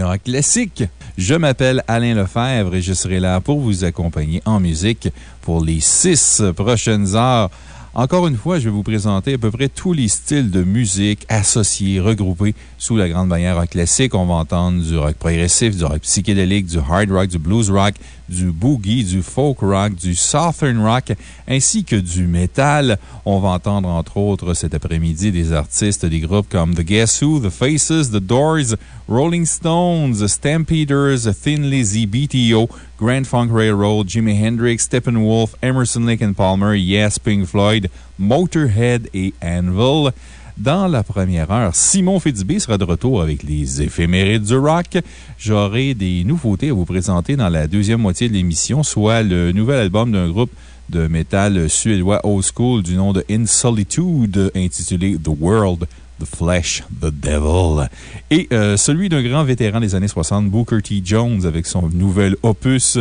Rock Classique. Je m'appelle Alain Lefebvre et je serai là pour vous accompagner en musique pour les six prochaines heures. Encore une fois, je vais vous présenter à peu près tous les styles de musique associés, regroupés sous la grande bannière rock classique. On va entendre du rock progressif, du rock psychédélique, du hard rock, du blues rock, du boogie, du folk rock, du southern rock, ainsi que du metal. On va entendre entre autres cet après-midi des artistes des groupes comme The Guess Who, The Faces, The Doors, Rolling Stones, Stampeders, Thin Lizzy, BTO, Grand Funk Railroad, Jimi Hendrix, Steppenwolf, Emerson Lake Palmer, Yes, Pink Floyd, Motorhead et Anvil. Dans la première heure, Simon Fitzbé sera de retour avec les éphémérides du rock. J'aurai des nouveautés à vous présenter dans la deuxième moitié de l'émission, soit le nouvel album d'un groupe de métal suédois old school du nom de In Solitude, intitulé The World The Flesh, The Devil. Et euh, celui d'un grand vétéran des années 60, Booker T. Jones, avec son nouvel opus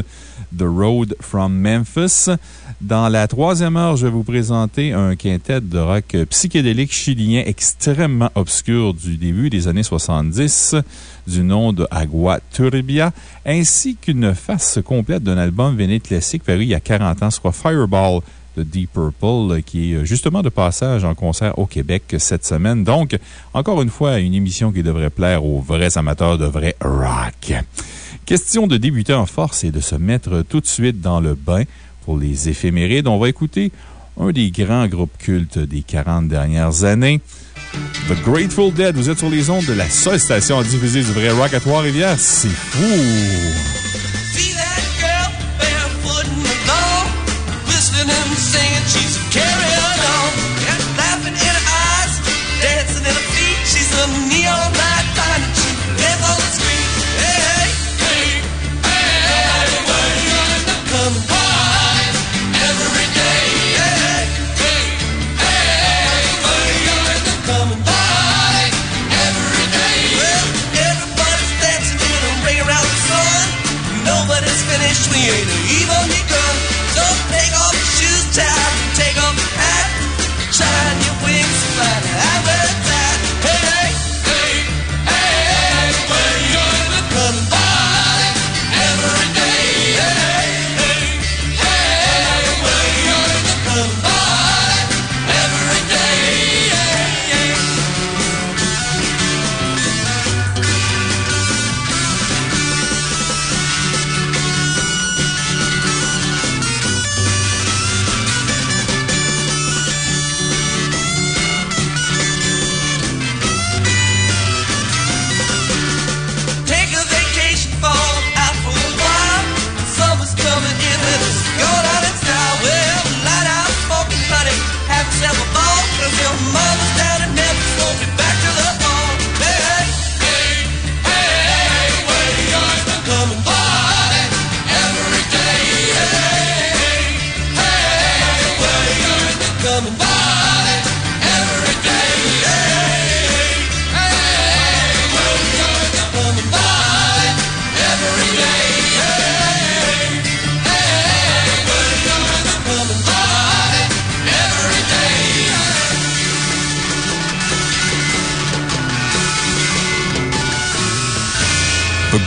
The Road from Memphis. Dans la troisième heure, je vais vous présenter un quintet de rock psychédélique chilien extrêmement obscur du début des années 70 du nom de Agua Turbia, ainsi qu'une face complète d'un album véné classique paru il y a 40 ans, soit Fireball de Deep Purple, qui est justement de passage en concert au Québec cette semaine. Donc, encore une fois, une émission qui devrait plaire aux vrais amateurs de vrai rock. Question de débuter en force et de se mettre tout de suite dans le bain pour les éphémérides. On va écouter un des grands groupes cultes des 40 dernières années. The Grateful Dead, vous êtes sur les ondes de la seule station à diffuser du vrai rock à Trois-Rivières. C'est fou!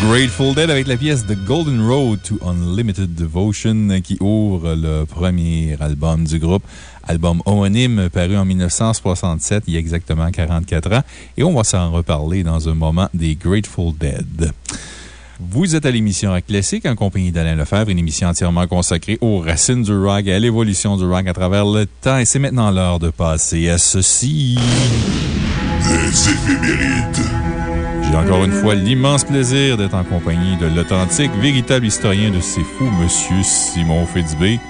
Grateful Dead avec la pièce The Golden Road to Unlimited Devotion qui ouvre le premier album du groupe. Album homonyme paru en 1967, il y a exactement 44 ans. Et on va s'en reparler dans un moment des Grateful Dead. Vous êtes à l'émission Rock Classique en compagnie d'Alain Lefebvre, une émission entièrement consacrée aux racines du rock et à l'évolution du rock à travers le temps. Et c'est maintenant l'heure de passer à ceci. Les éphémérides J'ai encore une fois l'immense plaisir d'être en compagnie de l'authentique, véritable historien de ces fous, Monsieur Simon Fitzbé.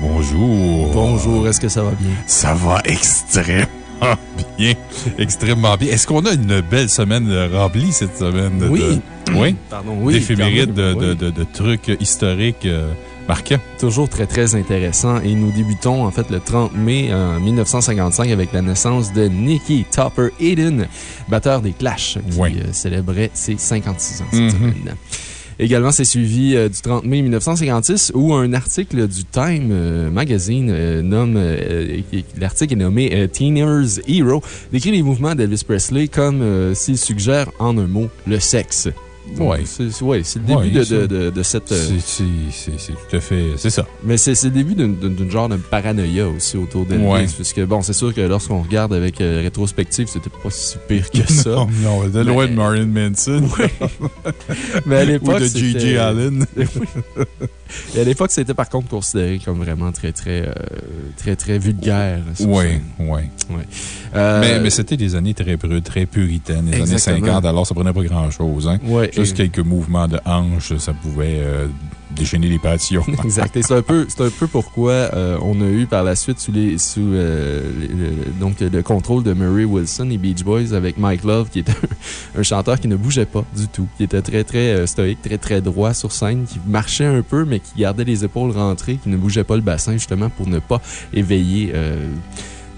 Bonjour. Bonjour, est-ce que ça va bien? Ça va extrêmement bien. Extrêmement bien. Est-ce qu'on a une belle semaine remplie cette semaine? Oui. de- oui? Pardon, oui. D'éphémérides, de trucs historiques euh, marquants. Toujours très, très intéressant. Et nous débutons, en fait, le 30 mai euh, 1955 avec la naissance de Nicky Topper Eden, batteur des Clash, qui Ouais. euh, célébrait ses 56 ans cette Mhm. semaine. Également, c'est suivi euh, du 30 mai 1956 où un article du Time euh, Magazine euh, nomme, l'article est nommé Teeners Hero, décrit les mouvements d'Elvis Presley comme s'il suggère en un mot le sexe. Ouais. C'est ouais, le début Ouais, de, de, de, de cette. euh, C'est- tout à fait. C'est ça. mais c'est le début d'une- genre de paranoïa aussi autour d'Elvis. Ouais. Parce que, bon, c'est sûr que lorsqu'on regarde avec euh, rétrospective, c'était pas si pire que ça. Non, non, de loin de Marilyn Manson. Mais à Ou l'époque. de c'était- J.J. Allen. Et à l'époque, c'était par contre considéré comme vraiment très, très, euh, très, très vulgaire. sur Oui, scène. oui. Euh, Mais, mais c'était des années très, très puritaines, les années Exactement. 50, alors ça prenait pas grand-chose. Hein? Ouais, Juste et- quelques mouvements de hanches, ça pouvait euh, déchaîner les passions. Exact. Et c'est un peu, un peu pourquoi euh, on a eu par la suite sous les, euh, donc le contrôle de Murray Wilson et Beach Boys avec Mike Love, qui était un, un chanteur qui ne bougeait pas du tout, qui était très, très euh, stoïque, très, très droit sur scène, qui marchait un peu, mais qui gardait les épaules rentrées, qui ne bougeait pas le bassin justement pour ne pas éveiller.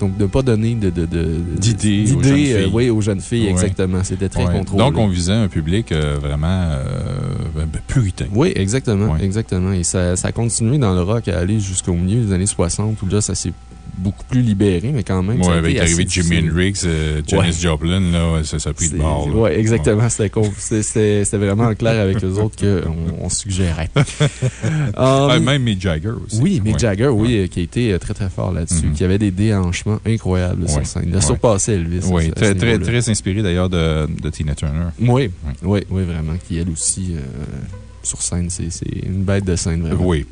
Donc, ne pas donner de, de, de- D'idées aux d'idées, jeunes euh, filles. oui, aux jeunes filles, exactement. C'était très contrôlé. Donc, on visait un public euh, vraiment euh, ben, ben, puritain. Oui, exactement. Exactement. Et ça, ça a continué dans le rock à aller jusqu'au milieu des années 60, où là, ça s'est beaucoup plus libéré, mais quand même. A avec l'arrivée de Jimi. Hendrix, euh, Janis Ouais. Joplin, là, ça, ça a pris de bord. là. Ouais, exactement. C'était vraiment clair avec eux autres qu'on on suggérait. En Ah, même Mick Jagger aussi. oui, Mick Ouais. Jagger, oui, qui a été euh, très, très fort là-dessus, Mhm. qui avait des déhanchements incroyables sur scène. Il a surpassé Elvis. Oui, très, très, très inspiré d'ailleurs de, de Tina Turner. Oui, oui, oui, vraiment. Qui, elle aussi, euh, sur scène, c'est une bête de scène, vraiment. Oui.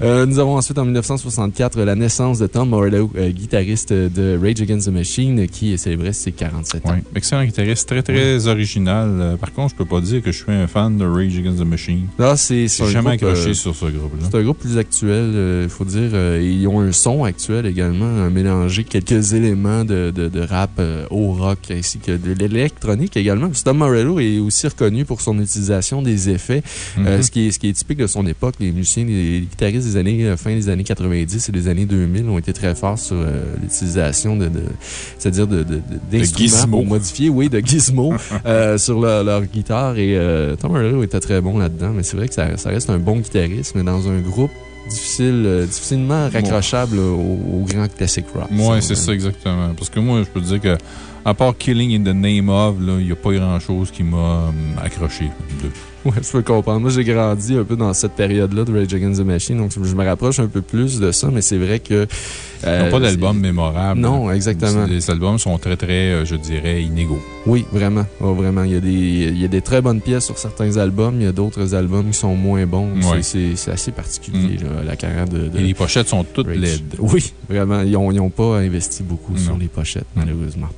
Euh, nous avons ensuite, en 1964, la naissance de Tom Morello, euh, guitariste de Rage Against the Machine, qui célébrait ses 47 ans. Oui. Excellent guitariste, très, très original. Euh, Par contre, je peux pas dire que je suis un fan de Rage Against the Machine. Là, c'est c'est jamais groupe, accroché sur ce groupe-là. C'est un groupe plus actuel, il faut dire. ils ont un son actuel également, un mélangé quelques éléments de, de, de rap au rock ainsi que de l'électronique également. Tom Morello est aussi reconnu pour son utilisation des effets, euh, Mhm. ce, qui est, ce qui est typique de son époque. Les musiciens, les, les guitaristes des années, euh, fin des années 90 et des années 2000 ont été très forts sur euh, l'utilisation de, de- c'est-à-dire de, de, de- d'instruments pour modifier, oui, de gizmos euh, sur leur, leur guitare. Et Tom Morello était très bon là-dedans, mais c'est vrai que ça, ça reste un bon guitariste, mais dans un groupe difficile, euh, difficilement raccrochable au, au grand classic rock. Si c'est ça exactement. Parce que moi, je peux te dire que, à part Killing in the Name of, il n'y a pas grand-chose qui m'a hum, accroché. de- Ouais, je peux comprendre. Moi, j'ai grandi un peu dans cette période-là de Rage Against the Machine, donc je me rapproche un peu plus de ça, mais c'est vrai que. Ils euh, n'ont pas d'album mémorable. Non, exactement. Les albums sont très, très, euh, je dirais, inégaux. Oui, vraiment. Ouais, vraiment. Il y, a des, il y a des très bonnes pièces sur certains albums, il y a d'autres albums qui sont moins bons. Ouais. C'est- assez particulier, là, la carrière de. de Et les pochettes sont toutes Rage. laides. Oui, vraiment. Ils n'ont pas investi beaucoup sur les pochettes, malheureusement.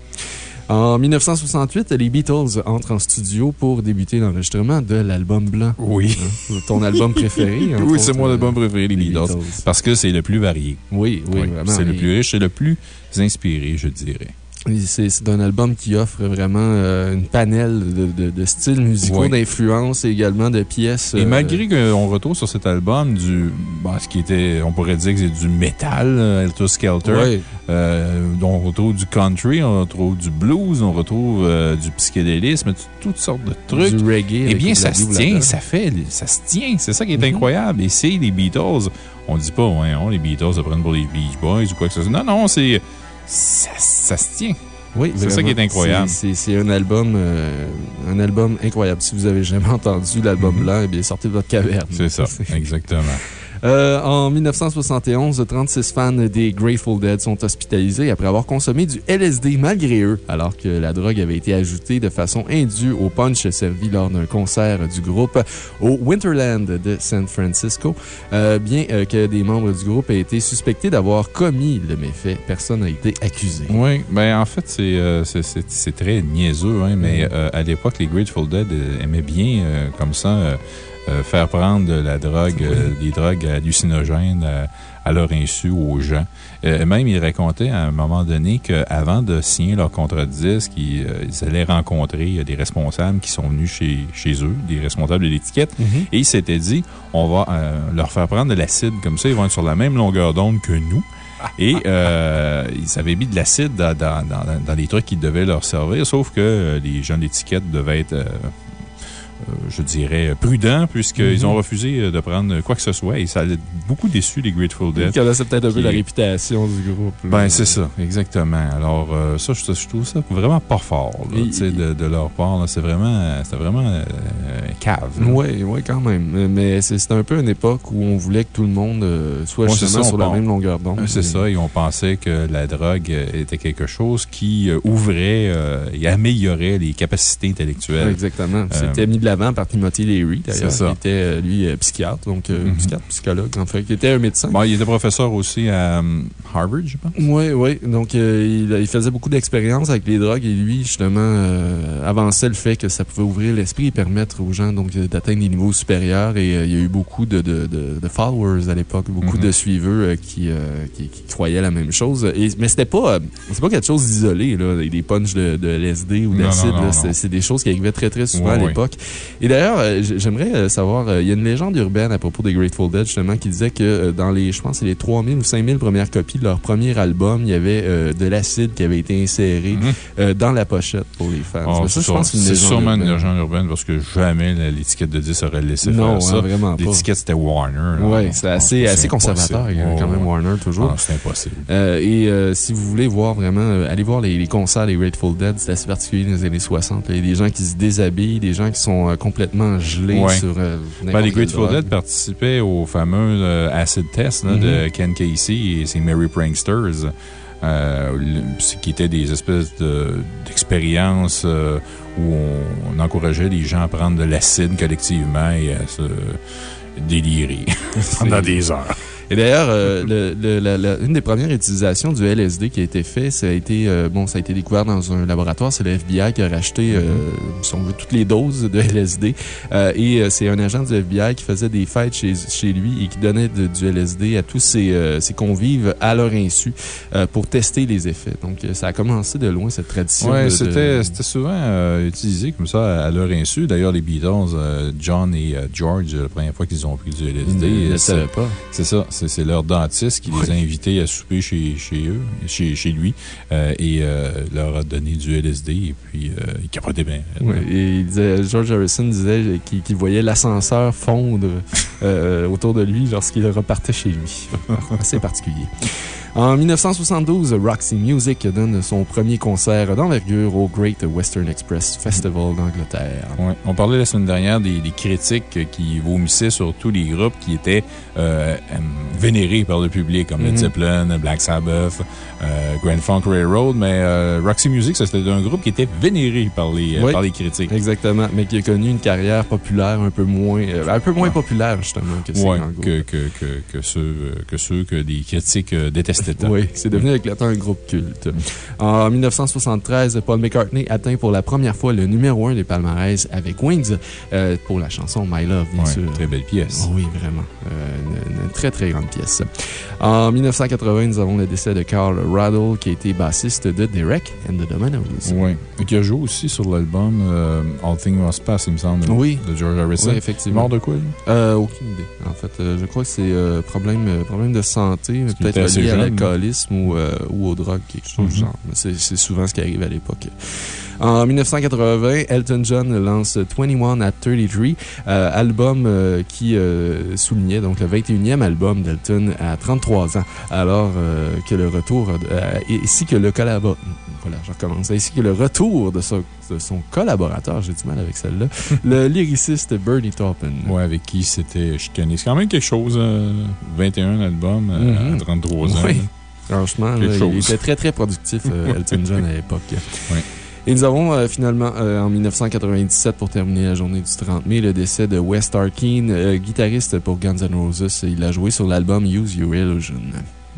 En 1968, les Beatles entrent en studio pour débuter l'enregistrement de l'album blanc. Oui. Hein, Ton album préféré? Oui, c'est mon euh, album préféré, les Beatles. Parce que c'est le plus varié. Oui, oui, Oui, vraiment. C'est le Et- plus riche, c'est le plus inspiré, je dirais. C'est un album qui offre vraiment euh, une panelle de, de- de styles musicaux, Oui. d'influences et également de pièces. Et euh, malgré qu'on retrouve sur cet album du, bon, ce qui était, on pourrait dire que c'est du métal, euh, Helter Skelter, euh, on retrouve du country, on retrouve du blues, on retrouve euh, du psychédélisme, toutes sortes de trucs. Du reggae. Eh bien, ça se tient, ça fait, ça se tient. C'est ça qui est Mhm. incroyable. Et c'est les Beatles. On dit pas, ouais, on, les Beatles se prennent pour les Beach Boys ou quoi que ce soit. Non, non, c'est, ça, ça se tient. Oui, C'est ça qui est incroyable. C'est c'est un album, euh, un album incroyable. Si vous avez jamais entendu l'album Mhm. blanc, eh bien, sortez de votre caverne. C'est ça, exactement. Euh, en 1971, 36 fans des Grateful Dead sont hospitalisés après avoir consommé du LSD malgré eux, alors que la drogue avait été ajoutée de façon indue au punch servi lors d'un concert du groupe au Winterland de San Francisco. Euh, bien euh, que des membres du groupe aient été suspectés d'avoir commis le méfait, personne n'a été accusé. Oui, ben en fait, c'est très niaiseux, hein, mais à l'époque, les Grateful Dead aimaient bien, comme ça, faire prendre de la drogue, euh, des drogues hallucinogènes à, à leur insu aux gens. Euh, même, ils racontaient à un moment donné qu'avant de signer leur contrat de disque, ils, euh, ils allaient rencontrer euh, des responsables qui sont venus chez, chez eux, des responsables de l'étiquette, Mhm. et ils s'étaient dit on va euh, leur faire prendre de l'acide, comme ça, ils vont être sur la même longueur d'onde que nous. Et euh, ils avaient mis de l'acide dans, dans, dans, dans les trucs qu'ils devaient leur servir, sauf que euh, les gens de l'étiquette devaient être, euh, euh, je dirais, prudents, puisqu'ils Mhm. ont refusé euh, de prendre quoi que ce soit. Et ça a beaucoup déçu les Grateful Dead. Ils connaissaient peut-être un peu la réputation du groupe. là. Ben, c'est ça, exactement. Alors, euh, ça, je, je trouve ça vraiment pas fort, là, Et- tu sais, de, de leur part. C'est vraiment, vraiment euh, cave. Oui, ouais, quand même. Mais c'est- c'était un peu une époque où on voulait que tout le monde euh, soit Ouais, justement ça, sur la même longueur d'onde. Euh, C'est ça, et on pensait que la drogue euh, était quelque chose qui euh, ouvrait euh, et améliorait les capacités intellectuelles. exactement. Euh, C'était mis de l'avant par Timothy Leary, d'ailleurs, qui était, euh, lui, euh, psychiatre, donc euh, Mhm. psychiatre, psychologue, en fait, qui était un médecin. Bon, il était professeur aussi à Harvard, je pense. Oui, oui. Donc, euh, il, il faisait beaucoup d'expériences avec les drogues et lui, justement, euh, avançait le fait que ça pouvait ouvrir l'esprit et permettre aux gens d'atteindre des niveaux supérieurs. Et euh, il y a eu beaucoup de, de, de- de followers à l'époque, beaucoup Mhm. de suiveux euh, qui, qui, qui croyaient la même chose. Et, mais c'était pas, pas quelque chose d'isolé, là, des punchs de, LSD ou d'acide. C'est des choses qui arrivaient très, très souvent à l'époque. Et d'ailleurs, euh, j'aimerais euh, savoir, euh, il y a une légende urbaine à propos des Grateful Dead, justement, qui disait que dans les, je pense, c'est les 3000 ou 5000 premières copies de leur premier album, il y avait de l'acide qui avait été inséré Mhm. dans la pochette pour les fans. Oh, ça, c'est une légende sûrement une urbaine. légende urbaine parce que jamais l'étiquette de 10 aurait laissé Non, faire ça. hein, vraiment pas. L'étiquette, c'était Warner. là. Oui, c'est assez, assez conservateur, quand même, Warner, toujours. ah, c'est impossible. Euh, et euh, si vous voulez voir vraiment, euh, allez voir les, les concerts des Grateful Dead, c'est assez particulier dans les années 60. là. Il y a des gens qui se déshabillent, des gens qui sont euh, complètement gelés Ouais. sur. euh, Ben, les Grateful. Dead participaient au fameux euh, Acid Test là, Mhm. de Ken Casey et ses Merry Pranksters, euh, ce qui étaient des espèces de- d'expériences euh, où on, on encourageait les gens à prendre de l'acide collectivement et à se délirer pendant des heures. Et d'ailleurs, euh, une des premières utilisations du LSD qui a été fait, ça a été, euh, bon, ça a été découvert dans un laboratoire. C'est le FBI qui a racheté, euh, si on veut, toutes les doses de LSD. Euh, et c'est un agent du FBI qui faisait des fêtes chez, chez lui et qui donnait de- du LSD à tous ses, ses convives à leur insu pour tester les effets. Donc, ça a commencé de loin, cette tradition. Oui, c'était souvent utilisé comme ça à leur insu. D'ailleurs, les Beatles, John et George, la première fois qu'ils ont pris du Ils LSD, ne le savaient pas. C'est ça. C'est c'est leur dentiste qui les a invités à souper chez, chez eux, chez, chez lui, euh, et euh, leur a donné du LSD, et puis euh, ils capotaient bien. Oui, et il disait, George Harrison disait qu'il voyait l'ascenseur fondre autour de lui lorsqu'il repartait chez lui. Assez particulier. En 1972, Roxy Music donne son premier concert d'envergure au Great Western Express Festival d'Angleterre. Ouais. On parlait la semaine dernière des, des critiques qui vomissaient sur tous les groupes qui étaient euh, vénérés par le public, comme Mhm. Led Zeppelin, Black Sabbath, euh, Grand Funk Railroad, mais euh, Roxy Music, c'était un groupe qui était vénéré par les, Oui. par les critiques. Exactement, mais qui a connu une carrière populaire un peu moins, un peu moins populaire, justement, que Ouais, que, que, ceux, que ceux que les critiques détestaient Oui, c'est devenu avec le temps un groupe culte. En 1973, Paul McCartney atteint pour la première fois le numéro 1 des palmarès avec Wings euh, pour la chanson My Love, bien Ouais, sûr. très belle pièce. Oui, vraiment. Euh, une, une très, très grande pièce. En 1980, nous avons le décès de Carl Raddle, qui a été bassiste de Derek and the Dominoes. Oui. Et qui a joué aussi sur l'album euh, All Things Must Pass, il me semble. Oui. De George Harrison. Oui, effectivement. mort de quoi, aucune idée. En fait, je crois que c'est problème, problème de santé, peut-être lié à jeune. L'alcoolisme ou, euh, ou aux drogues, quelque chose du Mhm. genre. C'est souvent ce qui arrive à l'époque. En 1980, Elton John lance 21 at 33, euh, album euh, qui euh, soulignait donc le 21e album d'Elton à 33 ans, alors euh, que le retour, euh, ainsi que le collabo- pas là, je recommence. Ainsi que le retour de son, de son collaborateur, j'ai du mal avec celle-là, le lyriciste Bernie Taupin. Ouais, avec qui c'était chicané. C'est quand même quelque chose, euh, 21 albums euh, Mhm. à 33 ans. Oui. Franchement, là, il était très, très productif, euh, Elton John, à l'époque. Oui. Et nous avons euh, finalement, euh, en 1997, pour terminer la journée du 30 mai, le décès de Wes Tarkeen, euh, guitariste pour Guns N' Roses. Il a joué sur l'album Use Your Illusion.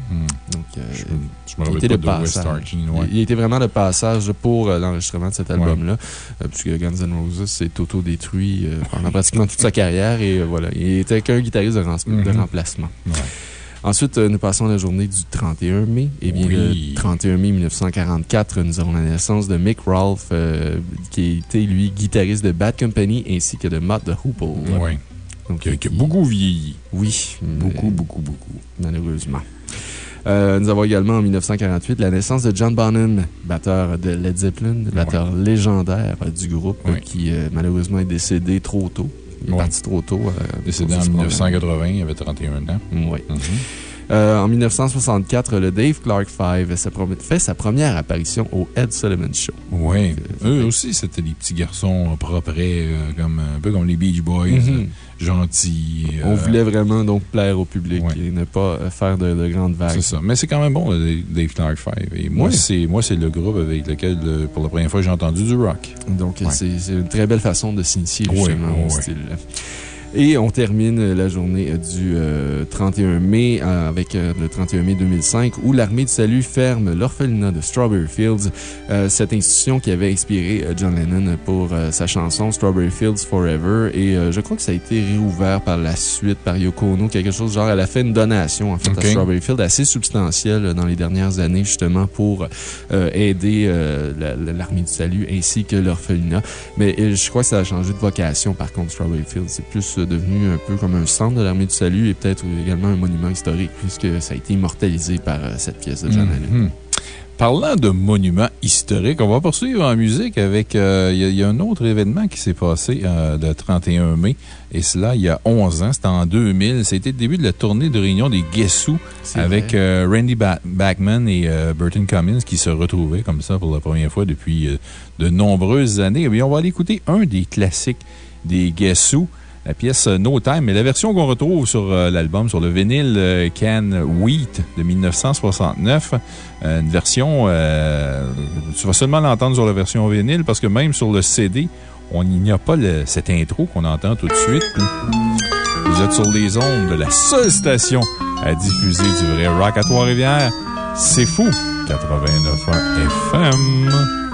Hmm. Donc, euh, Je, je me il était pas de passage. Ouais. Il était vraiment le passage pour euh, l'enregistrement de cet album-là, euh, puisque Guns N' Roses s'est auto-détruit pendant pratiquement toute sa carrière et voilà, il était qu'un guitariste de, rem- de Mhm. remplacement. Ouais. Ensuite, euh, nous passons à la journée du 31 mai. Eh bien, Oui. le 31 mai 1944, nous avons la naissance de Mick Rolfe, euh, qui était, lui, guitariste de Bad Company ainsi que de Matt the Hoople. Ouais. Donc, Qui a, qui a beaucoup vieilli. Oui. Beaucoup, mais- beaucoup, beaucoup. malheureusement. Euh, nous avons également en 1948 la naissance de John Bonham, batteur de Led Zeppelin, batteur légendaire euh, du groupe, Oui. euh, qui euh, malheureusement est décédé trop tôt. Il est parti trop tôt. euh, Décédé en cause du problème. 1980, il avait 31 ans. Oui. Mhm. Euh, en 1964, le Dave Clark Five fait sa première apparition au Ed Sullivan Show. Oui. Euh, Eux aussi, c'était des petits garçons euh, propres, euh, comme, un peu comme les Beach Boys, Mhm. gentils. On voulait vraiment donc plaire au public Ouais. et ne pas faire de, de grandes vagues. C'est ça. Mais c'est quand même bon, le Dave Clark Five. Et moi, Oui. c'est moi, c'est le groupe avec lequel, pour la première fois, j'ai entendu du rock. Donc, Ouais. c'est une très belle façon de s'initier justement au style. Et on termine la journée euh, du euh, 31 mai euh, avec euh, le 31 mai 2005 où l'Armée du Salut ferme l'orphelinat de Strawberry Fields, euh, cette institution qui avait inspiré euh, John Lennon pour euh, sa chanson Strawberry Fields Forever. Et euh, je crois que ça a été réouvert par la suite par Yoko Ono, quelque chose genre, elle a fait une donation en fait à Strawberry Fields assez substantielle euh, dans les dernières années justement pour euh, aider euh, la- la- l'Armée du Salut ainsi que l'orphelinat. Mais euh, je crois que ça a changé de vocation, par contre, Strawberry Fields. C'est plus euh, devenu un peu comme un centre de l'Armée du Salut et peut-être également un monument historique, puisque ça a été immortalisé par euh, cette pièce de John. Mhm. Parlant de monuments historiques, on va poursuivre en musique avec. euh, Il y, a- il y a un autre événement qui s'est passé euh, le 31 mai, et cela il y a 11 ans, c'était en 2000. C'était le début de la tournée de réunion des Guessous avec euh, Randy Ba- Bachman et Burton Cummins qui se retrouvaient comme ça pour la première fois depuis de nombreuses années. Eh bien, on va aller écouter un des classiques des Guessous. La pièce euh, No Time, mais la version qu'on retrouve sur euh, l'album, sur le vinyle euh, Can Wheat de 1969, euh, une version, tu vas seulement l'entendre sur la version vinyle parce que même sur le CD, on n'y a pas cette intro qu'on entend tout de suite. Vous êtes sur les ondes de la seule station à diffuser du vrai rock à Trois-Rivières. C'est fou! 89.1 FM.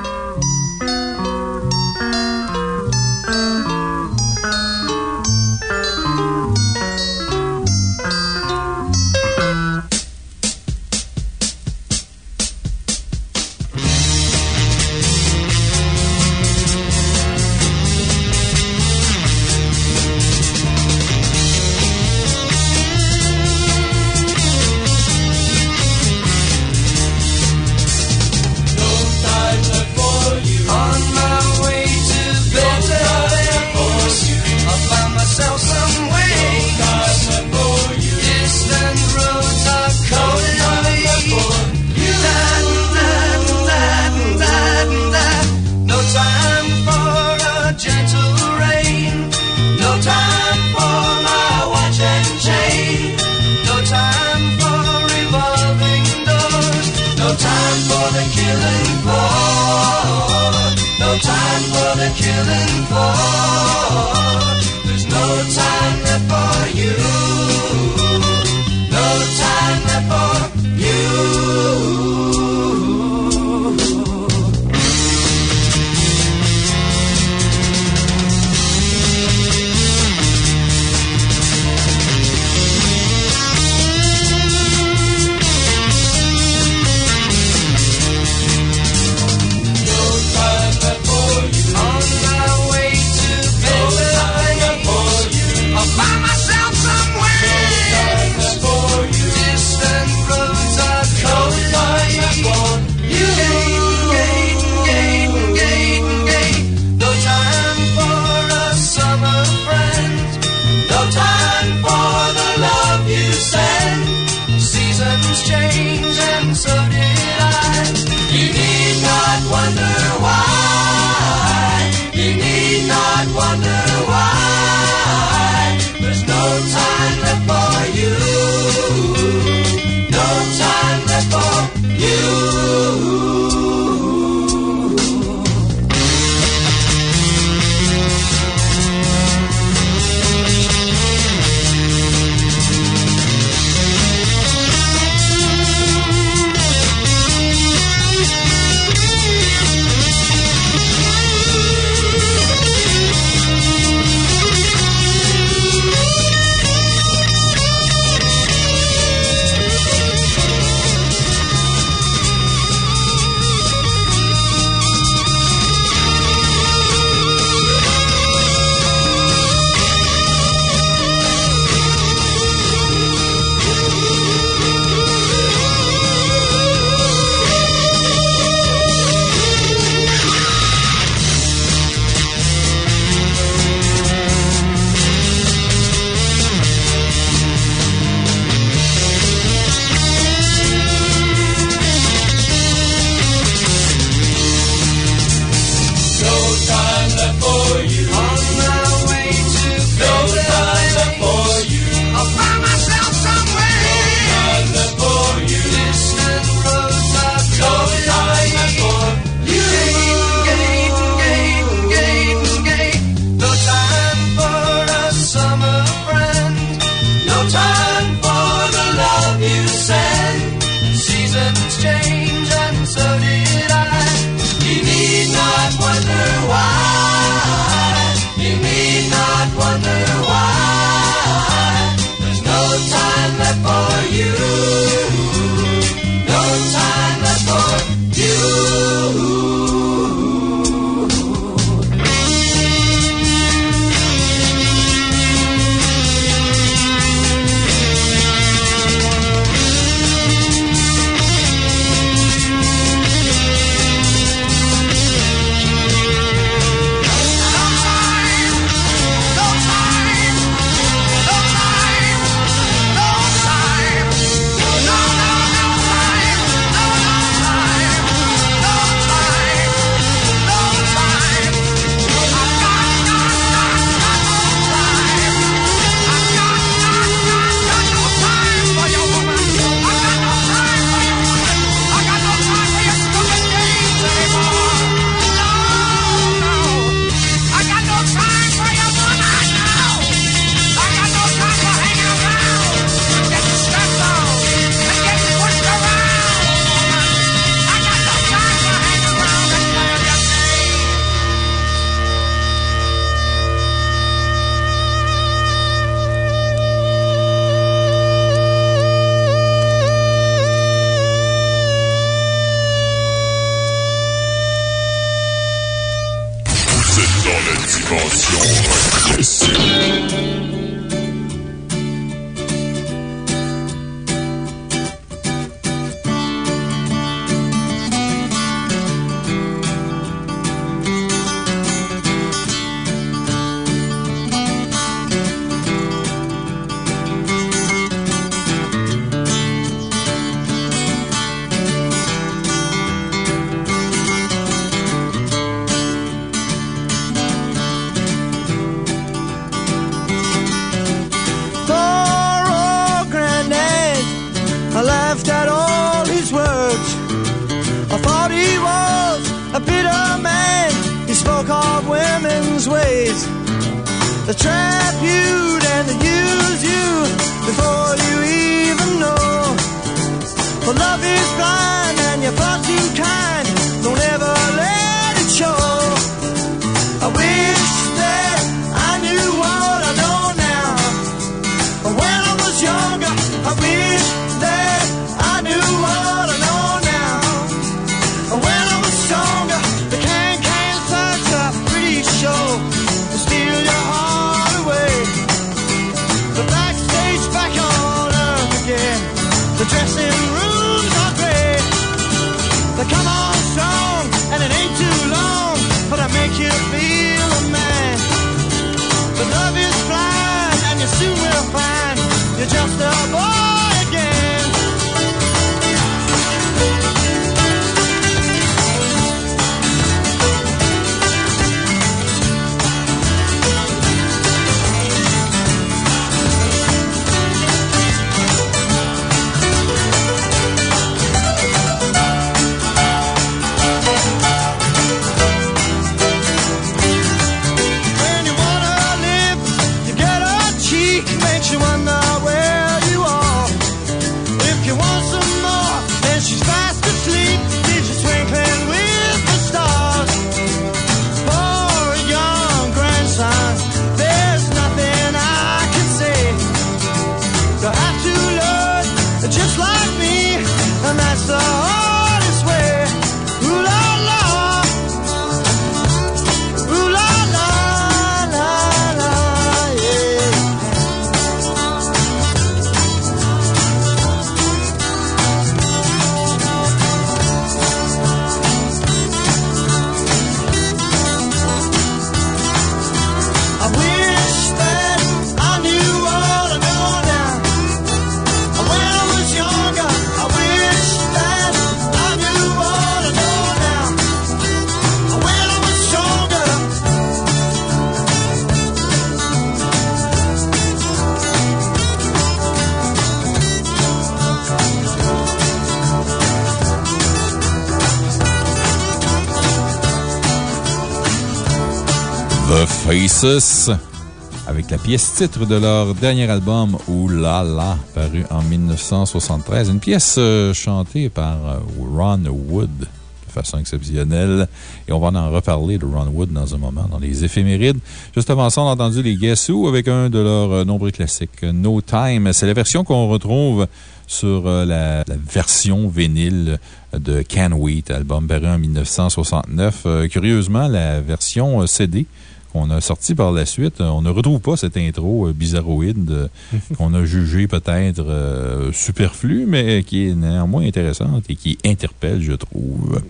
Pièce titre de leur dernier album, Ouh là là, paru en 1973. Une pièce euh, chantée par euh, Ron Wood. façon exceptionnelle. Et on va en reparler de Ron Wood dans un moment, dans les éphémérides. Juste avant ça, on a entendu les Guess Who avec un de leurs euh, nombreux classiques, No Time. C'est la version qu'on retrouve sur la, la version vinyle de Can Wait, album paru en 1969. Euh, curieusement, la version CD qu'on a sortie par la suite, euh, on ne retrouve pas cette intro euh, bizarroïde euh, qu'on a jugée peut-être euh, superflue, mais qui est néanmoins intéressante et qui interpelle, je trouve.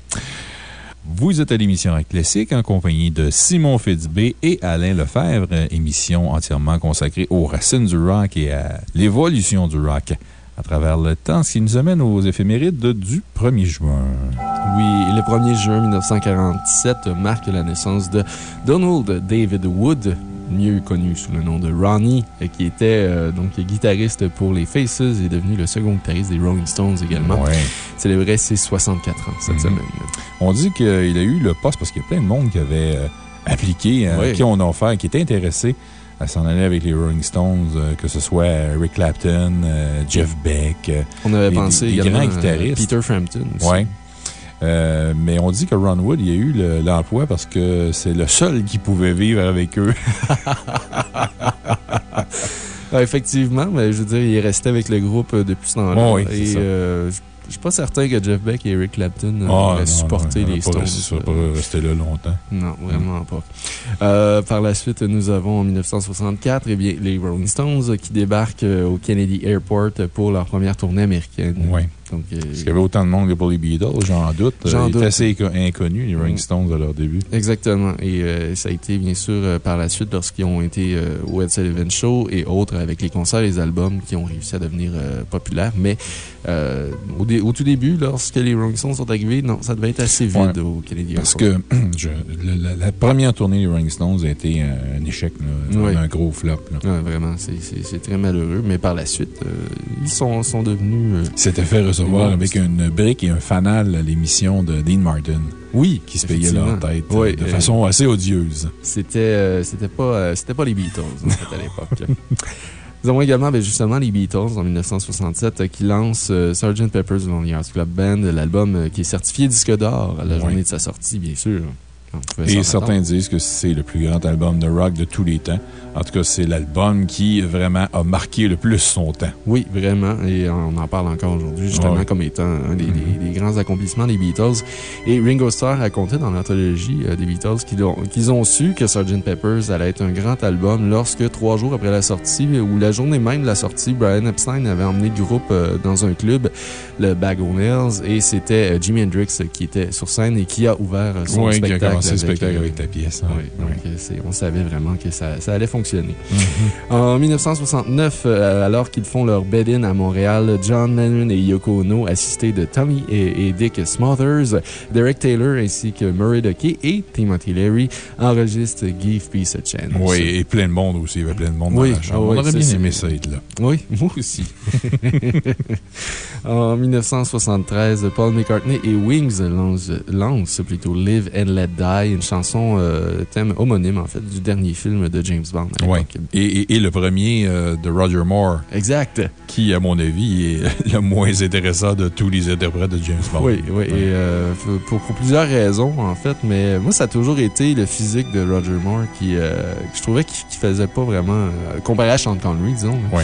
Vous êtes à l'émission Rock Classique en compagnie de Simon Fitzbé et Alain Lefebvre, émission entièrement consacrée aux racines du rock et à l'évolution du rock à travers le temps, ce qui nous amène aux éphémérides du 1er juin. Oui, le 1er juin 1947 marque la naissance de Donald David Wood, mieux connu sous le nom de Ronnie, qui était euh, donc guitariste pour les Faces et devenu le second guitariste des Rolling Stones également. Ouais. Célébrait ses 64 ans cette Mhm. semaine. On dit qu'il a eu le poste parce qu'il y a plein de monde qui avait euh, appliqué, hein, qui on a offert, qui était intéressé à s'en aller avec les Rolling Stones, euh, que ce soit Rick Clapton, Jeff Beck. On avait Des- pensé grands guitaristes. Peter Frampton aussi. Ouais. Euh, mais on dit que Ron Wood, il a eu le- l'emploi parce que c'est le seul qui pouvait vivre avec eux. Effectivement, mais je veux dire, il est resté avec le groupe euh, depuis ce temps-là. Oh oui, et euh, je je suis pas certain que Jeff Beck et Eric Clapton Ah, auraient non, supporté non, les Stones. euh, pas resté là longtemps. Non, vraiment pas. Euh, par la suite, nous avons en 1964 eh bien, les Rolling Stones qui débarquent au Kennedy Airport pour leur première tournée américaine. Oui. Donc, euh, Parce qu'il y avait autant de monde que pour les Beatles, j'en doute. J'en Euh, doute. assez inco- inconnus, les Rolling Mm. Stones, à leur début. Exactement. Et euh, ça a été, bien sûr, euh, par la suite, lorsqu'ils ont été euh, au Ed Sullivan Show et autres, avec les concerts et les albums qui ont réussi à devenir euh, populaires. Mais euh, au, dé- au tout début, lorsque les Rolling Stones sont arrivés, non, ça devait être assez vide Ouais. au Kennedy Parce que je- la, la première tournée des Rolling Stones a été un, échec, là, un gros flop. là. Ouais, vraiment, c'est- très malheureux. Mais par la suite, euh, ils sont, sont devenus... euh, s'était fait recevoir Oui. avec une brique et un fanal l'émission de Dean Martin, oui, qui se payait leur tête Oui, de euh, façon assez odieuse. C'était euh, c'était pas, euh, pas les Beatles, en fait, à l'époque. Nous avons également, ben, justement, les Beatles en 1967 euh, qui lancent Sgt. Pepper's Lonely Hearts Club Band, l'album qui est certifié disque d'or à la journée de sa sortie, bien sûr. Et certains attendre. disent que c'est le plus grand album de rock de tous les temps. En tout cas, c'est l'album qui vraiment a marqué le plus son temps. Oui, vraiment. Et on en parle encore aujourd'hui, justement, Ouais. comme étant un des, Mhm. des- des grands accomplissements des Beatles. Et Ringo Starr racontait dans l'anthologie euh, des Beatles qu'ils ont, su que Sgt. Pepper's allait être un grand album lorsque, trois jours après la sortie, ou la journée même de la sortie, Brian Epstein avait emmené le groupe euh, dans un club, le Bag O' Nails, et c'était euh, Jimi Hendrix qui était sur scène et qui a ouvert euh, son qui spectacle. A commencé le spectacle euh, avec ta pièce. hein. oui, on savait vraiment que ça, ça allait fonctionner. Mhm. En 1969, euh, alors qu'ils font leur bed-in à Montréal, John Lennon et Yoko Ono, assistés de Tommy et, et Dick Smothers, Derek Taylor ainsi que Murray Ducky et Timothy Leary enregistrent Give Peace a Chance. Oui, et plein de monde aussi. Il y avait plein de monde Oui, dans la chambre. ah oui, On aurait bien aimé ça être là. Oui, moi aussi. en 1973, Paul McCartney et Wings lancent, lancent plutôt Live and Let Die, une chanson euh, thème homonyme en fait du dernier film de James Bond. l'époque. Et, et- et le premier euh, de Roger Moore, Exact. qui, à mon avis, est le moins intéressant de tous les interprètes de James Bond. Oui, oui, et euh, pour, pour plusieurs raisons, en fait, mais moi, ça a toujours été le physique de Roger Moore qui, que je trouvais qu'il faisait pas vraiment, comparé à Sean Connery, disons, Oui.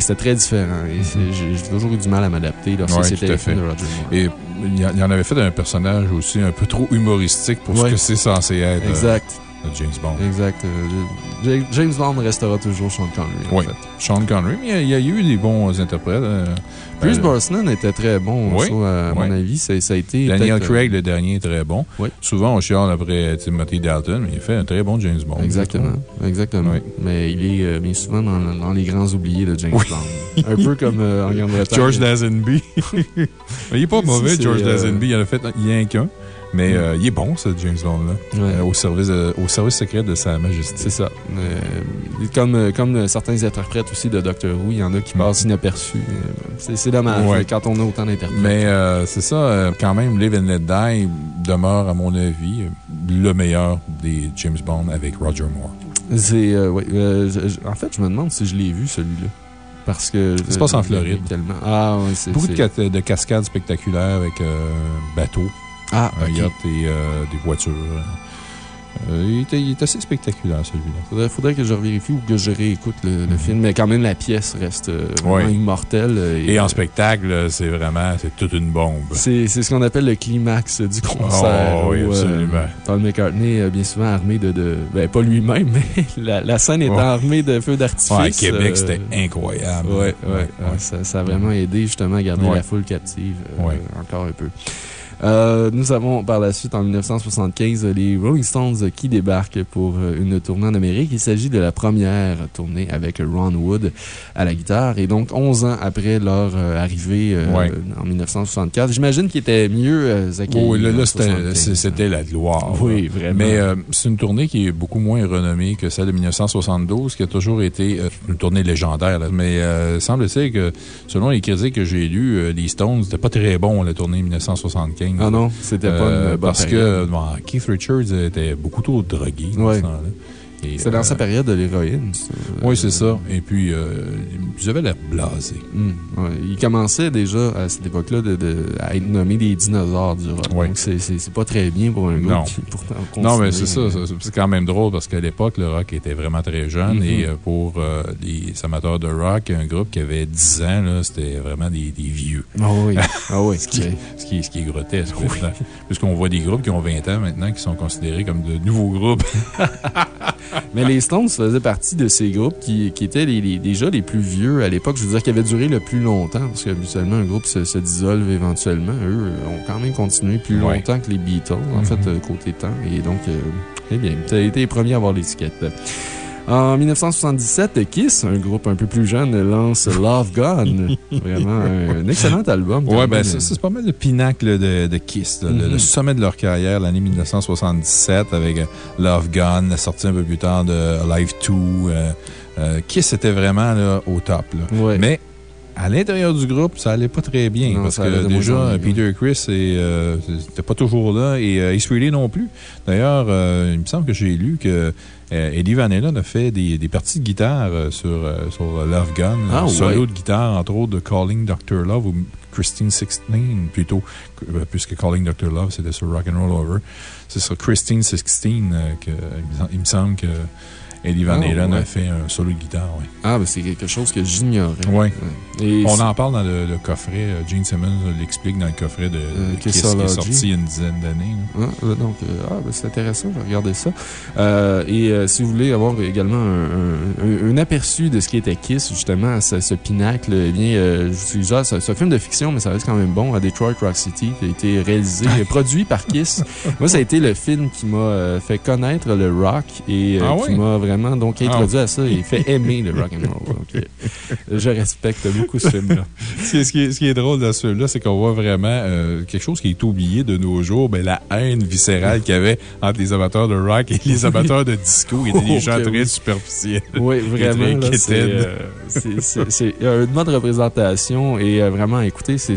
C'était très différent. C'est- j'ai toujours eu du mal à m'adapter lorsque Ouais, c'était le film de Roger Moore. Et il y en- avait fait un personnage aussi un peu trop humoristique pour Ouais. ce que c'est censé être euh, Exact, de James Bond. exact. Euh, James Bond restera toujours Sean Connery, en Oui. fait. Sean Connery, mais il y, a, il y a eu des bons interprètes. euh, Pierce euh, Brosnan était très bon, Oui, ça, à oui. mon avis. Ça, ça a été. Daniel euh, Craig, le dernier, est très bon. Oui. Souvent, on chiale après Timothy Dalton, mais il fait un très bon James Bond. Exactement, exactement. Mais il est bien souvent dans, dans les grands oubliés de James Bond. Un peu comme en Grande-Bretagne. George Lazenby. Mais il est pas Si, mauvais, c'est, George Lazenby. Il en a fait un qu'un. Mais Mm. euh, il est bon, ce James Bond-là. Ouais. Euh, au, service au service secret de Sa Majesté. C'est ça. Euh, comme, comme certains interprètes aussi de Doctor Who, il y en a qui Mm. passent inaperçus. C'est dommage Ouais. euh, quand on a autant d'interprètes. Mais c'est ça, quand même, Live and Let Die demeure, à mon avis, le meilleur des James Bond avec Roger Moore. C'est, ouais, en fait, je me demande si je l'ai vu, celui-là. Parce que. Ça se passe en Floride. Tellement. Ah, oui, c'est. Beaucoup de, cascades spectaculaires avec euh, bateau. Ah, un yacht et euh, des voitures. Euh, il, était, il est assez spectaculaire, celui-là. Faudrait, faudrait que je vérifie ou que je réécoute le, le film. Mais quand même, la pièce reste euh, vraiment immortelle. Et en euh, spectacle, c'est vraiment, c'est toute une bombe. C'est ce qu'on appelle le climax du concert. Oh, oui, où, euh, absolument. Paul McCartney, bien souvent armé de. de ben, pas lui-même, mais la, la scène étant Ouais. armée de feux d'artifice. Ouais, à Québec, c'était incroyable. Ouais, ouais, ouais, Ça, ça a vraiment aidé justement à garder la foule captive encore un peu. Euh, nous avons par la suite, en 1975, les Rolling Stones qui débarquent pour euh, une tournée en Amérique. Il s'agit de la première tournée avec Ron Wood à la guitare. Et donc, 11 ans après leur euh, arrivée euh, Ouais. en 1964, j'imagine qu'ils étaient mieux accueillis. Oh, là, là, c'était 75. c'est- c'était la gloire. Oui, vraiment. Mais euh, c'est une tournée qui est beaucoup moins renommée que celle de 1972, qui a toujours été une tournée légendaire. là. Mais semble-t-il que, selon les critiques que j'ai lues, les Stones n'étaient pas très bons, la tournée 1975. Ah non, c'était pas une Euh, bonne Parce période. que bon, Keith Richards était beaucoup trop drogué. dans Ouais. ce temps-là. C'est dans euh, sa période de l'héroïne. Oui, c'est ça. Et puis, euh, ils avaient l'air blasé. Hum, ouais. Il commençait déjà à cette époque-là de, de- à être nommé des dinosaures du rock. Ouais. Donc, c'est- pas très bien pour un Non. groupe qui pourtant Non, mais c'est ça. C'est quand même drôle parce qu'à l'époque, le rock était vraiment très jeune. Mhm. Et euh, pour euh, les amateurs de rock, un groupe qui avait 10 ans, c'était vraiment des, des vieux. Ah oui. Ah oui. Ce qui, ce qui, ce qui est grotesque. Puisqu'on voit des groupes qui ont 20 ans maintenant qui sont considérés comme de nouveaux groupes. Mais les Stones faisaient partie de ces groupes qui, qui étaient les, les- déjà les plus vieux à l'époque. Je veux dire, qui avaient duré le plus longtemps. Parce qu'habituellement, un groupe se, se dissolve éventuellement. Eux euh, ont quand même continué plus Ouais. longtemps que les Beatles, en Mhm. fait, euh, côté temps. Et donc, euh, eh bien, tu as été les premiers à avoir l'étiquette. En 1977, Kiss, un groupe un peu plus jeune, lance Love Gone. Vraiment un, excellent album. Ouais, ben, ça, c'est pas mal le pinacle de, de Kiss, là, le- Mhm. le, sommet de leur carrière, l'année 1977, avec euh, Love Gun, la sortie un peu plus tard de Alive 2. euh, euh, Kiss était vraiment là, au top. là. Ouais. Mais à l'intérieur du groupe, ça allait pas très bien. Non, parce que déjà, Peter Chris n'était pas toujours là et euh, Ace Frehley non plus. D'ailleurs, euh, il me semble que j'ai lu que euh, Eddie Van Halen a fait des, des parties de guitare euh, sur, euh, sur Love Gun. Ah, solo de guitare, entre autres, de Calling Dr. Love ou Christine 16, plutôt, euh, puisque Calling Dr. Love, c'était sur Rock'n'Roll Over. C'est sur Christine 16 euh, que, il me semble que Eddie Van Ah, Halen ouais. a fait un solo de guitare. ouais. Ah, ben, c'est quelque chose que j'ignorais. Ouais. Et On en parle dans le, le coffret. euh, Gene Simmons l'explique dans le coffret de, Euh, de Kiss qui est sorti il y a une dizaine d'années. Ah, donc, euh, ah, ben, c'est intéressant, je vais regarder ça. Euh, et euh, si vous voulez avoir également un, un- un- un aperçu de ce qui était Kiss, justement, ce, ce pinacle, eh bien, je vous suggère, c'est c'est un film de fiction, mais ça reste quand même bon, à Detroit Rock City, qui a été réalisé, et produit par Kiss. Moi, ça a été le film qui m'a fait connaître le rock et Ah qui oui? m'a vraiment donc Ah. introduit à ça et fait aimer le rock and roll. Donc, euh, je respecte beaucoup ce film-là. Ce qui est- ce qui drôle dans ce film-là, c'est qu'on voit vraiment euh, quelque chose qui est oublié de nos jours, ben, la haine viscérale qu'il y avait entre les amateurs de rock et les amateurs de disco. Étaient des Oh, gens que très oui. superficiels. Oui, vraiment. C'est euh, une bonne représentation et euh, vraiment, écoutez, c'est,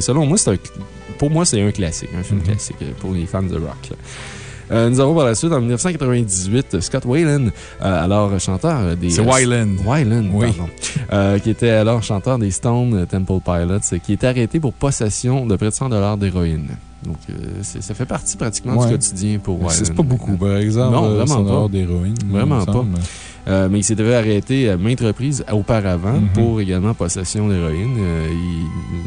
selon moi, c'est un, pour moi, c'est un classique, un film Mhm. classique pour les fans de rock. là. Euh, nous avons par la suite, en 1998, Scott Wayland, euh, alors chanteur des... C'est. Wyland, Oui. pardon. Euh, qui était alors chanteur des Stone Temple Pilots, qui était arrêté pour possession de près de 100 d'héroïne. Donc, euh, ça fait partie pratiquement Ouais. du quotidien pour Wyland. C'est pas beaucoup, par exemple. Non, vraiment pas. d'héroïne. Vraiment pas. Euh, mais il s'était arrêter à maintes reprises auparavant Mhm. pour également possession d'héroïne. Euh,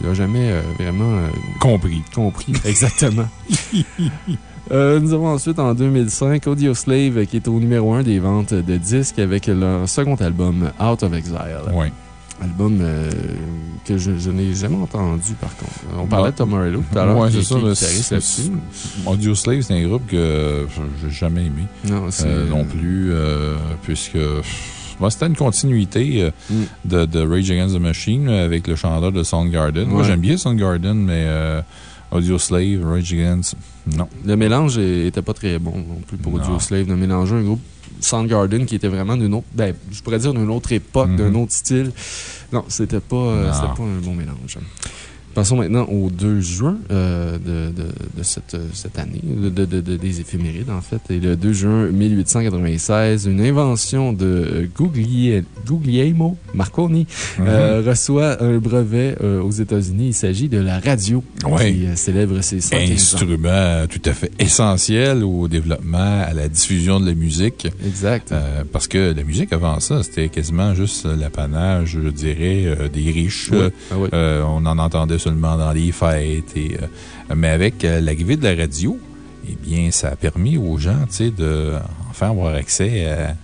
il n'a jamais vraiment Compris. compris exactement. Euh, nous avons ensuite en 2005 Audio Slave euh, qui est au numéro 1 des ventes de disques avec leur second album Out of Exile. Oui. Album euh, que je, je n'ai jamais entendu par contre. On parlait de Tom Morello tout à l'heure. Qui- c'est ça. Audio Slave, c'est un groupe que j'ai jamais aimé. Non, c'est. Euh, non plus, euh, puisque moi, c'était une continuité euh, Mm. de, de Rage Against the Machine avec le chanteur de Soundgarden. Moi, j'aime bien Soundgarden, mais euh, Audio Slave, Rage Against, non. Le mélange était pas très bon non plus pour. Audio Slave de mélanger un groupe Soundgarden qui était vraiment d'une autre, ben, je pourrais dire d'une autre époque, Mhm. d'un autre style. Non, c'était pas, euh, pas un bon mélange. Passons maintenant au 2 juin euh, de, de, de cette, cette année, de, de- de- des éphémérides en fait. Et le 2 juin 1896, une invention de euh, Guglie- Guglielmo Marconi euh, reçoit un brevet euh, aux États-Unis. Il s'agit de la radio Ouais. qui euh, célèbre ses 115 ans. Instrument tout à fait essentiel au développement, à la diffusion de la musique. Exact. Euh, parce que la musique avant ça, c'était quasiment juste l'apanage, je dirais, euh, des riches. Ouais. Euh, Ah ouais. euh, on en entendait seulement dans les fêtes. Euh, mais avec euh, l'arrivée de la radio, eh bien, ça a permis aux gens, de enfin avoir accès à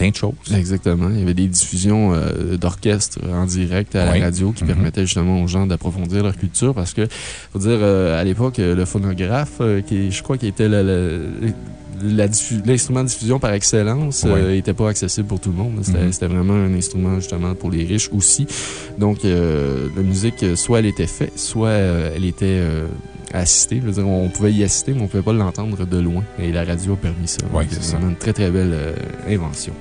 plein de choses. Exactement. Il y avait des diffusions euh, d'orchestre en direct à la radio qui Mhm. permettaient justement aux gens d'approfondir leur culture parce que, faut dire, euh, à l'époque, euh, le phonographe, euh, qui, je crois qu'il était l'instrument de diffusion par excellence, n'était pas accessible pour tout le monde. C'était Mhm. c'était vraiment un instrument justement pour les riches aussi. Donc, euh, la musique, soit elle était faite, soit euh, elle était assistée. Je veux dire, on pouvait y assister, mais on ne pouvait pas l'entendre de loin. Et la radio a permis ça. Oui, c'est ça. une très, très belle euh, invention.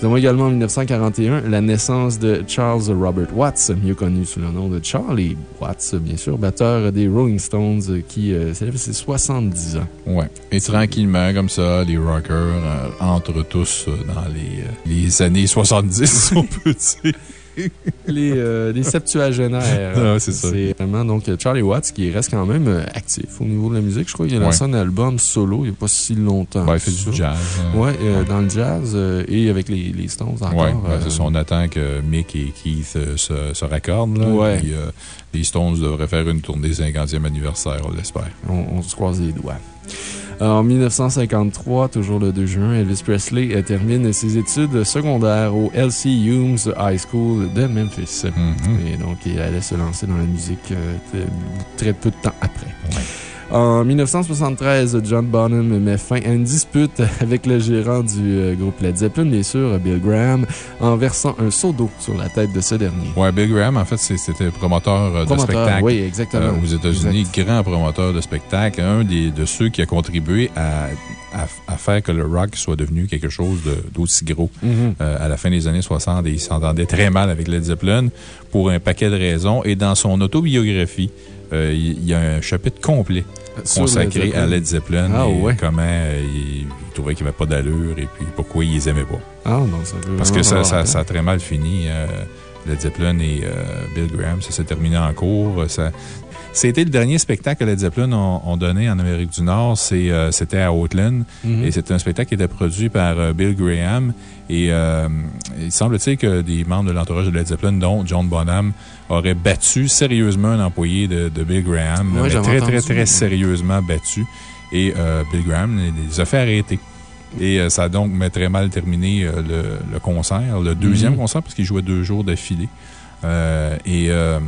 Nous avons également en 1941 la naissance de Charles Robert Watts, mieux connu sous le nom de Charlie Watts, bien sûr, batteur des Rolling Stones euh, qui euh, célèbre ses 70 ans. Ouais. Et tranquillement, comme ça, les rockers euh, entrent tous dans les, les années 70, on peut dire. Les, euh, les septuagénaires. Ah, c'est ça. C'est vraiment donc Charlie Watts qui reste quand même euh, actif au niveau de la musique. Je crois qu'il a Ouais. lancé un album solo il n'y a pas si longtemps. Ouais, il fait du jazz. hein. Ouais, euh, dans le jazz euh, et avec les, les Stones encore. Ouais, ben. On attend que Mick et Keith se, se raccordent. Là. Puis, les Stones devraient faire une tournée 50e anniversaire, on l'espère. On, on se croise les doigts. En 1953, toujours le 2 juin, Elvis Presley termine ses études secondaires au LC Humes High School de Memphis. Mhm. Et donc, il allait se lancer dans la musique euh, très peu de temps après. En 1973, John Bonham met fin à une dispute avec le gérant du euh, groupe Led Zeppelin, bien sûr, Bill Graham, en versant un seau d'eau sur la tête de ce dernier. Ouais, Bill Graham, en fait, c'était promoteur euh, de Promoteur, spectacle. oui, exactement. euh, aux États-Unis, Exact. grand promoteur de spectacle, un des, de ceux qui a contribué à, à, à faire que le rock soit devenu quelque chose de- d'aussi gros. Mhm. Euh, à la fin des années 60 et il s'entendait très mal avec Led Zeppelin pour un paquet de raisons. Et dans son autobiographie, il il y a un chapitre complet consacré Led à Led Zeppelin Ah, et ouais. comment euh, il, il trouvait qu'il n'y avait pas d'allure et puis pourquoi il les aimait pas. Ah, non, ça Parce que ça, ça, ça a très mal fini. euh, Led Zeppelin et euh, Bill Graham, ça s'est terminé en cours. Ça, c'était le dernier spectacle que Led Zeppelin ont, ont donné en Amérique du Nord. Euh, C'était à Oakland. Mhm. Et c'était un spectacle qui était produit par euh, Bill Graham. Et euh, il semble-t-il que des membres de l'entourage de Led Zeppelin, dont John Bonham, auraient battu sérieusement un employé de, de Bill Graham. J'avais très, très, très sérieusement battu. Et euh, Bill Graham les, a fait arrêter. Et euh, ça a donc très mal terminé le, le concert, le deuxième Mhm. concert, parce qu'il jouait deux jours d'affilée. Euh, et euh,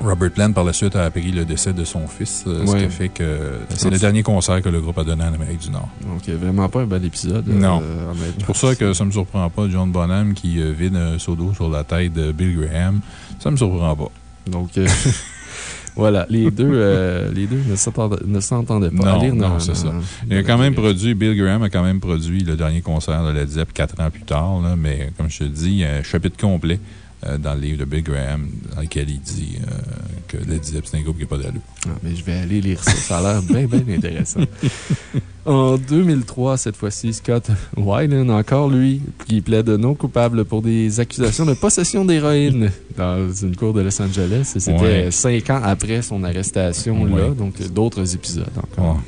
Robert Plant, par la suite, a appris le décès de son fils, euh, ce qui a fait que c'est le dernier concert que le groupe a donné en Amérique du Nord. Donc, vraiment pas un bel épisode. Non. euh, honnêtement. C'est pour ça que ça me surprend pas, John Bonham qui euh, vide un seau d'eau sur la tête de Bill Graham. Ça me surprend pas. Donc, voilà, les deux, les deux ne s'entendaient ne pas. Non, non, c'est ça. Il a quand la même produit, Bill Graham a quand même produit le dernier concert de Led Zepp quatre ans plus tard, là, mais comme je te dis, un chapitre complet dans le livre de Bill Graham dans lequel il dit euh, que Led Zepp, c'est un groupe qui n'a pas d'allure. Ah, mais je vais aller lire ça. Ça a l'air bien, bien intéressant. En 2003, cette fois-ci, Scott Weiland, encore lui, qui plaide non coupable pour des accusations de possession d'héroïne dans une cour de Los Angeles. Et C'était Ouais. cinq ans après son arrestation, là. Donc, d'autres épisodes encore. Ouais.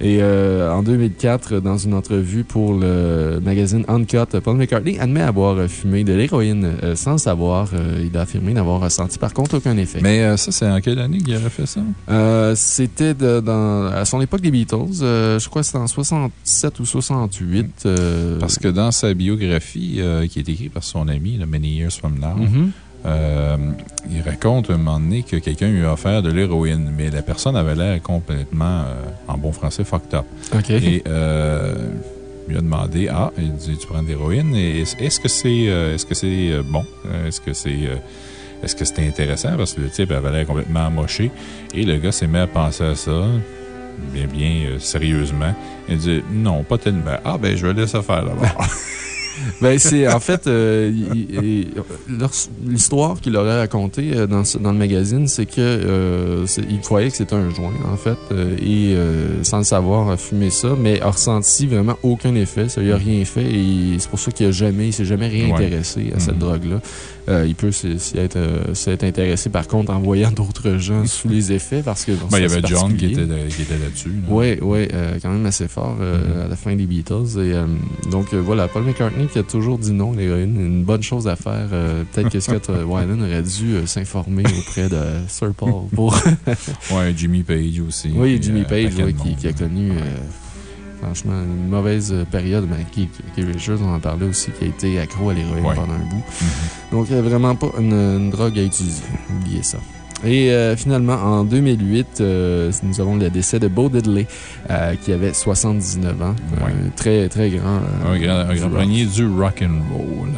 Et euh, en 2004, dans une entrevue pour le magazine Uncut, Paul McCartney admet avoir fumé de l'héroïne euh, sans savoir. Euh, il a affirmé n'avoir ressenti par contre aucun effet. Mais euh, ça, c'est en quelle année qu'il aurait fait ça? Euh, c'était à son époque des Beatles. Euh, je crois que c'était en 67 ou 68. euh, Parce que dans sa biographie, euh, qui est écrite par son ami, le Many Years From Now, Mhm. Euh, il raconte un moment donné que quelqu'un lui a offert de l'héroïne, mais la personne avait l'air complètement, euh, en bon français, fucked up. OK. Et euh, il lui a demandé Ah, il dit, tu prends de l'héroïne, est-ce que c'est est -ce c'est bon? Est-ce que c'est. est-ce que c'était intéressant? Parce que le type avait l'air complètement amoché. Et le gars s'est mis à penser à ça, bien, bien euh, sérieusement. Il dit Non, pas tellement. Ah, ben, je vais laisser faire d'abord. Ben, c'est en fait, euh, l'histoire qu'il aurait racontée euh, dans, le magazine, c'est que euh, croyait que c'était un joint, en fait, euh, et euh, sans le savoir, a fumé ça, mais a ressenti vraiment aucun effet. Ça lui a rien fait et c'est pour ça qu'il a jamais, il s'est jamais réintéressé à cette Mhm. drogue-là. Euh, il peut s'y s'y être, euh, intéressé, par contre, en voyant d'autres gens sous les effets, parce que. Ben, il y avait John qui était, était là-dessus. là. Oui, oui, euh, quand même assez fort euh, Mhm. à la fin des Beatles. Et, donc voilà, Paul McCartney qui a toujours dit non à l'héroïne, une bonne chose à faire. Peut-être que Scott Weiland aurait dû s'informer auprès de Sir Paul pour. Ouais, Jimmy Page aussi. oui, Jimmy Page, ouais, qui, a connu. Franchement, une mauvaise période. Ben, Keith Keith Richards, on en parlait aussi, qui a été accro à l'héroïne Ouais. pendant un bout. Mhm. Donc, euh, vraiment pas une, une drogue à utiliser. Oubliez ça. Et euh, finalement, en 2008, euh, nous avons le décès de Bo Diddley, euh, qui avait 79 ans. Un très, très grand. euh, Un grand, un grand pionnier du rock and roll.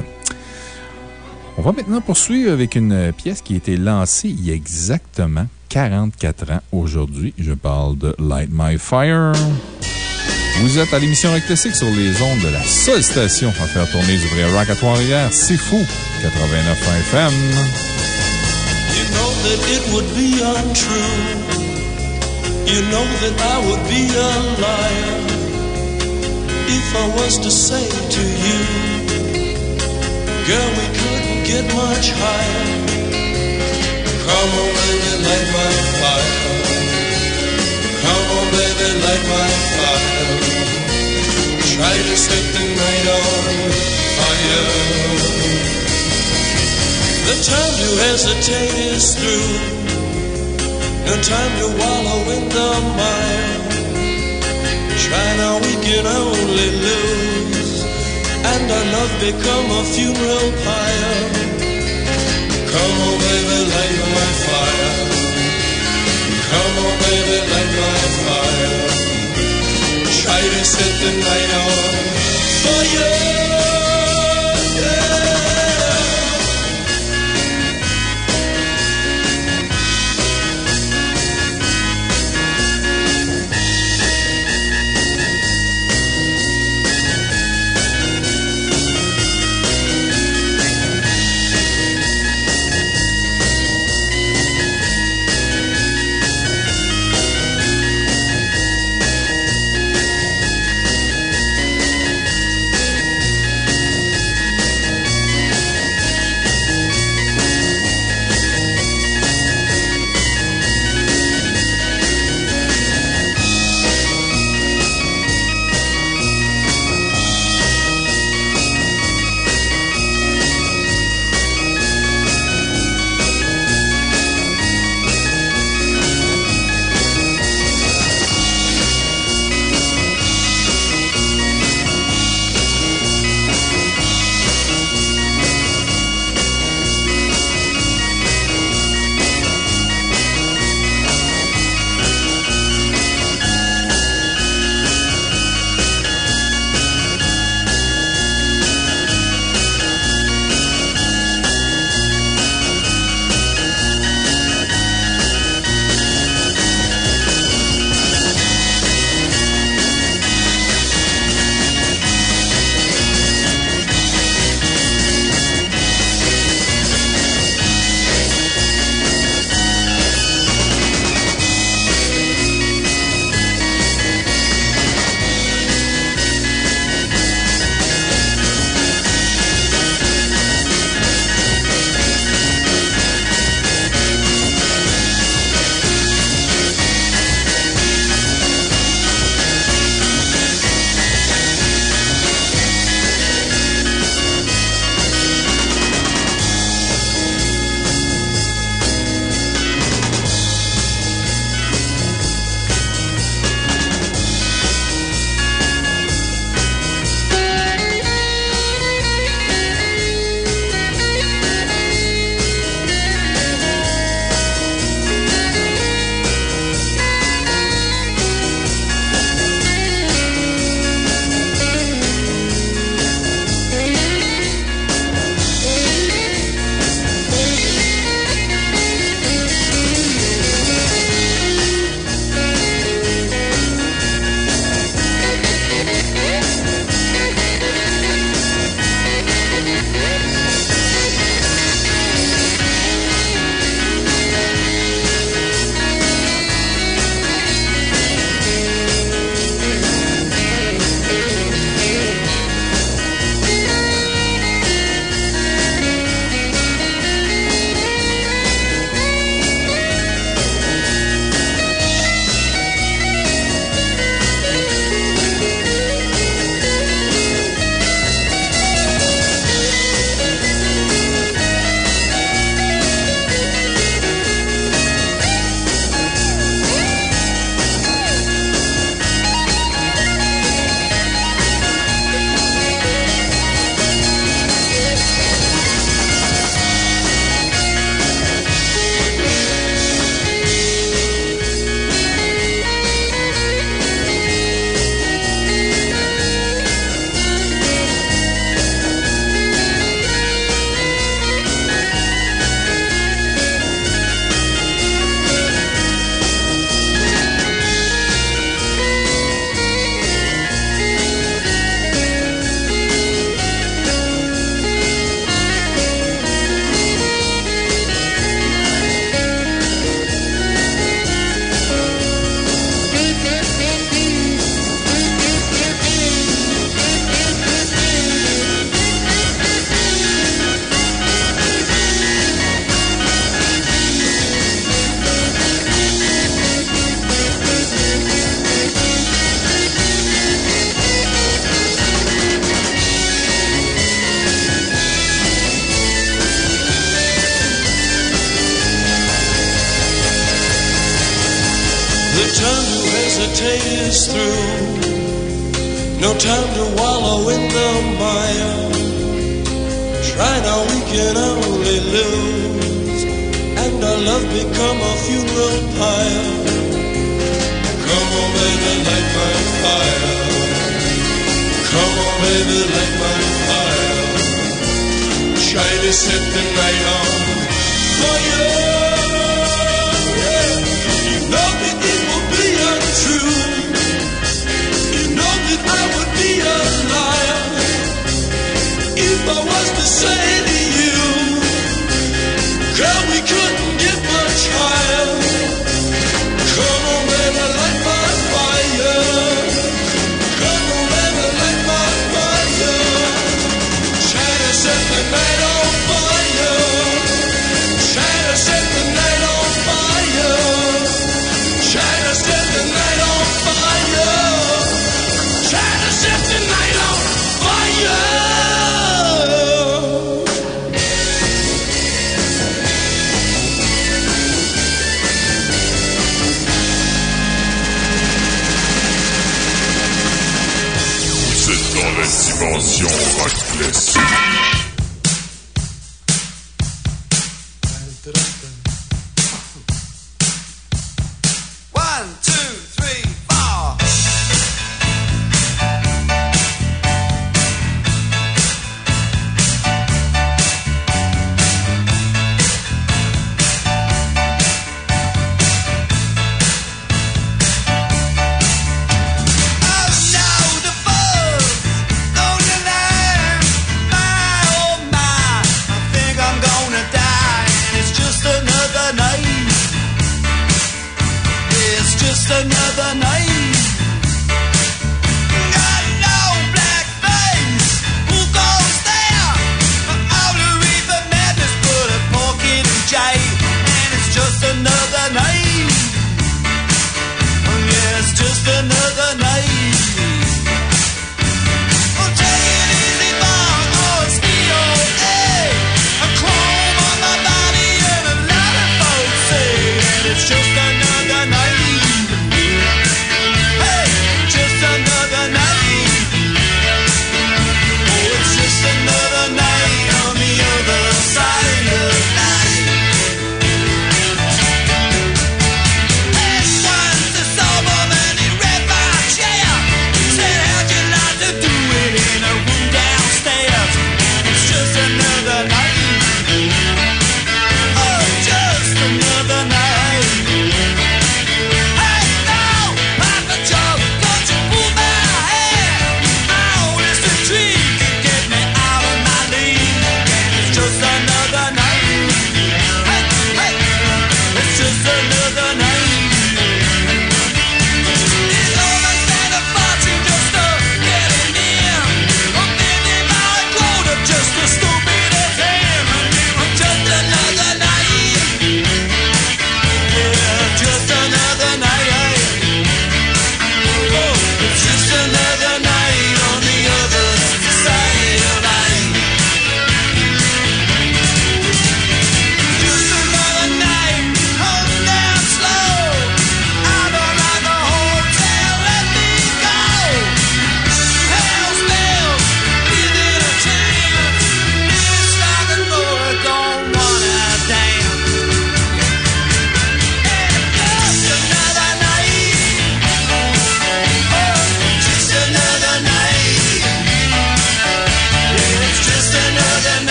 On va maintenant poursuivre avec une pièce qui a été lancée il y a exactement 44 ans aujourd'hui. Je parle de Light My Fire. Vous êtes à l'émission Rock sur les ondes de la seule station à faire tourner du vrai rock à Trois-Rivières. C'est fou! 89 FM. You know that it would be untrue. You know that I would be a liar if I was to say to you, Girl, we couldn't get much higher. Come on, baby, light my fire. Baby, light my fire. Try to set the night on fire. The time to hesitate is through. No time to wallow in the mire. Try now, we can only lose. And our love become a funeral pyre. Come on, baby, light my. Come on, baby, light my fire. Try to set the night on fire.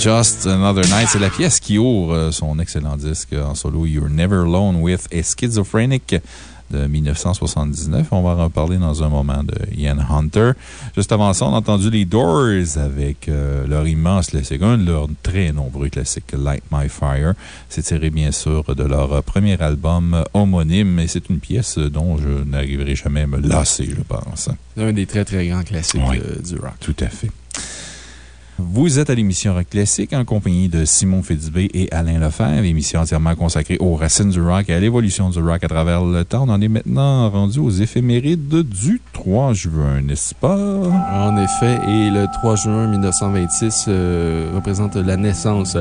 Just Another Night. C'est la pièce qui ouvre euh, son excellent disque en solo You're Never Alone with a Schizophrenic de 1979. On va en reparler dans un moment de Ian Hunter. Juste avant ça, on a entendu les Doors avec euh, leur immense classique, un de leurs très nombreux classiques, Light My Fire. C'est tiré bien sûr de leur premier album homonyme et c'est une pièce dont je n'arriverai jamais à me lasser, je pense. C'est un des très, très grands classiques Oui. euh, du rock. Tout à fait. Vous êtes à l'émission Rock Classique en compagnie de Simon Fitzbé et Alain Lefebvre, émission entièrement consacrée aux racines du rock et à l'évolution du rock à travers le temps. On en est maintenant rendu aux éphémérides du 3 juin, n'est-ce pas? En effet, et le 3 juin 1926 euh, représente la naissance,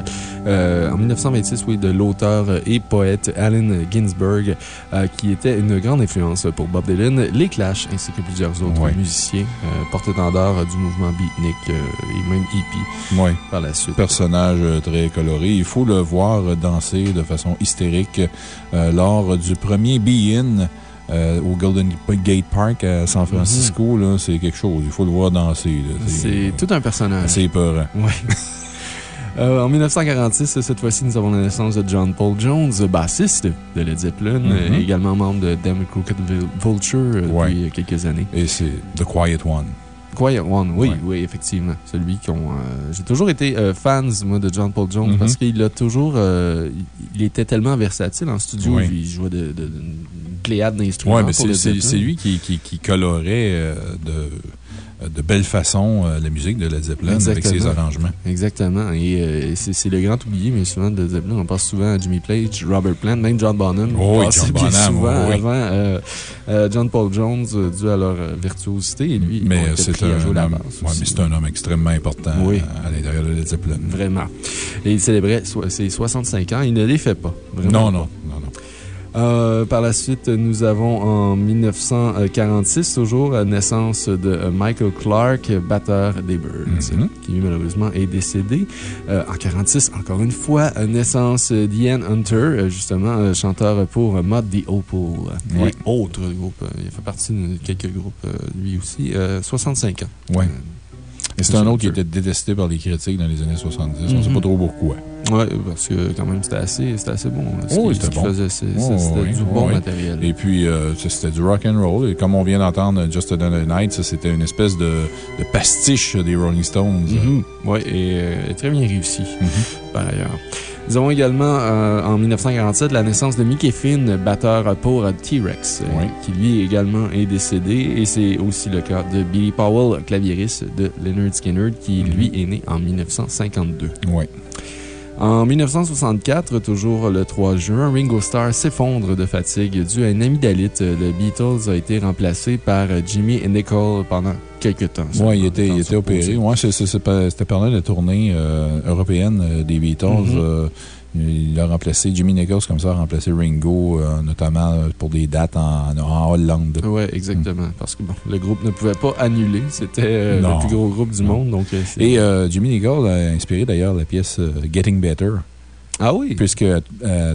euh, en 1926, oui, de l'auteur et poète Allen Ginsberg, euh, qui était une grande influence pour Bob Dylan, les Clash, ainsi que plusieurs autres Ouais. musiciens, porte-étendard du mouvement beatnik et même hippie Oui. par la suite. Personnage très coloré. Il faut le voir danser de façon hystérique lors du premier Be-In. Euh, au Golden Gate Park à San Francisco, là, c'est quelque chose. Il faut le voir danser. C'est tout un personnage. C'est épeurant. Oui. Euh, en 1946, cette fois-ci, nous avons la naissance de John Paul Jones, bassiste de Led Zeppelin, Mhm. également membre de Damn Crooked Vul- Vulture euh, Ouais. depuis quelques années. Et c'est The Quiet One. Quiet One, oui, Ouais. oui, effectivement. Celui qu'on. euh, J'ai toujours été euh, moi, de John Paul Jones Mhm. parce qu'il a toujours. euh, il- il était tellement versatile en studio. Oui. Il jouait de, de, de- d'instruments. Oui, mais c'est lui qui, qui, qui colorait euh, de, de belle façon euh, la musique de Led Zeppelin avec ses arrangements. Exactement. Et euh, c'est le grand oublié, mais souvent de Led Zeppelin. On pense souvent à Jimmy Page, Robert Plant, même John Bonham. Oh oui, John Bonham, souvent oui. avant euh, John Paul Jones, dû à leur virtuosité. Et lui, Mais c'est un, homme- ouais, aussi. mais c'est un homme extrêmement important Oui. à l'intérieur de Led Zeppelin. Vraiment. Et il célébrait so- ses 65 ans. Il ne les fait pas. Vraiment Non, pas. non, non, non. Euh, par la suite, nous avons en 1946, toujours, la naissance de euh, Michael Clark, batteur des Birds, Mhm. qui malheureusement est décédé. Euh, en 46, encore une fois, naissance d'Ian Hunter, justement, chanteur pour Mod the Opal Ouais. et autres groupes. Il fait partie de quelques groupes, lui aussi. Euh, 65 ans. Ouais. Et c'est un autre qui était détesté par les critiques dans les années 70. On ne sait Mhm. pas trop pourquoi. Ouais, parce que quand même, c'était assez, assez bon. Oh, c'était bon. Oh, c'était oui, du oh, bon oui. matériel. Et puis, euh, c'était du rock and roll. Et comme on vient d'entendre Just Another Night, c'était une espèce de, de pastiche des Rolling Stones. Oui, et euh, très bien réussi, Mhm. par ailleurs. Nous avons également, euh, en 1947, la naissance de Mickey Finn, batteur pour euh, T-Rex, euh, Oui. qui lui également est décédé. Et c'est aussi le cas de Billy Powell, claviériste de Leonard Skinner, qui Mhm. lui est né en 1952. Oui. En 1964, toujours le 3 juin, Ringo Starr s'effondre de fatigue dû à une amygdalite. Le Beatles a été remplacé par Jimmy Nicol pendant quelques temps. Oui, il était, il était opéré. Ouais, c'était pendant la tournée euh, européenne euh, des Beatles. Mhm. euh, il a remplacé, Jimmy Nichols, comme ça, a remplacé Ringo, euh, notamment euh, pour des dates en, en Hollande. Oui, exactement. Parce que bon, le groupe ne pouvait pas annuler. C'était euh, le plus gros groupe du monde. Donc, Et Jimmy Nichols a inspiré d'ailleurs la pièce Getting Better. ah oui? Puisque euh,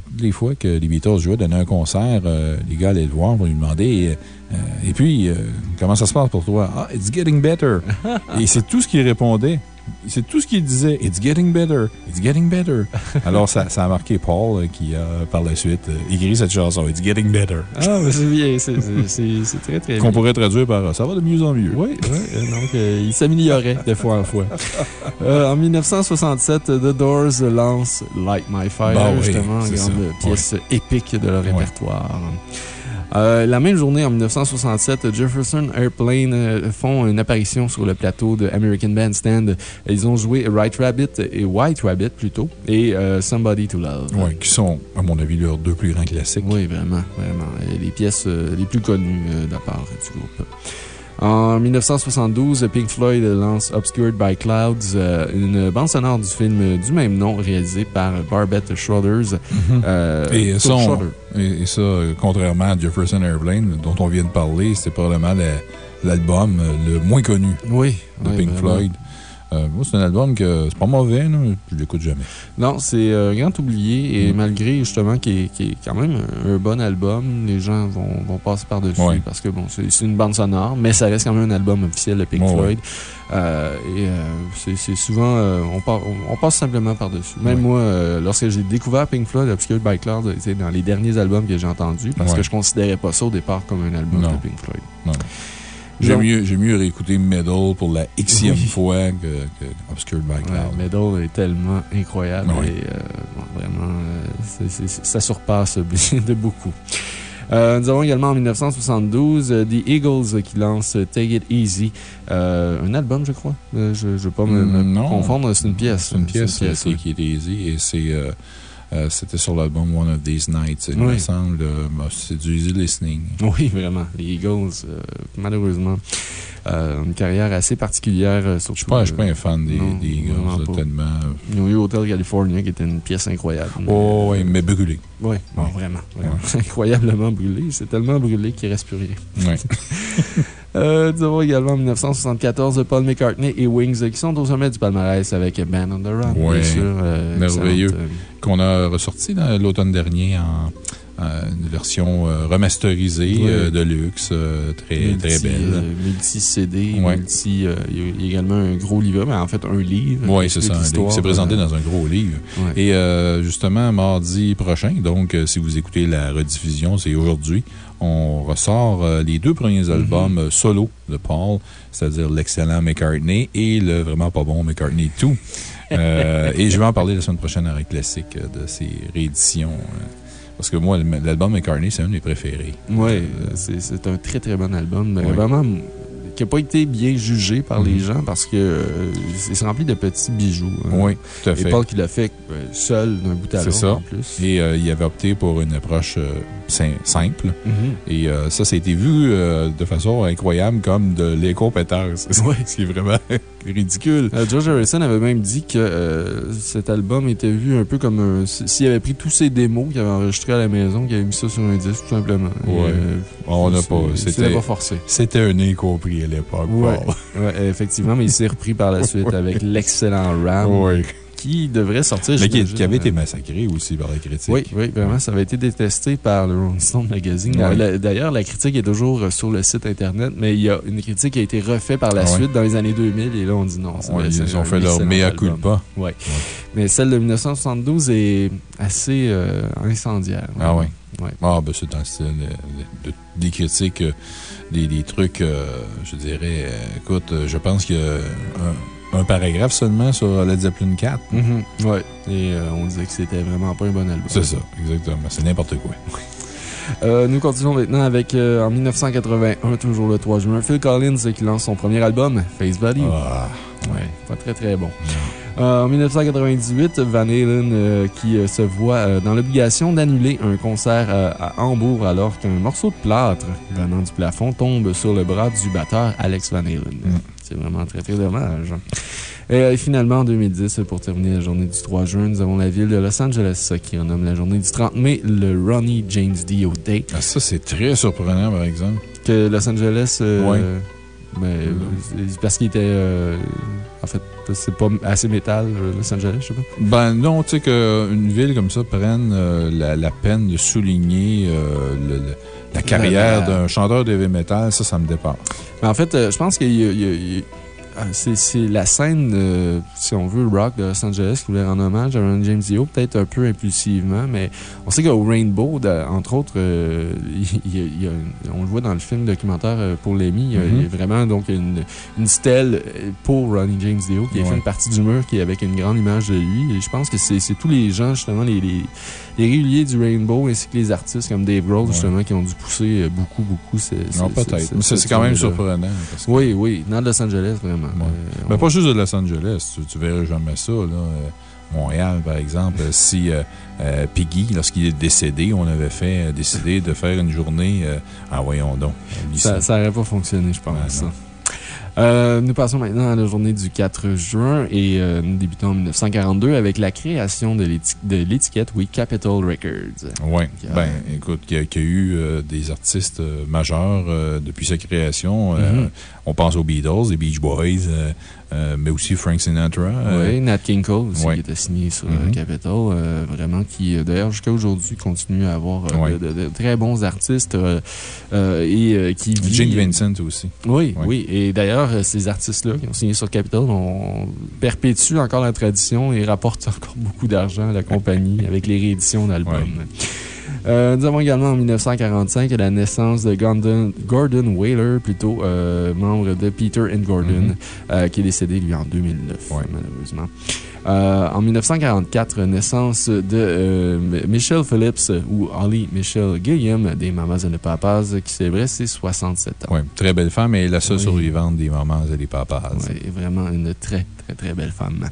toutes les fois que les Beatles jouaient, donnaient un concert, euh, les gars allaient le voir pour lui demander euh, Et puis, comment ça se passe pour toi? Ah, it's getting better. Et c'est tout ce qu'il répondait. C'est tout ce qu'il disait. It's getting better. It's getting better. Alors, ça, ça a marqué Paul euh, qui a, par la suite, euh, écrit cette chanson. It's getting better. Ah, mais c'est bien. C'est très, très Qu'on bien. pourrait traduire par euh, Ça va de mieux en mieux. Oui, oui. donc, euh, il s'améliorait de fois en fois. Euh, en 1967, The Doors lance Light My Fire, Bah oui, justement, c'est grande ça. pièce épique de leur répertoire. Euh, la même journée, en 1967, Jefferson Airplane euh, font une apparition sur le plateau de American Bandstand. Ils ont joué Right Rabbit et White Rabbit plutôt, et euh, Somebody to Love. Ouais, qui sont, à mon avis, leurs deux plus grands classiques. Oui, vraiment, vraiment. Les pièces les plus connues de la part du groupe. En 1972, Pink Floyd lance Obscured by Clouds, euh, une bande sonore du film du même nom réalisé par Barbette Schroeders. euh, Et pour ça, on- Schroeder. et, et ça, euh, contrairement à Jefferson Airplane, dont on vient de parler, c'est probablement la- l'album euh, le moins connu Oui, de oui, Pink. Floyd. Euh, moi, c'est un album que c'est pas mauvais, là, mais je l'écoute jamais. Non, c'est euh, un grand oublié et malgré justement qu'il est, quand même un, bon album, les gens vont, vont passer par-dessus Ouais. parce que bon, c'est une bande sonore, mais ça reste quand même un album officiel de Pink Floyd. Euh, et euh, c'est souvent, euh, on, par- on- on passe simplement par-dessus. Même moi, lorsque j'ai découvert Pink Floyd, Obscured by Cloud, dans les derniers albums que j'ai entendus parce que je considérais pas ça au départ comme un album Non. de Pink Floyd. Non. Donc- mieux, mieux réécouter Metal pour la xème Oui. fois que, que Obscured by Ouais, Cloud. Metal est tellement incroyable Ouais. et euh, bon, vraiment, euh, ça surpasse de beaucoup. Euh, nous avons également en 1972 euh, The Eagles qui lance Take It Easy, un album, je crois. Je ne veux pas me, confondre, c'est une pièce. C'est une pièce, qui est easy et c'est. Euh, C'était sur l'album One of These Nights, il Oui. me semble. euh, bah, c'est du easy listening. Oui, vraiment. Les Eagles, euh, malheureusement, euh, une carrière assez particulière. euh, Je surtout, suis pas, un fan des, non, des Eagles, pas. tellement. Ont eu Hotel California qui était une pièce incroyable. Oh, oui, mais brûlé. Oui, bon, vraiment. vraiment. Incroyablement brûlé. C'est tellement brûlé qu'il reste plus rien. Ouais. Euh, nous avons également en 1974 Paul McCartney et Wings euh, qui sont au sommet du palmarès avec Band on the Run. Ouais. bien sûr. euh, Merveilleux. Qu'on a ressorti l'automne dernier en. euh, une version euh, remasterisée Oui. euh, de luxe, très, multi, très belle. Multi-CD, Ouais. multi. il y a- également un gros livre, mais en fait un livre. Oui, c'est ça. s'est présenté dans un gros livre. ouais. Et justement, mardi prochain, donc si vous écoutez la rediffusion, c'est aujourd'hui, on ressort euh, les deux premiers albums euh, solo de Paul, c'est-à-dire l'excellent McCartney et le vraiment pas bon McCartney 2. Euh, et je vais en parler la semaine prochaine avec Classic de ces rééditions. parce que moi, l'album McCartney, c'est un de mes préférés. Oui, c'est un très très bon album. Vraiment, qui n'a pas été bien jugé par les Mhm. gens parce que euh, c'est rempli de petits bijoux. hein. Oui, tout à Et fait. Paul qui l'a fait euh, seul d'un bout à C'est l'autre ça. en plus. Et euh, il avait opté pour une approche euh, sim- simple. Mhm. Et ça, ça a été vu de façon incroyable comme de l'incompétence. Ouais. Ce qui est vraiment ridicule. George Harrison avait même dit que cet album était vu un peu comme s'il avait pris tous ses démos qu'il avait enregistrés à la maison, qu'il avait mis ça sur un disque, tout simplement. Et, euh, On n'a pas. C'était C'était pas forcé. c'était un incompris à l'époque. Ouais. Ouais, effectivement, mais il s'est repris par la suite avec l'excellent Ram qui devrait sortir. Mais qui, avait été euh, massacré aussi par la critique. Oui, oui, vraiment, ça avait été détesté par le Rolling Stone Magazine. D'ailleurs, la critique est toujours euh, sur le site Internet, mais il y a une critique qui a été refaite par la Ouais. suite dans les années 2000, et là, on dit non. c'est ils ont un fait leur mea culpa. Ouais. Mais celle de 1972 est assez euh, incendiaire. Ah. Ouais. Ah, ben c'est le style de- de- des critiques, euh, des, des trucs, euh, je dirais, euh, écoute, euh, je pense qu'il y a un, un paragraphe seulement sur Led Zeppelin 4. Mhm, ouais. Et euh, on disait que c'était vraiment pas un bon album. C'est ça, exactement. C'est n'importe quoi. Euh, nous continuons maintenant avec, euh, en 1981, toujours le 3 juin, Phil Collins qui lance son premier album, Face Value. Ah, Ouais, pas très très bon. Euh, en 1998, Van Halen euh, qui euh, se voit dans l'obligation d'annuler un concert à Hambourg alors qu'un morceau de plâtre venant du plafond tombe sur le bras du batteur Alex Van Halen. Mm. C'est vraiment très très dommage. Et finalement, en 2010, pour terminer la journée du 3 juin, nous avons la ville de Los Angeles qui renomme la journée du 30 mai le Ronnie James Dio Day. Ah, ça, c'est très surprenant, par exemple. Que Los Angeles. euh, Ben, euh, parce qu'il était. euh, en fait, c'est pas assez métal, euh, Los Angeles, je sais pas. Ben non, tu sais qu'une ville comme ça prenne euh, la, la peine de souligner euh, le- le- la carrière d'un chanteur de heavy metal, ça, ça me dépasse. Mais en fait, je pense qu'il y a. il y c'est c'est la scène, euh, si on veut, rock de Los Angeles qui voulait rendre hommage à Ron James Dio, peut-être un peu impulsivement, mais on sait qu'au Rainbow, entre autres, euh, il y a- il y a une- on le voit dans le film documentaire euh, pour l'Emmy, il y a- Mhm. il y a vraiment donc une, une stèle euh, pour Ronnie James Dio qui a fait une partie du mur qui est avec une grande image de lui. Et je pense que c'est c'est tous les gens, justement, les, les, les réguliers du Rainbow ainsi que les artistes comme Dave Grohl, Ouais. justement, qui ont dû pousser euh, beaucoup, beaucoup. ce- Non, peut-être. Mais c'est quand même surprenant. parce que- Oui, oui, dans Los Angeles, vraiment. Ouais. Euh, Mais on- pas juste de Los Angeles. Tu, tu verrais jamais ça, là. Euh, Montréal, par exemple, si euh, euh, Piggy, lorsqu'il est décédé, on avait fait euh, décider de faire une journée. ah, voyons donc. Ça ça. n'aurait pas fonctionné, je pense. Ça. Euh, nous passons maintenant à la journée du 4 juin et euh, nous débutons en 1942 avec la création de l'éti- de l'étiquette, oui, Capitol Records. Oui. Qui a- Ben, écoute, qu'il y, a- a eu euh, des artistes euh, majeurs euh, depuis sa création. Euh, Mhm. On pense aux Beatles, les Beach Boys, euh, mais aussi Frank Sinatra. euh, Oui, Nat King Cole aussi, ouais. qui était signé sur euh, Capitol. euh, vraiment, qui, d'ailleurs, jusqu'à aujourd'hui, continue à avoir Ouais. de, très bons artistes et qui vit- Vincent aussi. Oui, Ouais. oui. Et d'ailleurs, ces artistes-là qui ont signé sur Capitol on perpétuent encore la tradition et rapportent encore beaucoup d'argent à la compagnie avec les rééditions d'albums. Euh, nous avons également en 1945 la naissance de Gordon, Gordon Whaler, plutôt euh, membre de Peter and Gordon, Mhm. euh, qui est décédé lui en 2009, malheureusement. En 1944, naissance de Michelle Phillips ou Holly Michelle Gilliam des Mamas and the Papas qui célébrait ses 67 ans. Oui, très belle femme et la seule Oui. survivante des mamans et des papas. Oui, vraiment une très, très, très belle femme.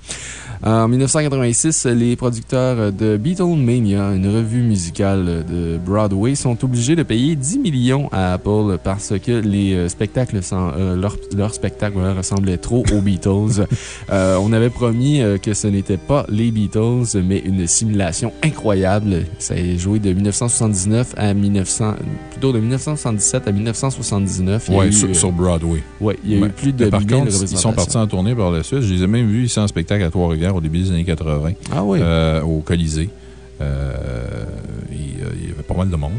En 1986, les producteurs de Beatlemania, une revue musicale de Broadway, sont obligés de payer 10 millions à Apple parce que les euh, spectacles, sem- euh, leur, leur spectacle voilà, ressemblait trop aux Beatles. Euh, on avait promis euh, que ce n'était pas les Beatles, mais une simulation incroyable. Ça a joué de 1979 à 1900, plutôt de 1977 à 1979. Il y a Oui, sur, sur Broadway. ouais, il y a eu plus de Par 1000 contre, ils sont partis en tournée par la suite. Je les ai même vus ici en spectacle à Trois-Rivières au début des années 80. Ah oui. euh, au Colisée. Euh, il, euh, il y avait pas mal de monde.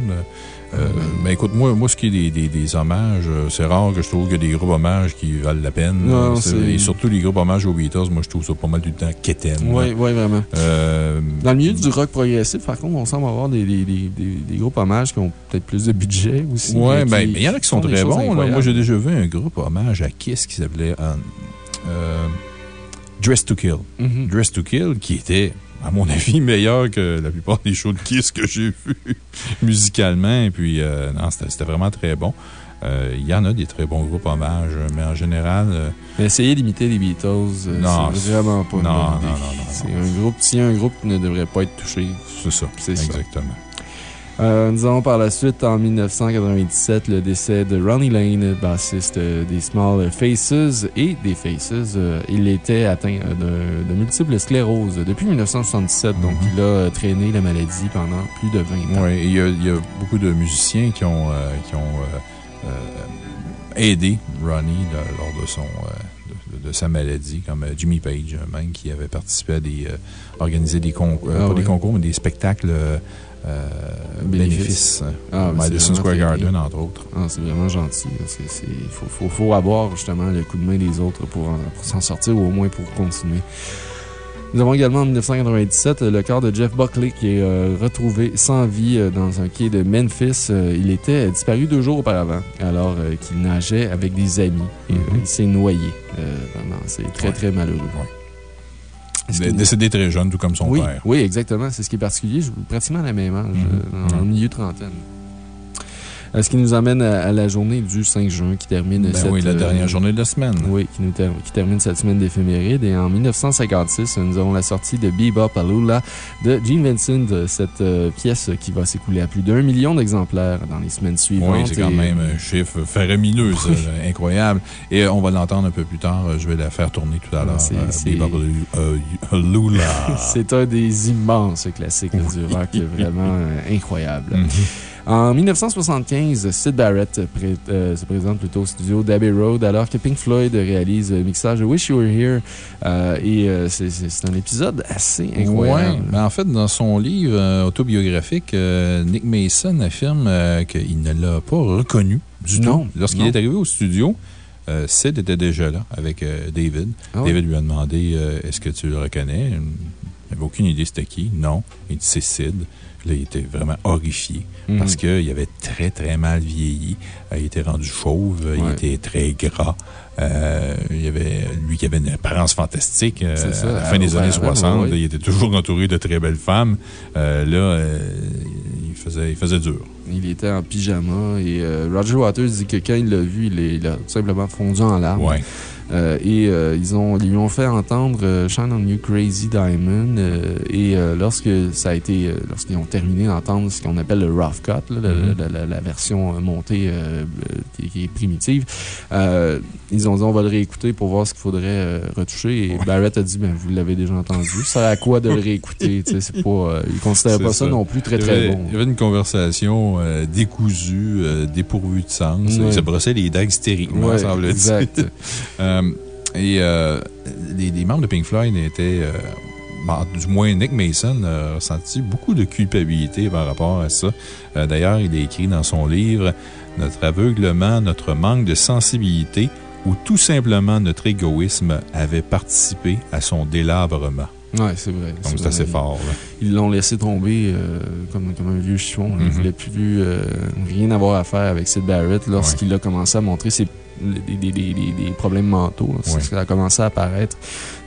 Euh, mais écoute, moi, moi, ce qui est des, des, des hommages, c'est rare que je trouve qu'il y a des groupes hommages qui valent la peine. Non, et surtout les groupes hommages aux Beatles, moi, je trouve ça pas mal le temps quétaine. Oui, oui, vraiment. Dans le milieu du rock progressif, par contre, on semble avoir des, des, groupes hommages qui ont peut-être plus de budget aussi. Mais ben, mais il y en a qui sont très bons. là. Moi, j'ai déjà vu un groupe hommage à Kiss qui s'appelait euh, Dress to Kill. Mhm. Dress to Kill, qui était, à mon avis, meilleur que la plupart des shows de Kiss que j'ai vus musicalement. Et puis, euh, non, c'était vraiment très bon. Euh, Il y en a des très bons groupes hommages, mais en général. euh, Mais essayer d'imiter les Beatles, euh, Non, c'est vraiment pas non, non, non, non, un groupe, s'il y a un groupe qui ne devrait pas être touché, c'est ça. c'est ça. Exactement. Euh, nous avons par la suite, en 1997, le décès de Ronnie Lane, bassiste euh, des Small Faces et des Faces. Euh, il était atteint de, de multiples scléroses depuis 1977, donc Mhm. il a traîné la maladie pendant plus de 20 ans. Oui, il y, a- il y a beaucoup de musiciens qui ont, euh, qui ont euh, euh, aidé Ronnie lors de, son, de, de sa maladie, comme Jimmy Page, même, qui avait participé à des. euh, organiser des concours, Ah pas des concours, mais des spectacles euh, euh, bénéfices. Ah, Madison Square Garden, entre autres. Ah, c'est vraiment gentil. Il faut, faut, faut avoir justement le coup de main des autres pour, en- pour s'en sortir ou au moins pour continuer. Nous avons également en 1997 le corps de Jeff Buckley qui est euh, retrouvé sans vie euh, dans un quai de Memphis. Euh, il était disparu deux jours auparavant alors euh, qu'il nageait avec des amis et euh, Mhm. il s'est noyé. Euh, vraiment, c'est très, Ouais. très malheureux. Décédé très jeune, tout comme son oui, père. oui, exactement. C'est ce qui est particulier. Pratiquement à la même âge, Mhm. euh, Ouais. le milieu trentaine. Euh, Ce qui nous amène à, à la journée du 5 juin qui termine Ben cette. oui, la euh, dernière journée de la semaine. Oui, qui, nous ter- qui termine cette semaine d'éphéméride. Et en 1956, nous avons la sortie de Bebop Alula de Gene Vincent, euh, cette euh, pièce qui va s'écouler à plus d'un million d'exemplaires dans les semaines suivantes. Oui, c'est quand Et- même un chiffre faramineux, incroyable. Et euh, on va l'entendre un peu plus tard. euh, Je vais la faire tourner tout à l'heure. C'est- euh, c'est- Bebop euh, Lula. C'est un des immenses classiques du rock, vraiment euh, incroyable. En 1975, Sid Barrett pré- euh, se présente plutôt au studio d'Abbey Road alors que Pink Floyd réalise le mixage de Wish You Were Here. Euh, et euh, c'est- un épisode assez incroyable. Ouais, ben en fait, dans son livre euh, autobiographique, euh, Nick Mason affirme euh, qu'il ne l'a pas reconnu du Non, tout. Lorsqu'il est arrivé au studio, euh, Sid était déjà là avec euh, David. Ah ouais. David lui a demandé euh, Est-ce que tu le reconnais? Il n'avait aucune idée c'était qui. Non. Il dit C'est Sid. Là, il était vraiment horrifié Mhm. parce qu'il avait très, très mal vieilli. Euh, il était rendu chauve, il était très gras. Euh, il y avait, lui qui avait une apparence fantastique euh, C'est ça, à la fin des ouais, années ouais, 60. ouais, ouais. Il était toujours entouré de très belles femmes. Euh, là, il, faisait, il faisait dur. Il était en pyjama et Roger Waters dit que quand il l'a vu, il, est- il a tout simplement fondu en larmes. Ouais. Euh, et euh, ils, ont, ils lui ont fait entendre euh, Shine on You Crazy Diamond. et lorsque ça a été, lorsqu'ils ont terminé d'entendre ce qu'on appelle le rough cut, là, la- la, la- la version montée qui, qui est primitive, ils ont dit on va le réécouter pour voir ce qu'il faudrait retoucher. Et Barrett a dit ben, vous l'avez déjà entendu. Ça sert à quoi de le réécouter c'est pas, Il ne considère pas ça. ça. non plus très très bon. Il y avait une conversation euh, décousue, euh, dépourvue de sens. Ouais. Il se brossait les dents hystériquement, Ouais, semble-t-il. Euh, Et euh, les, les membres de Pink Floyd étaient. euh, bon, du moins, Nick Mason a ressenti beaucoup de culpabilité par rapport à ça. Euh, D'ailleurs, il a écrit dans son livre Notre aveuglement, notre manque de sensibilité ou tout simplement notre égoïsme avait participé à son délabrement. Ouais, c'est vrai. Donc, c'est assez fort. là. Ils l'ont laissé tomber euh, comme, comme un vieux chiffon. là. Il Mhm. voulait plus euh, rien avoir à faire avec Sid Barrett lorsqu'il a commencé à montrer ses, des, problèmes mentaux. C'est Ouais. ce qui a commencé à apparaître.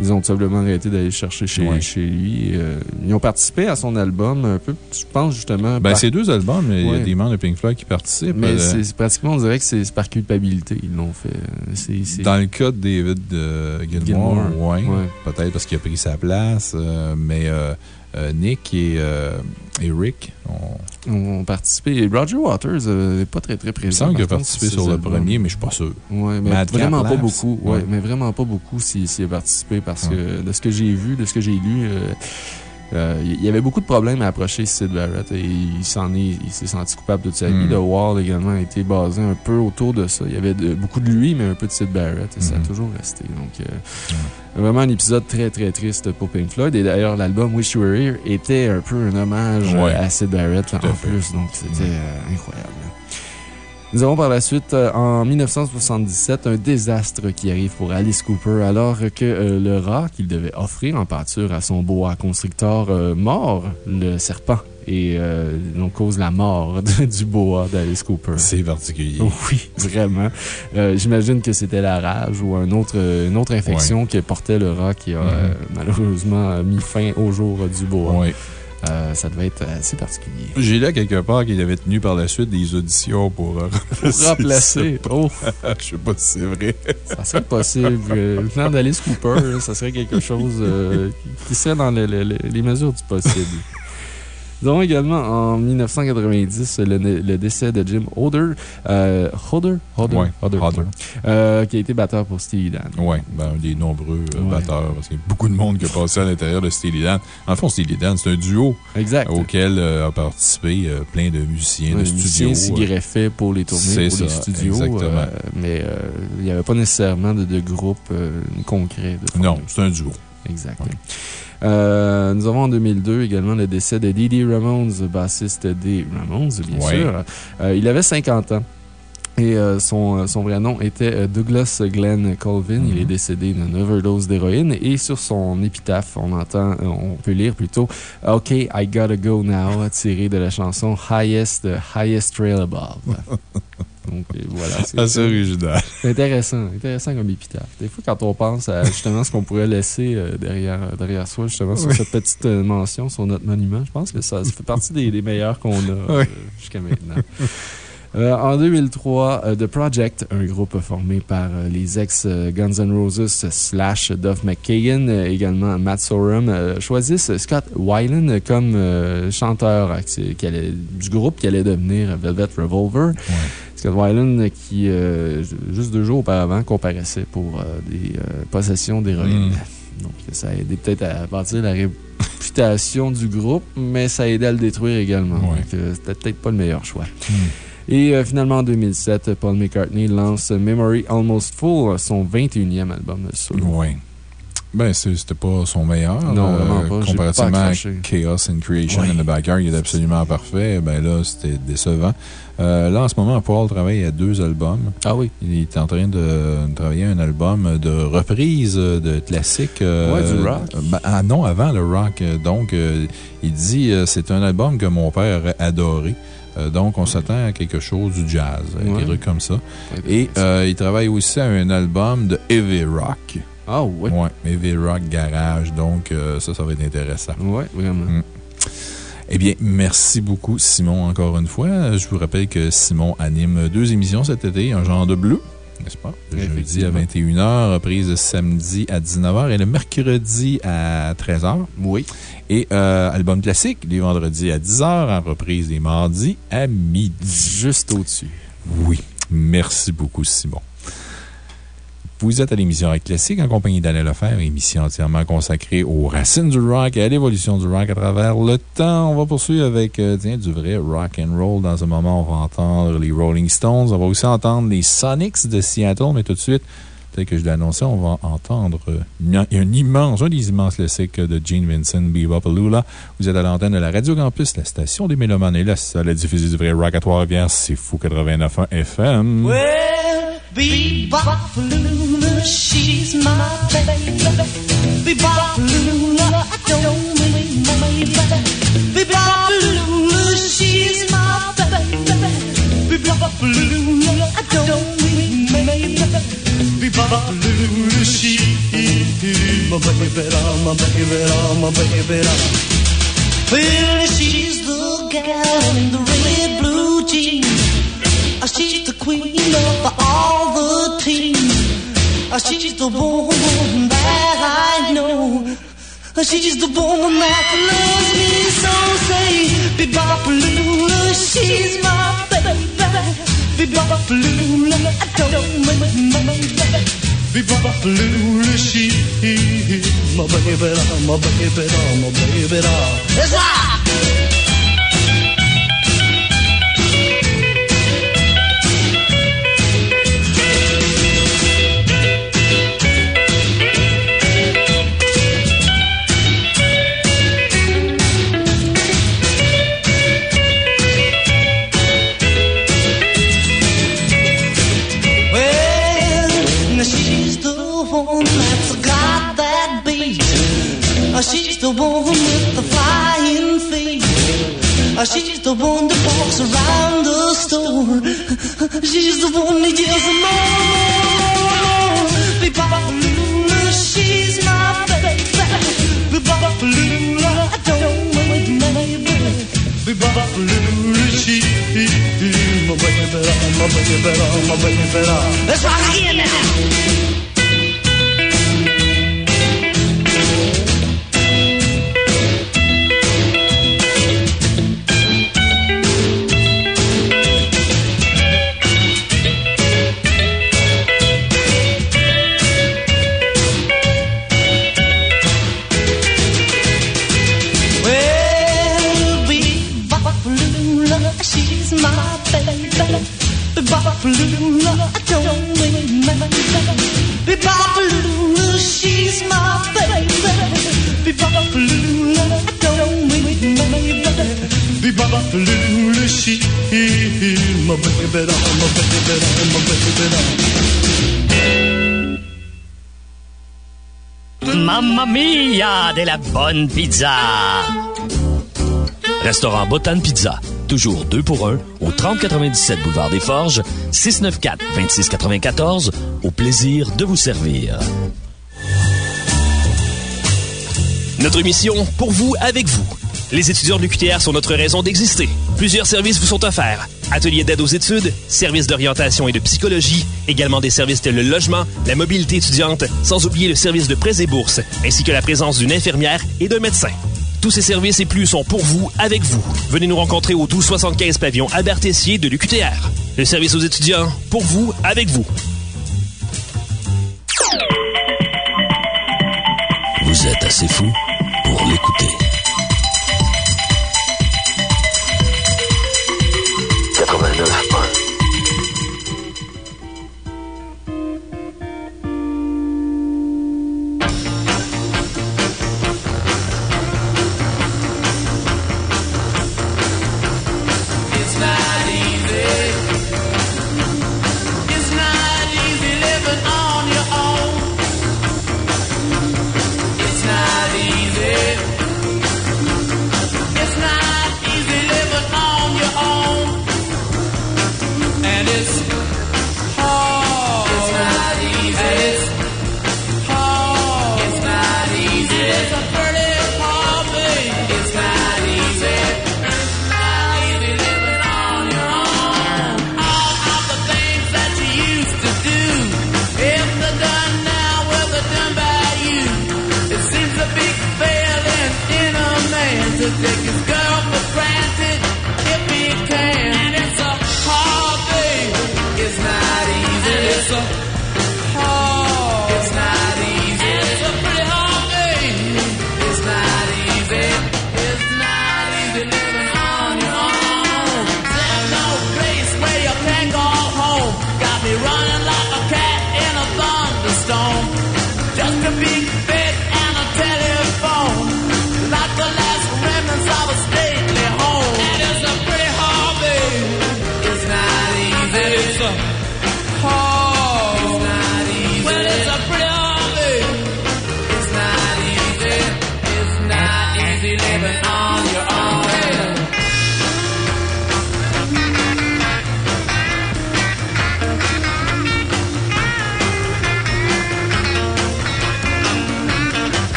Ils ont tout simplement arrêté d'aller chercher chez, Ouais. chez lui. Euh, ils ont participé à son album un peu, je pense justement. Ben, par- ces deux albums, il y a des membres de Pink Floyd qui participent. mais Euh, c'est c'est pratiquement, on dirait que c'est c'est par culpabilité. Ils l'ont fait. C'est- c'est- Dans le cas de David euh, peut-être parce qu'il a pris sa place, euh, mais Nick et, euh, et Rick ont. ont participé. Roger Waters n'est pas très, très présent. Il me semble qu'il a participé sur le premier, mais je ne suis pas sûr. Mais vraiment pas Labs. beaucoup. Ouais, Ouais. mais vraiment pas beaucoup s'il a participé parce Ouais. que de ce que j'ai vu, de ce que j'ai lu, euh, euh, il y avait beaucoup de problèmes à approcher Sid Barrett et il s'en est, il s'est senti coupable toute sa vie. Mm. The Wall également a été basé un peu autour de ça. Il y avait de- beaucoup de lui, mais un peu de Sid Barrett et ça a Mhm. toujours resté. Donc, euh, vraiment un épisode très, très triste pour Pink Floyd. Et d'ailleurs, l'album Wish You Were Here était un peu un hommage Ouais. à Sid Barrett en plus. Donc, c'était Mm. euh, incroyable. Nous avons par la suite, euh, en 1977, un désastre qui arrive pour Alice Cooper alors que euh, le rat qu'il devait offrir en pâture à son boa constrictor euh, mort, le serpent, et euh, donc cause la mort de- du boa d'Alice Cooper. C'est particulier. Oui, vraiment. Euh, J'imagine que c'était la rage ou un autre, une autre infection que portait le rat qui a Mhm. euh, malheureusement mis fin au jour du boa. Ouais. Euh, ça devait être assez particulier. J'ai là quelque part qu'il avait tenu par la suite des auditions pour euh, Pour remplacer. Oh, Je sais pas si c'est vrai. ça serait possible. Euh, Venant d'Alice Cooper, ça serait quelque chose euh, qui- serait dans le- le- le- les mesures du possible. Nous avons également en 1990 le, le décès de Jim Hodder. Euh, Hodder? Hodder? Ouais, Hodder, Hodder. ouais. Euh, qui a été batteur pour Steely Dan. Oui, ben, un des nombreux euh, Ouais. batteurs, parce qu'il y a beaucoup de monde qui a passé à l'intérieur de Steely Dan. En fond, Steely Dan, c'est un duo Exact. auquel a participé plein de musiciens Ouais, de les musiciens s'y greffaient pour les tournées, pour les ça, studios. exactement. mais il n'y avait pas nécessairement de, de groupe concret. De Non, c'est un duo. Exact. Euh, nous avons en 2002 également le décès de Didi Ramones, bassiste des Ramones, bien sûr. Euh, il avait 50 ans. Et euh, son, son vrai nom était Douglas Glenn Colvin. Il Mhm. est décédé d'une overdose d'héroïne. Et sur son épitaphe, on entend, on peut lire plutôt OK, I gotta go now, tiré de la chanson Highest, Highest Trail Above. Donc euh, voilà. c'est- Assez original. c'est intéressant, intéressant comme épitaphe. Des fois, quand on pense à justement ce qu'on pourrait laisser euh, derrière, derrière soi, justement, sur Oui. cette petite euh, mention sur notre monument, je pense que ça, ça fait partie des, des meilleurs qu'on a euh, Oui. jusqu'à maintenant. Euh, en 2003, euh, The Project, un groupe formé par euh, les ex-Guns N' Roses slash Duff McKagan, euh, également Matt Sorum, euh, choisissent Scott Weiland comme euh, chanteur euh, qui- qui allait- du groupe qui allait devenir Velvet Revolver. Scott Weiland, qui, euh, juste deux jours auparavant, comparaissait pour euh, des euh, possessions d'héroïne. Mm. Donc, ça a aidé peut-être à bâtir la réputation du groupe, mais ça a aidé à le détruire également. Ouais. Donc, c'était peut-être pas le meilleur choix. Mm. Et finalement, en 2007, Paul McCartney lance Memory Almost Full, son 21e album solo. Oui. Ben, c'était pas son meilleur. Non, vraiment pas. Comparativement pas à accroché. Chaos and Creation Oui. in the Backyard, il est absolument parfait. Ben là, c'était décevant. Euh, là, en ce moment, Paul travaille à deux albums. Ah oui. Il est en train de travailler un album de reprise de classiques. euh, Ouais, du rock. ben, ah non, avant le rock. Donc, euh, il dit c'est un album que mon père aurait adoré. Euh, donc, on s'attend à quelque chose du jazz, Ouais. des trucs comme ça. Et il travaille aussi à un album de heavy rock. Ah oui. Ouais, heavy rock garage. Donc, ça, ça va être intéressant. Ouais, vraiment. Mm. Eh bien, merci beaucoup, Simon, encore une fois. Je vous rappelle que Simon anime deux émissions cet été, un genre de bleu, n'est-ce pas? Le jeudi à Effectivement. 21h, reprise samedi à 19h et le mercredi à 13h. Oui. Et euh, album classique, les vendredis à 10h, en reprise les mardis à midi. Juste au-dessus. Oui. Merci beaucoup, Simon. Vous êtes à l'émission Rock Classique en compagnie d'Alain Lefebvre, émission entièrement consacrée aux racines du rock et à l'évolution du rock à travers le temps. On va poursuivre avec euh, du vrai rock and roll. Dans un moment, on va entendre les Rolling Stones. On va aussi entendre les Sonics de Seattle, mais tout de suite, Peut-être que je annoncé, on va entendre euh, un immense, un des immenses classiques de Gene Vincent, Bebop Lula. Vous êtes à l'antenne de la Radio Campus, la station des Mélomanes. Et la diffusée du vrai rock à Trois-Rivières, c'est fou 89.1 FM. Well, Bebop Lula, she's my baby. Bebop Lula, I don't mean my baby. Bebop Lula, she's my baby. Bebop Lula, I don't mean my baby. She's my baby, my baby, my baby. Well, she's the gal in the red blue jeans. She's the queen of all the teams. She's the woman that I know. She's the woman that loves me so. Say, Bebopalula, she's my baby. Bebopalula, I don't make my baby. Bebopalula, she's my baby, my baby, my baby. Let's rock! She's the one with the flying feet. Uh, She's the one that walks around the store. She's the one that yells more. Bebopalula, she's my baby. Bebopalula, I don't make my baby. Bebopalula, she's my baby, my baby, my baby. Let's rock again now. Mamma mia, de la bonne pizza! Restaurant Botan Pizza. Toujours deux pour un au 3097 boulevard des Forges, 694-2694. Au plaisir de vous servir. Notre mission, pour vous, avec vous. Les étudiants de l'UQTR sont notre raison d'exister. Plusieurs services vous sont offerts. Ateliers d'aide aux études, services d'orientation et de psychologie, également des services tels le logement, la mobilité étudiante, sans oublier le service de prêts et bourses, ainsi que la présence d'une infirmière et d'un médecin. Tous ces services et plus sont pour vous, avec vous. Venez nous rencontrer au 1275 pavillon Albert Tessier de l'UQTR. Le service aux étudiants, pour vous, avec vous. Vous êtes assez fou pour l'écouter.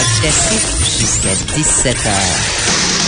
rock classique jusqu'à 17h.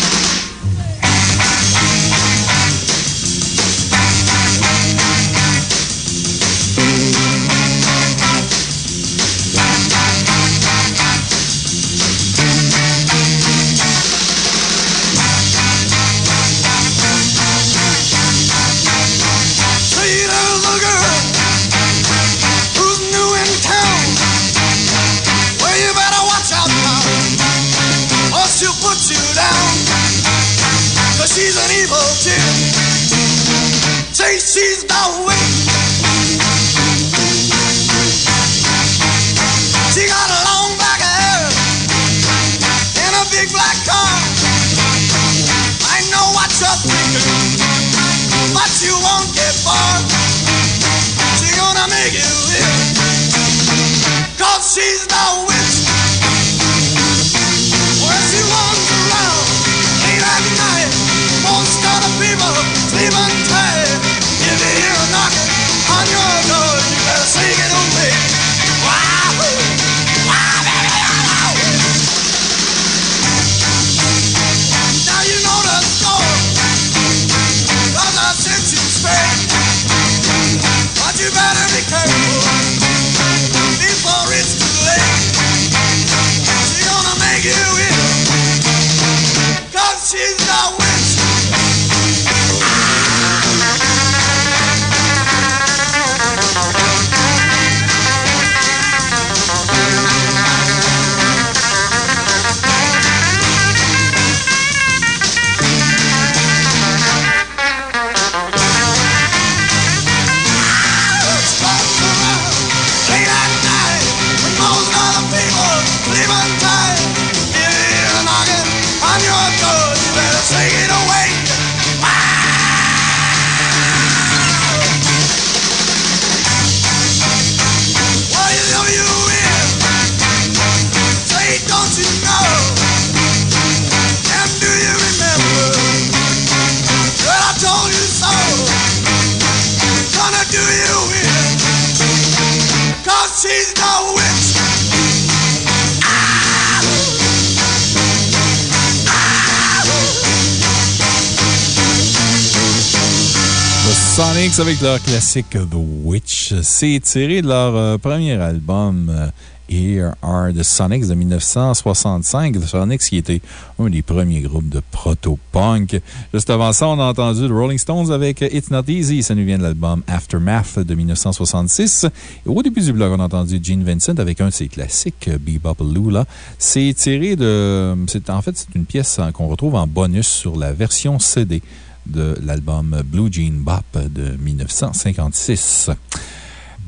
avec leur classique The Witch. C'est tiré de leur euh, premier album euh, Here Are the Sonics de 1965. The Sonics qui était un des premiers groupes de proto-punk. Juste avant ça, on a entendu The Rolling Stones avec euh, It's Not Easy. Ça nous vient de l'album Aftermath de 1966. Au début du blog, on a entendu Gene Vincent avec un de ses classiques, Bebop Lula. C'est tiré de. En fait, c'est une pièce hein, qu'on retrouve en bonus sur la version CD de l'album Blue Jean Bop de 1956.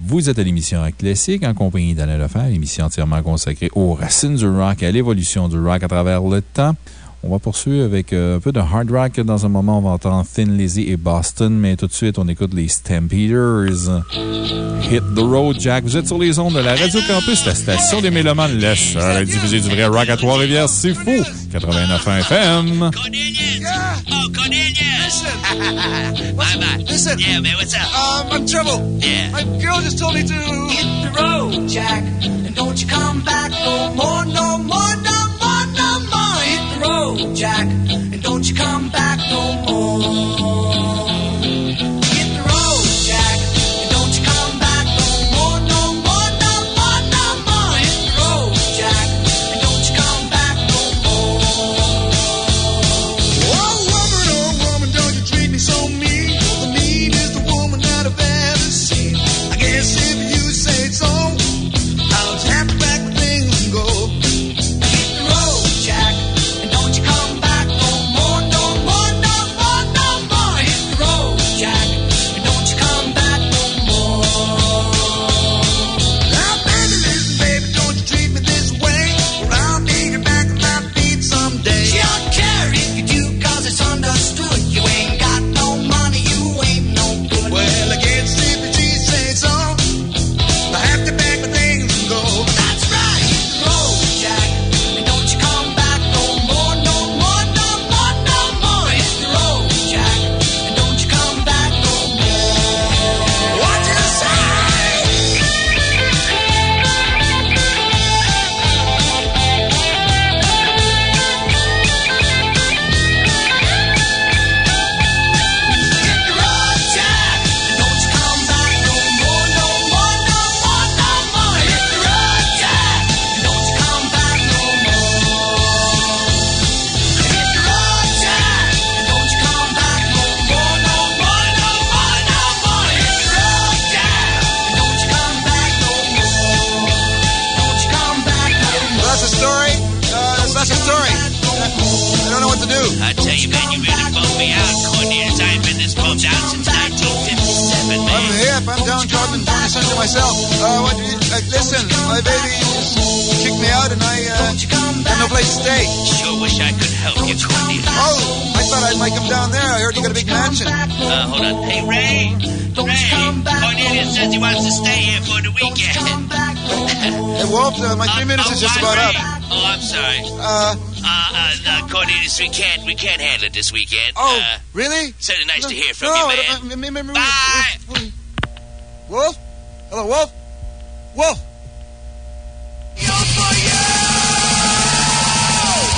Vous êtes à l'émission Rock Classique en compagnie d'Alain Lefebvre, émission entièrement consacrée aux racines du rock et à l'évolution du rock à travers le temps. On va poursuivre avec euh, un peu de hard rock. Dans un moment, on va entendre Thin Lizzy et Boston, mais tout de suite, on écoute les Stampeders. Hit the road, Jack. Vous êtes sur les ondes de la Radio Campus, la station des Mélomanes, la seule diffuser du vrai rock à Trois-Rivières. C'est fou! 89 FM. Oh, Cornelius! Listen. Bye bye. Listen. Yeah, man, what's up? Um, I'm in trouble. Yeah. My girl just told me to. Hit the road, Jack, and don't you come back no more, no more, no more, road, Jack, and don't you come back no more. Myself. Uh, what, uh, listen, my baby kicked me out and I uh, have no place to stay. Sure wish I could help you, Cornelius. Oh, I thought I might come down there. I heard you got a big mansion. Uh, hold on. Hey, Ray. Ray, Cornelius says he wants to stay here for the weekend. Hey, Wolf, uh, my three minutes is just about up. Oh, I'm sorry. Uh, Uh, uh, uh, Cornelius, we can't, we can't handle it this weekend. oh, Uh, really? certainly nice to hear from no, you, man. don't- Bye. Wolf? Hello, Wolf? Wolf?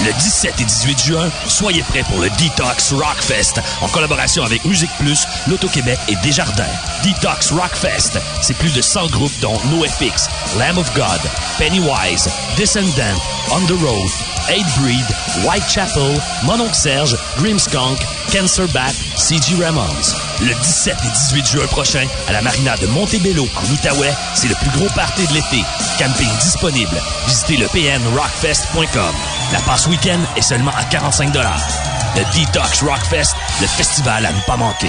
Le 17 et 18 juin, soyez prêts pour le Detox Rockfest en collaboration avec Musique Plus, L'Auto-Québec et Desjardins. Detox Rockfest, c'est plus de 100 groupes dont NoFX, Lamb of God, Pennywise, Descendant, On the Road, Eight Breed, Whitechapel, Mononcle Serge, Cancer Bat, C.G. Ramones. Le 17 et 18 juin prochain, à la marina de Montebello, en Outaouais, c'est le plus gros party de l'été. Camping disponible. Visitez le pnrockfest.com. La passe week-end est seulement à 45 Le Detox Rockfest, le festival à ne pas manquer.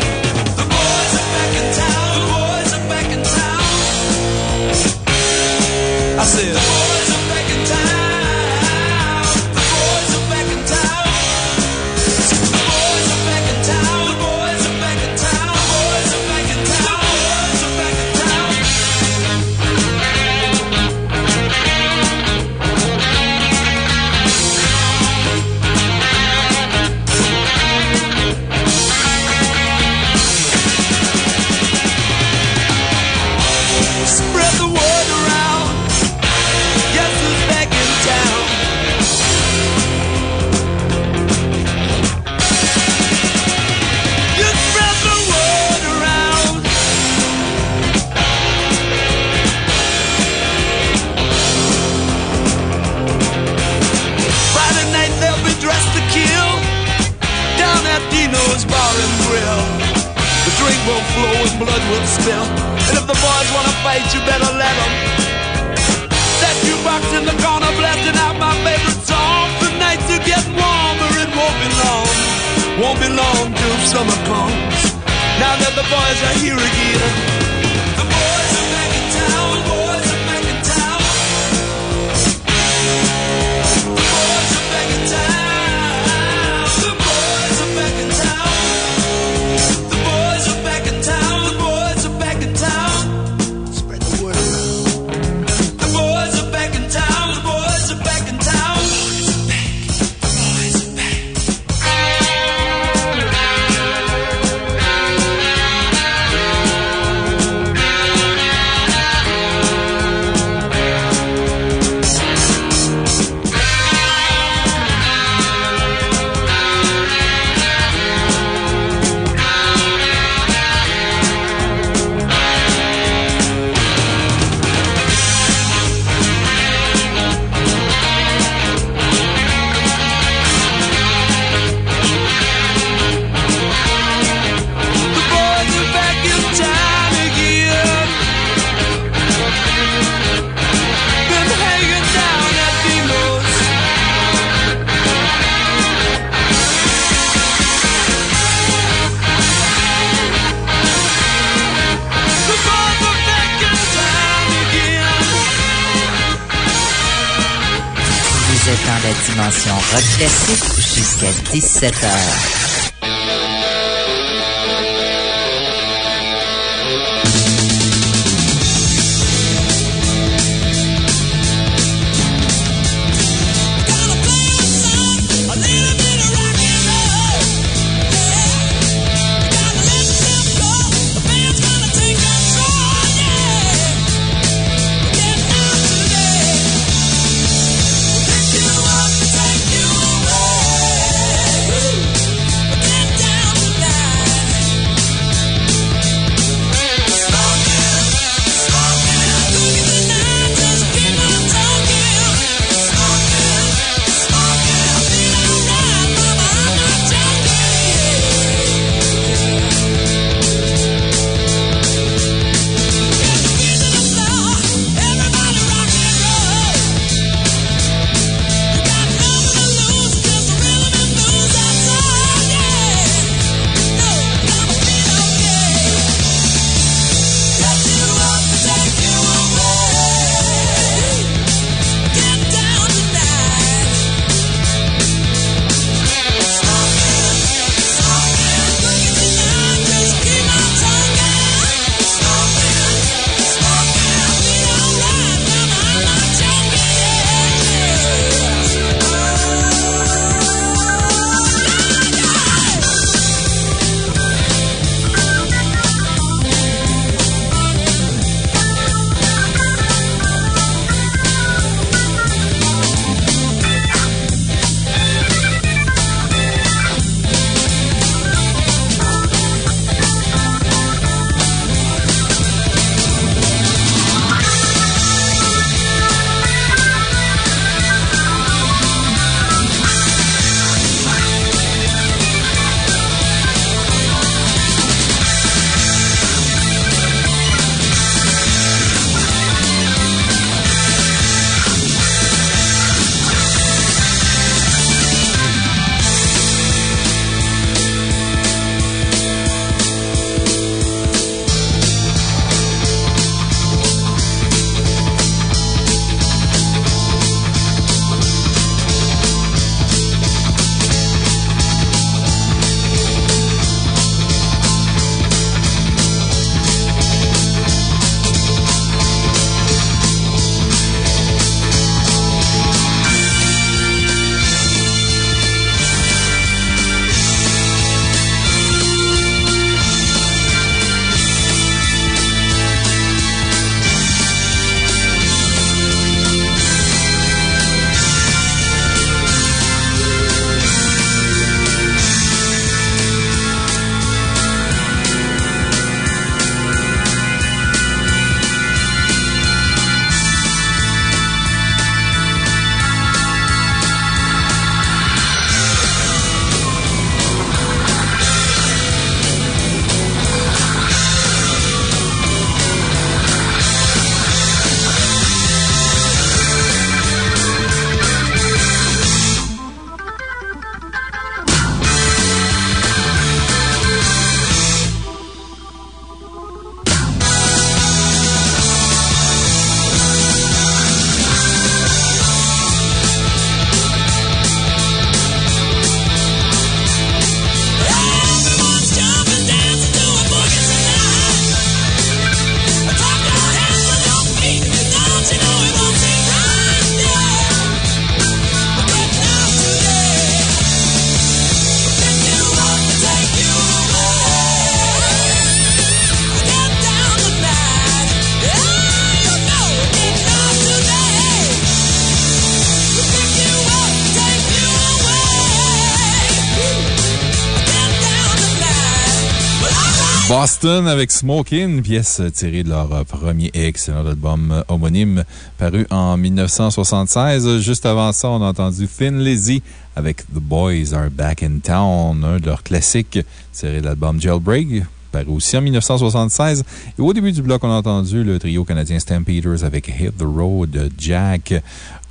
Boston avec Smokin', pièce tirée de leur euh, premier excellent album euh, homonyme paru en 1976. Juste avant ça, on a entendu Thin Lizzy avec The Boys Are Back in Town, un de leurs classiques tiré de l'album Jailbreak, paru aussi en 1976. Et au début du bloc, on a entendu le trio canadien Stampeders avec Hit the Road Jack,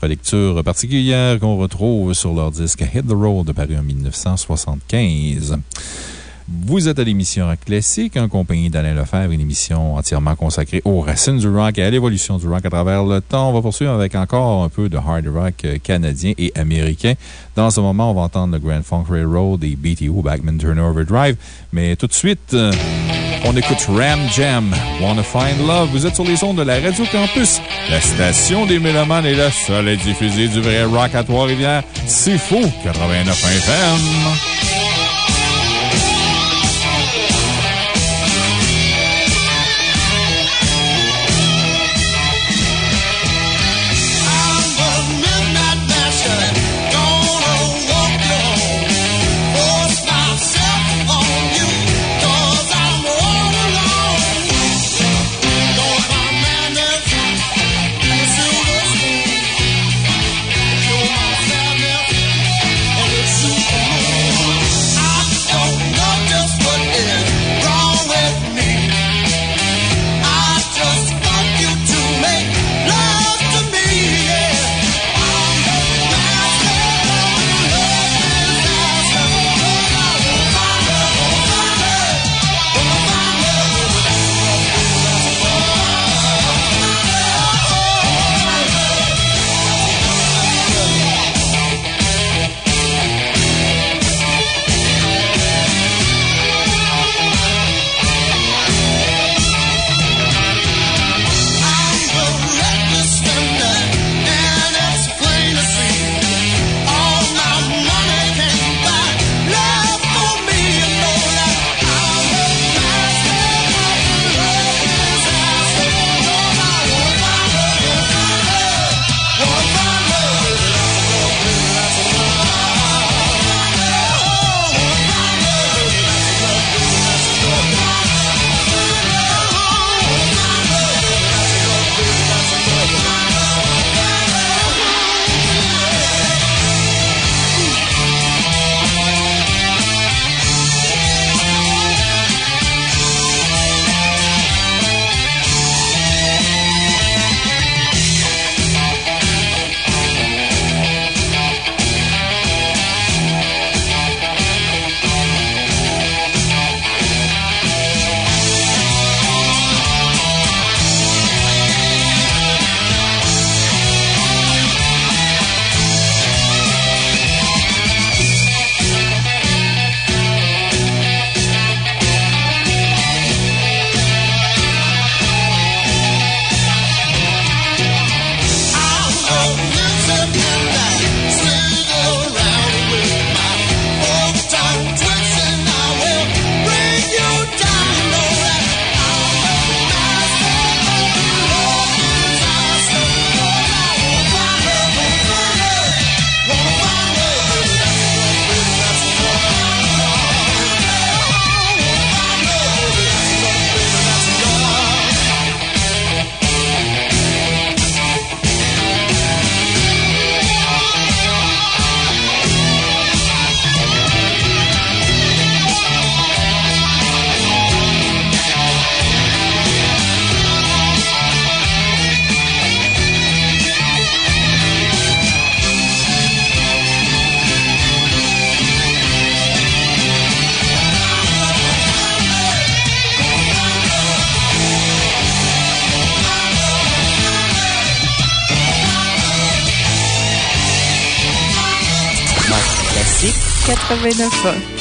relecture particulière qu'on retrouve sur leur disque Hit the Road paru en 1975. Vous êtes à l'émission Rock Classique en compagnie d'Alain Lefebvre, une émission entièrement consacrée aux racines du rock et à l'évolution du rock à travers le temps. On va poursuivre avec encore un peu de hard rock euh, canadien et américain. Dans ce moment, on va entendre le Grand Funk Railroad et BTO, Backman Turnover Drive. Mais tout de suite, euh, on écoute Ram Jam, Wanna Find Love. Vous êtes sur les ondes de la Radio Campus. La station des Mélomanes est la seule à diffuser du vrai rock à Trois-Rivières. C'est fou, 89 FM. Classique 89.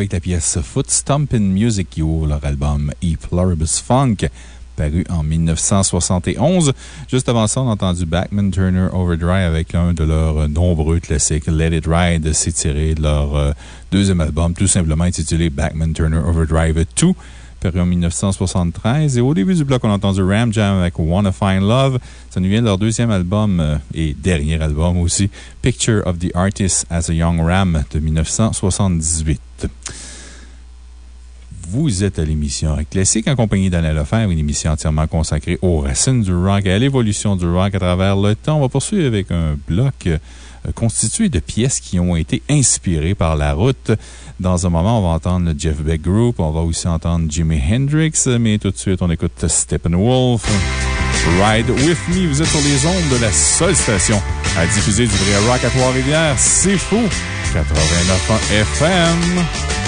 Avec la pièce Foot Stompin' Music You, leur album E Pluribus Funk, paru en 1971. Juste avant ça, on a entendu Backman Turner Overdrive avec un de leurs nombreux classiques, Let It Ride. C'est tiré de leur euh, deuxième album, tout simplement intitulé Backman Turner Overdrive 2 paru en 1973. Et au début du bloc, on a entendu Ram Jam avec Wanna Find Love. Ça nous vient de leur deuxième album euh, et dernier album aussi, Picture of the Artist as a Young Ram de 1978. Vous êtes à l'émission Classique en compagnie d'Alain Lefebvre, une émission entièrement consacrée aux racines du rock et à l'évolution du rock à travers le temps. On va poursuivre avec un bloc euh, constitué de pièces qui ont été inspirées par la route. Dans un moment, on va entendre le Jeff Beck Group. On va aussi entendre Jimi Hendrix. Mais tout de suite, on écoute Steppenwolf. Ride With Me. Vous êtes sur les ondes de la seule station à diffuser du vrai rock à Trois-Rivières. C'est fou! 89 FM.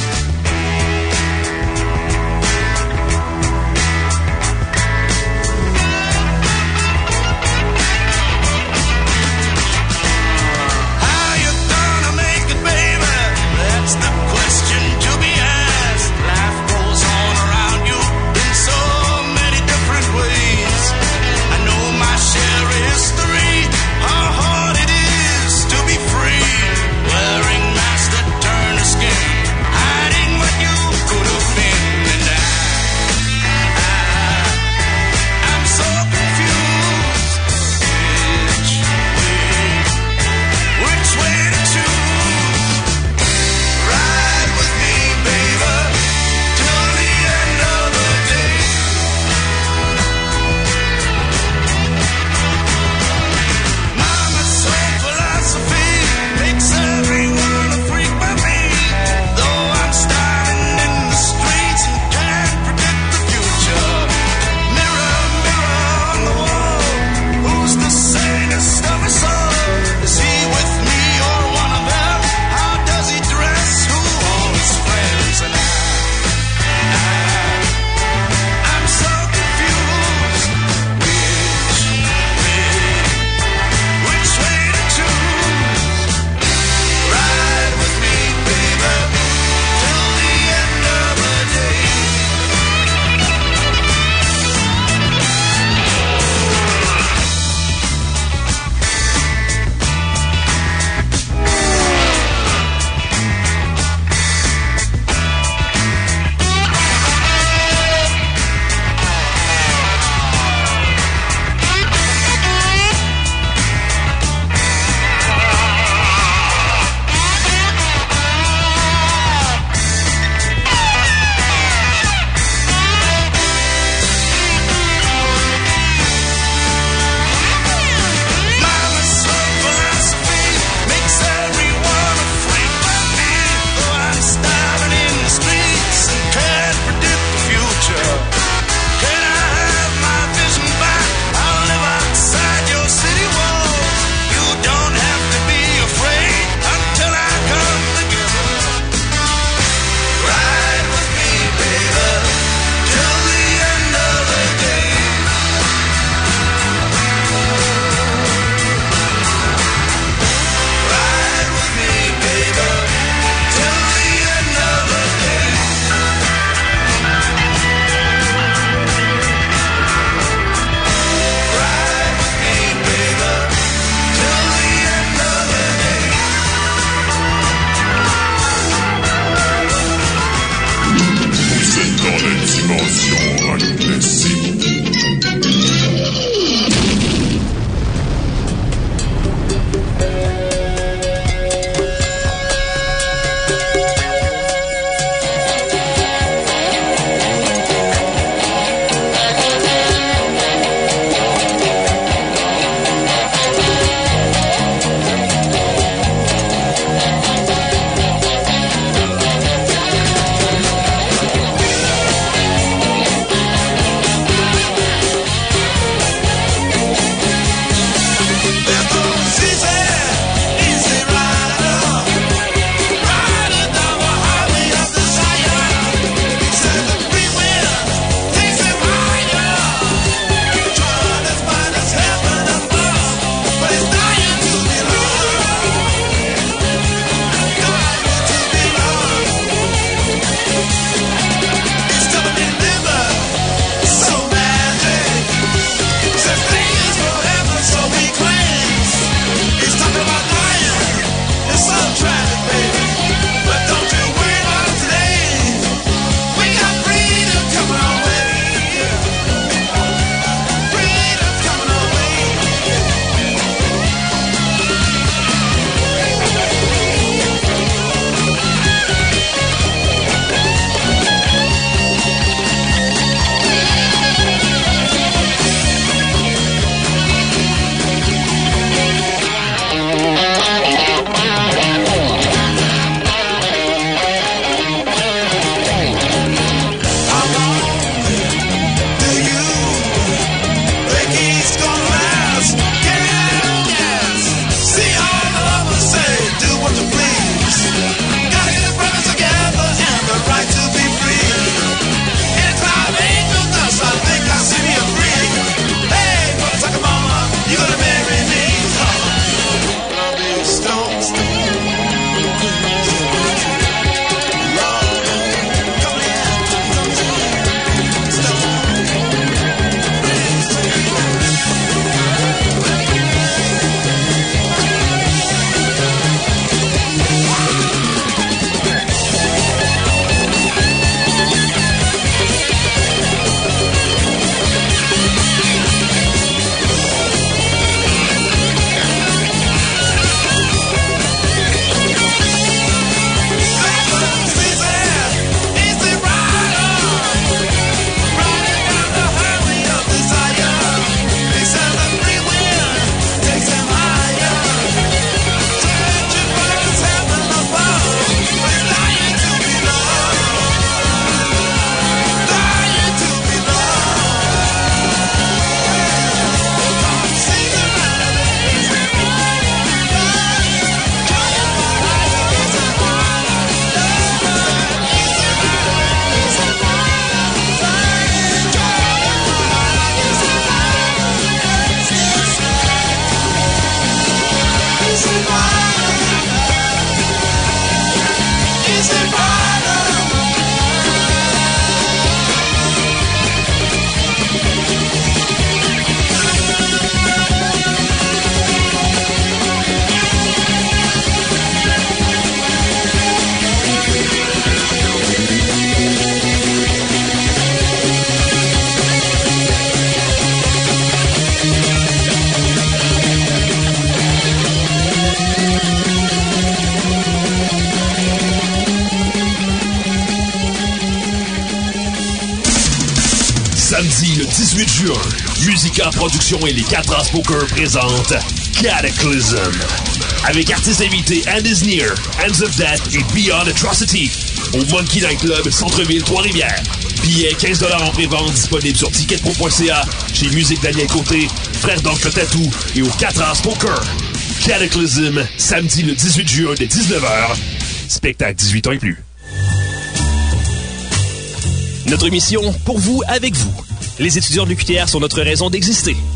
Et les 4 As Poker présentent Cataclysm. Avec artistes invités And Is Near, Hands of Death et Beyond Atrocity. Au Monkey Night Club, Centre-Ville, Trois-Rivières. Billets 15 en pré-vente disponibles sur ticketpro.ca, chez Musique Daniel Côté, Frère d'Oncle Tatou et au 4 As Poker. Cataclysm, samedi le 18 juin dès 19h. Spectacle 18 ans et plus. Notre mission, pour vous, avec vous. Les étudiants de l'UQTR sont notre raison d'exister.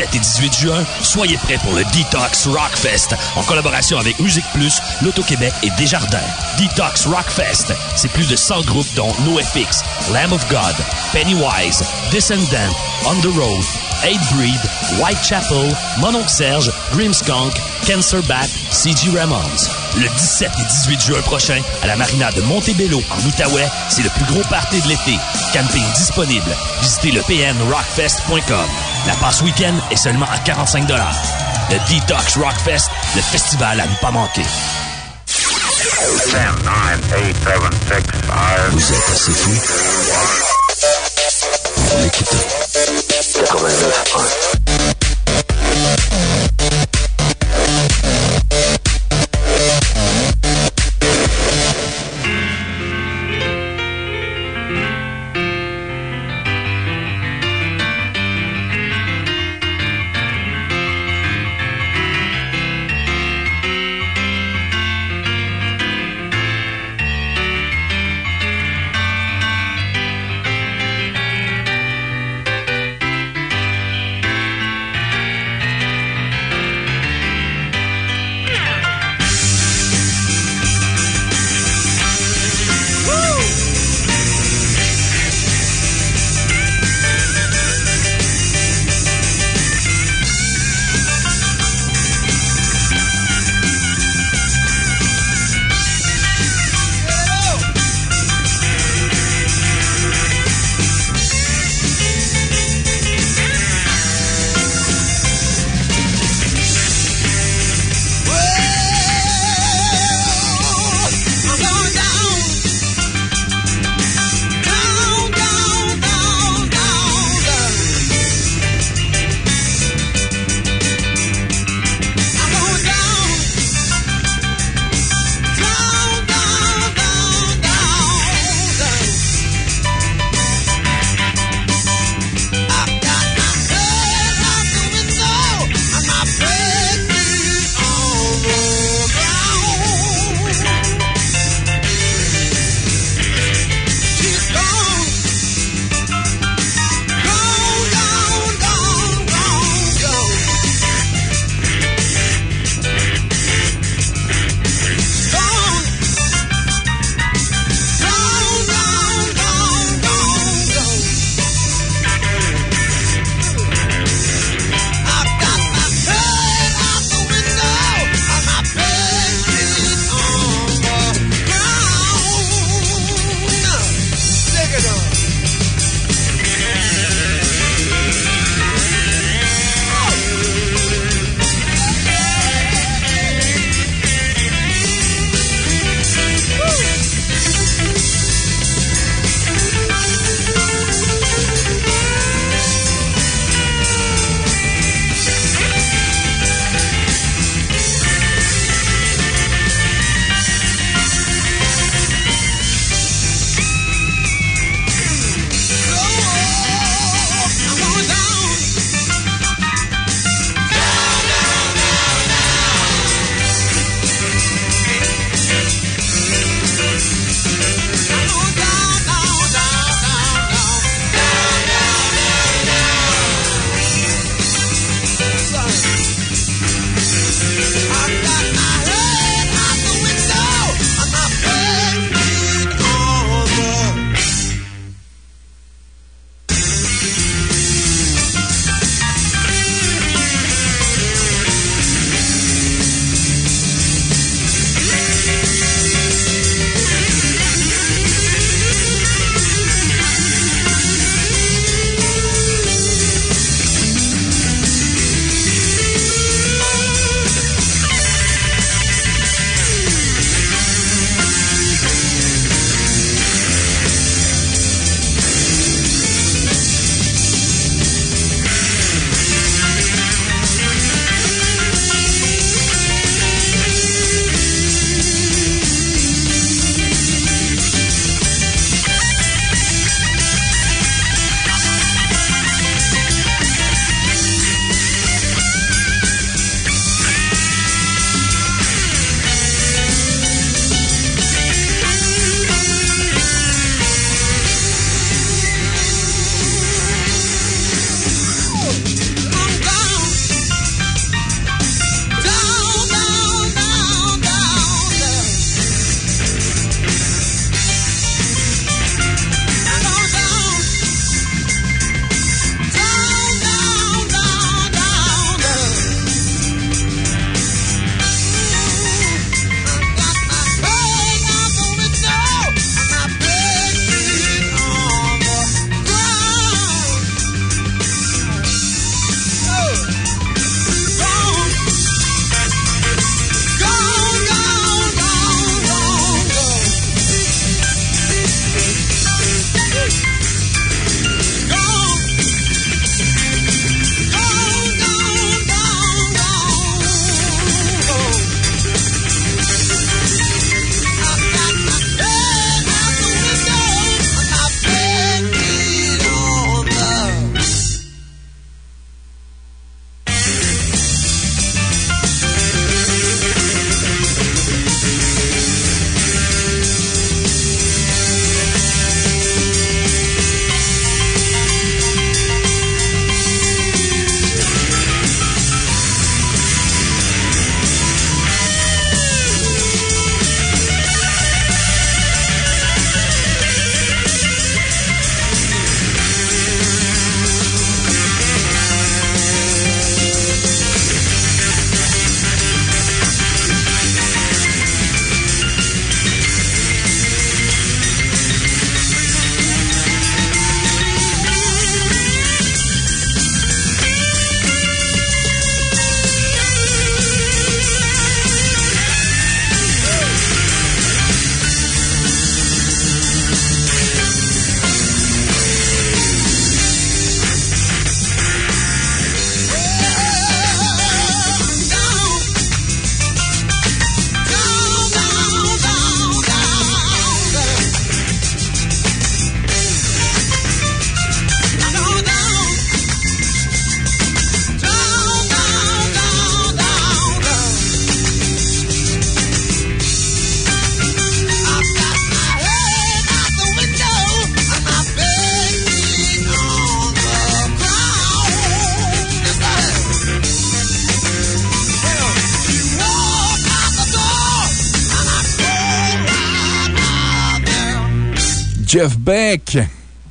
17 et 18 juin, soyez prêts pour le Detox Rockfest en collaboration avec Musique Plus, L'Auto-Québec et Desjardins. Detox Rockfest, c'est plus de 100 groupes dont NoFX, Lamb of God, Pennywise, Descendant, On the Road, Eight Breed, Whitechapel, Mononc Serge, Grimskunk, Cancer Bat, C.G. Ramones. Le 17 et 18 juin prochain, à la marina de Montebello, en Outaouais, c'est le plus gros party de l'été. Camping disponible. Visitez le pnrockfest.com. La passe week-end est seulement à 45 Le Detox Rockfest, le festival à ne pas manquer. Vous êtes assez fou. L'écoutez. 89.1.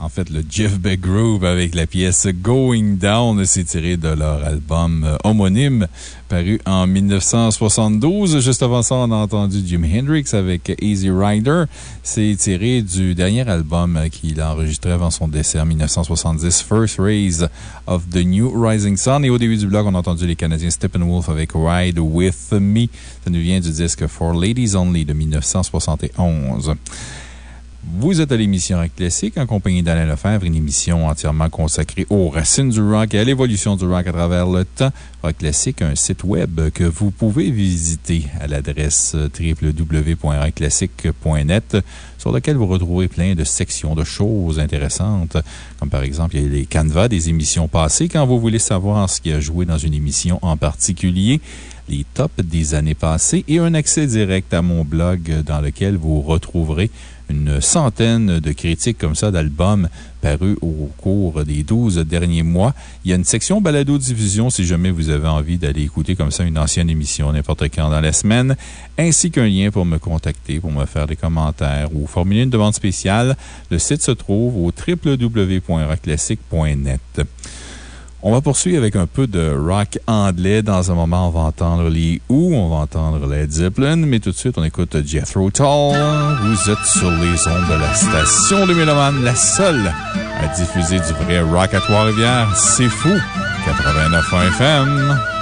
En fait, le Jeff Beck Groove avec la pièce Going Down, c'est tiré de leur album homonyme paru en 1972. Juste avant ça, on a entendu Jimi Hendrix avec Easy Rider. C'est tiré du dernier album qu'il a enregistré avant son décès en 1970, First Rays of the New Rising Sun. Et au début du blog, on a entendu les Canadiens Steppenwolf avec Ride With Me. Ça nous vient du disque For Ladies Only de 1971. Vous êtes à l'émission Rock Classique en compagnie d'Alain Lefebvre, une émission entièrement consacrée aux racines du rock et à l'évolution du rock à travers le temps. Rock Classique, un site web que vous pouvez visiter à l'adresse www.rockclassique.net sur lequel vous retrouverez plein de sections de choses intéressantes, comme par exemple, les canevas des émissions passées quand vous voulez savoir ce qui a joué dans une émission en particulier les tops des années passées et un accès direct à mon blog dans lequel vous retrouverez une centaine de critiques comme ça d'albums parus au cours des 12 derniers mois. Il y a une section balado-diffusion si jamais vous avez envie d'aller écouter comme ça une ancienne émission n'importe quand dans la semaine, ainsi qu'un lien pour me contacter, pour me faire des commentaires ou formuler une demande spéciale. Le site se trouve au www.rockclassique.net. On va poursuivre avec un peu de rock anglais. Dans un moment, on va entendre les Who, on va entendre Led Zeppelin, mais tout de suite, on écoute Jethro Tull. Vous êtes sur les ondes de la station de Méloman, la seule à diffuser du vrai rock à Trois-Rivières. C'est fou! 89 FM.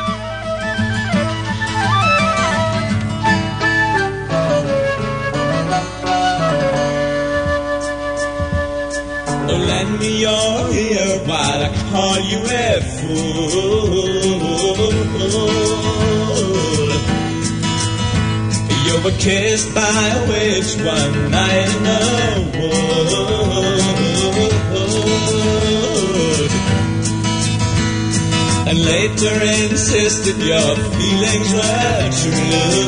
Oh, lend me your ear while I call you a fool. You were kissed by a witch one night in the wood. And later insisted your feelings were true.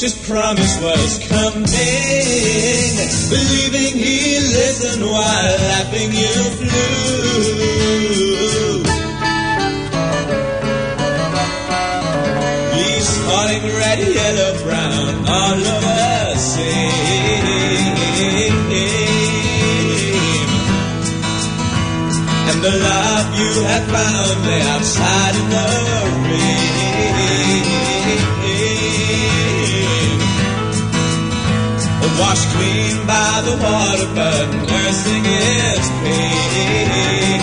Just promise was coming, believing he listened while laughing you flew. He's spotting red, yellow, brown all over same. And the love you have found lay outside in the rain. Washed clean by the water, but nursing its pain.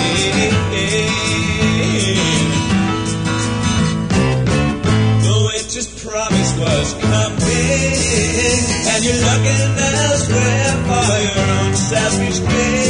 Though it just promised was coming, and you're looking elsewhere for your own selfish gain.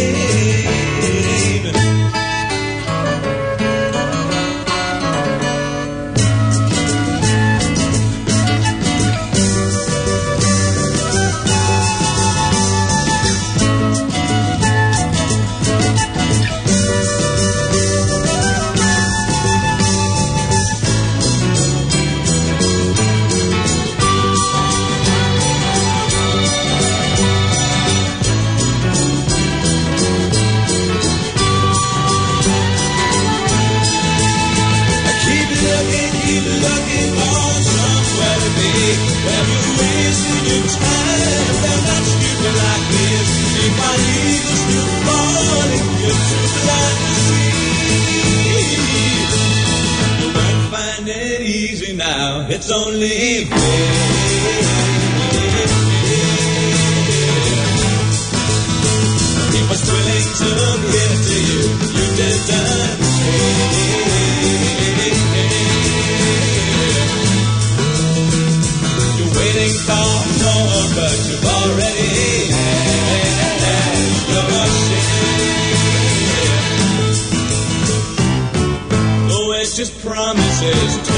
Oh, it's just promises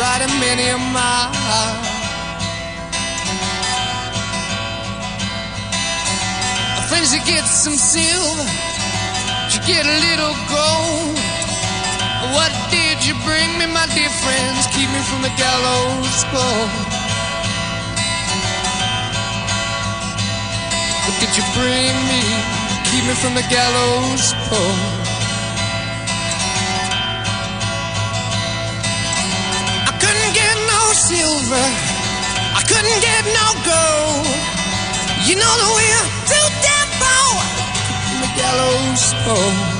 riding many a mile. A friend get some silver, you get a little gold. What did you bring me, my dear friends? Keep me from the gallows pole. What did you bring me? Keep me from the gallows pole. over. I couldn't get no go. You know that we're too damn bored from the gallows pole.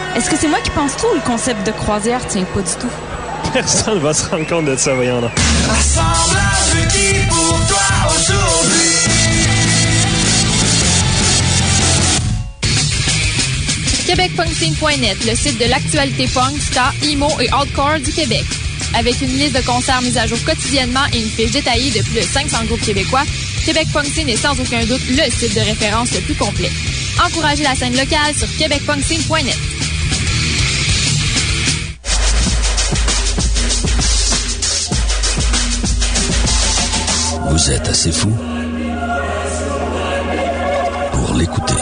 est-ce que c'est moi qui pense tout ou le concept de croisière? Tient pas du tout? Personne va se rendre compte de ça, voyons là. Assemblage requis pour toi aujourd'hui. QuébecPunkScene.net, le site de l'actualité punk, ska, emo et hardcore du Québec. Avec une liste de concerts mise à jour quotidiennement et une fiche détaillée de plus de 500 groupes québécois, Québec Punk Scene est sans aucun doute le site de référence le plus complet. Encouragez la scène locale sur québecpunkscene.net. Vous êtes assez fou pour l'écouter.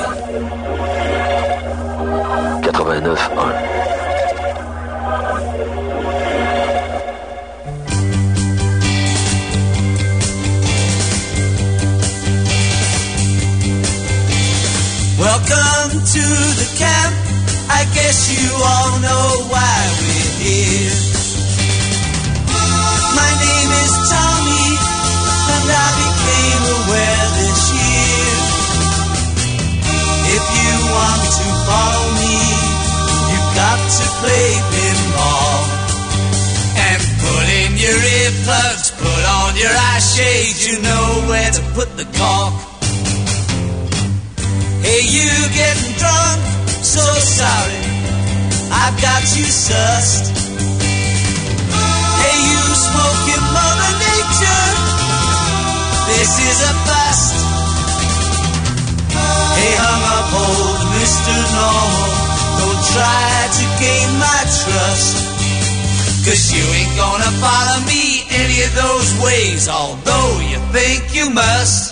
89 Welcome to the camp. I guess you all know why play pinball. And put in your earplugs, put on your eye shades, you know where to put the cork. Hey, you getting drunk? So sorry, I've got you sussed. Hey, you smoking Mother Nature? This is a bust. Hey, hung up old Mr. Normal, try to gain my trust. Cause you ain't gonna follow me any of those ways, although you think you must.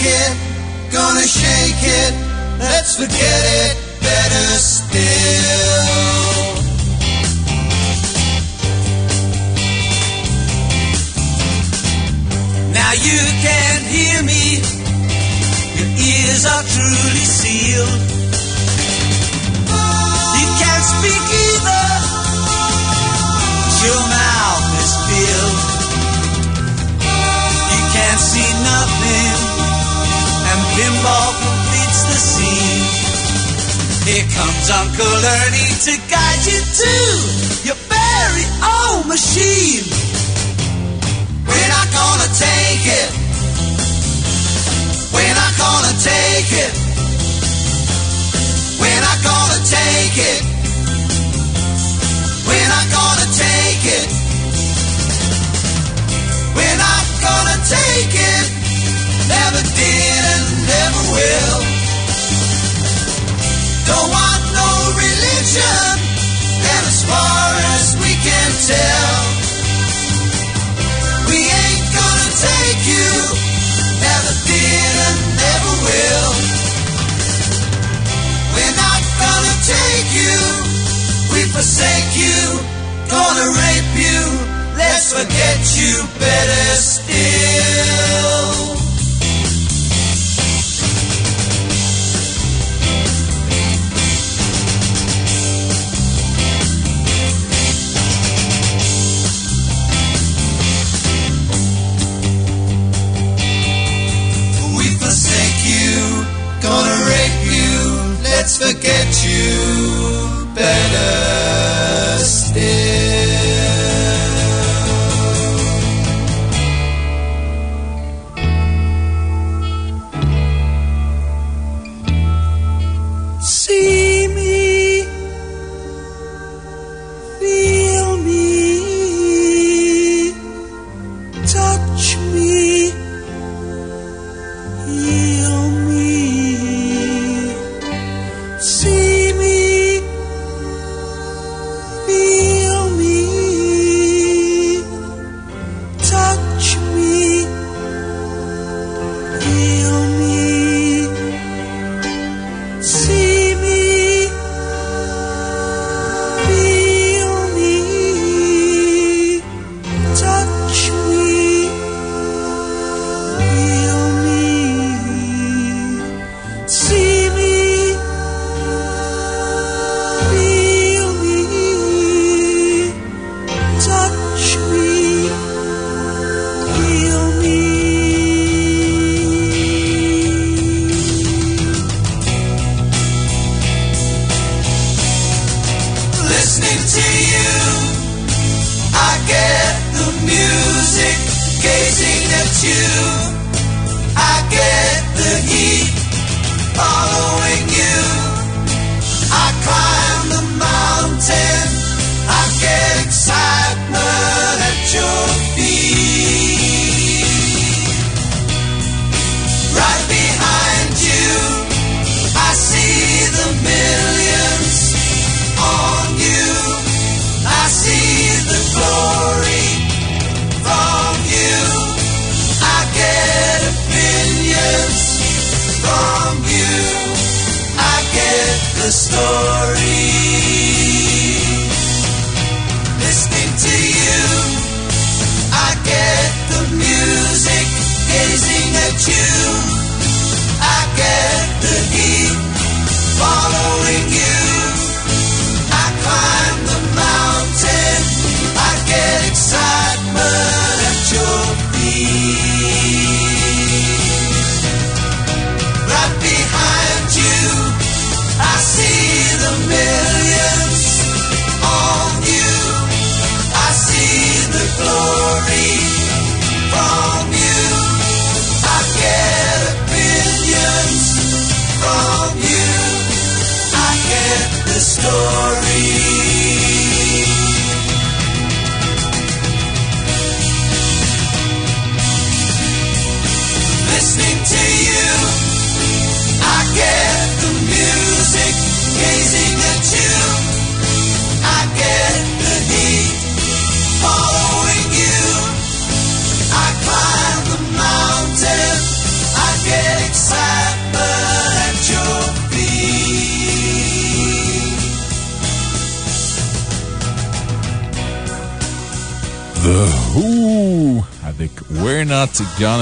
Break it, gonna shake it. Let's forget it, better still. Now you can hear me, your ears are truly sealed. You can't speak either. Your mouth is filled. You can't see nothing. Pinball completes the scene. Here comes Uncle Ernie to guide you to your very own machine. We're not gonna take it. We're not gonna take it. We're not gonna take it. We're not gonna take it. We're not gonna take it. Never did and never will. Don't want no religion. And as far as we can tell, we ain't gonna take you. Never did and never will. We're not gonna take you. We forsake you. Gonna rape you. Let's forget you better still.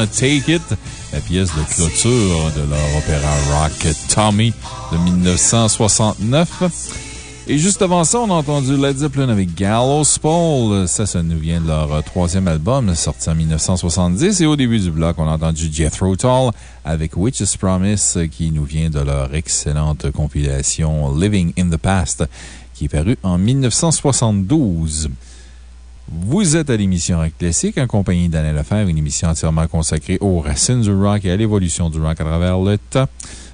Take It, la pièce de clôture de leur opéra rock Tommy de 1969. Et juste avant ça, on a entendu Led Zeppelin avec Gallows Paul. Ça, ça nous vient de leur euh, troisième album, sorti en 1970. Et au début du bloc, on a entendu Jethro Tull avec Witch's Promise, qui nous vient de leur excellente compilation Living in the Past, qui est parue en 1972. Vous êtes à l'émission Rock Classique en compagnie d'Alain Lefebvre, une émission entièrement consacrée aux racines du rock et à l'évolution du rock à travers le temps.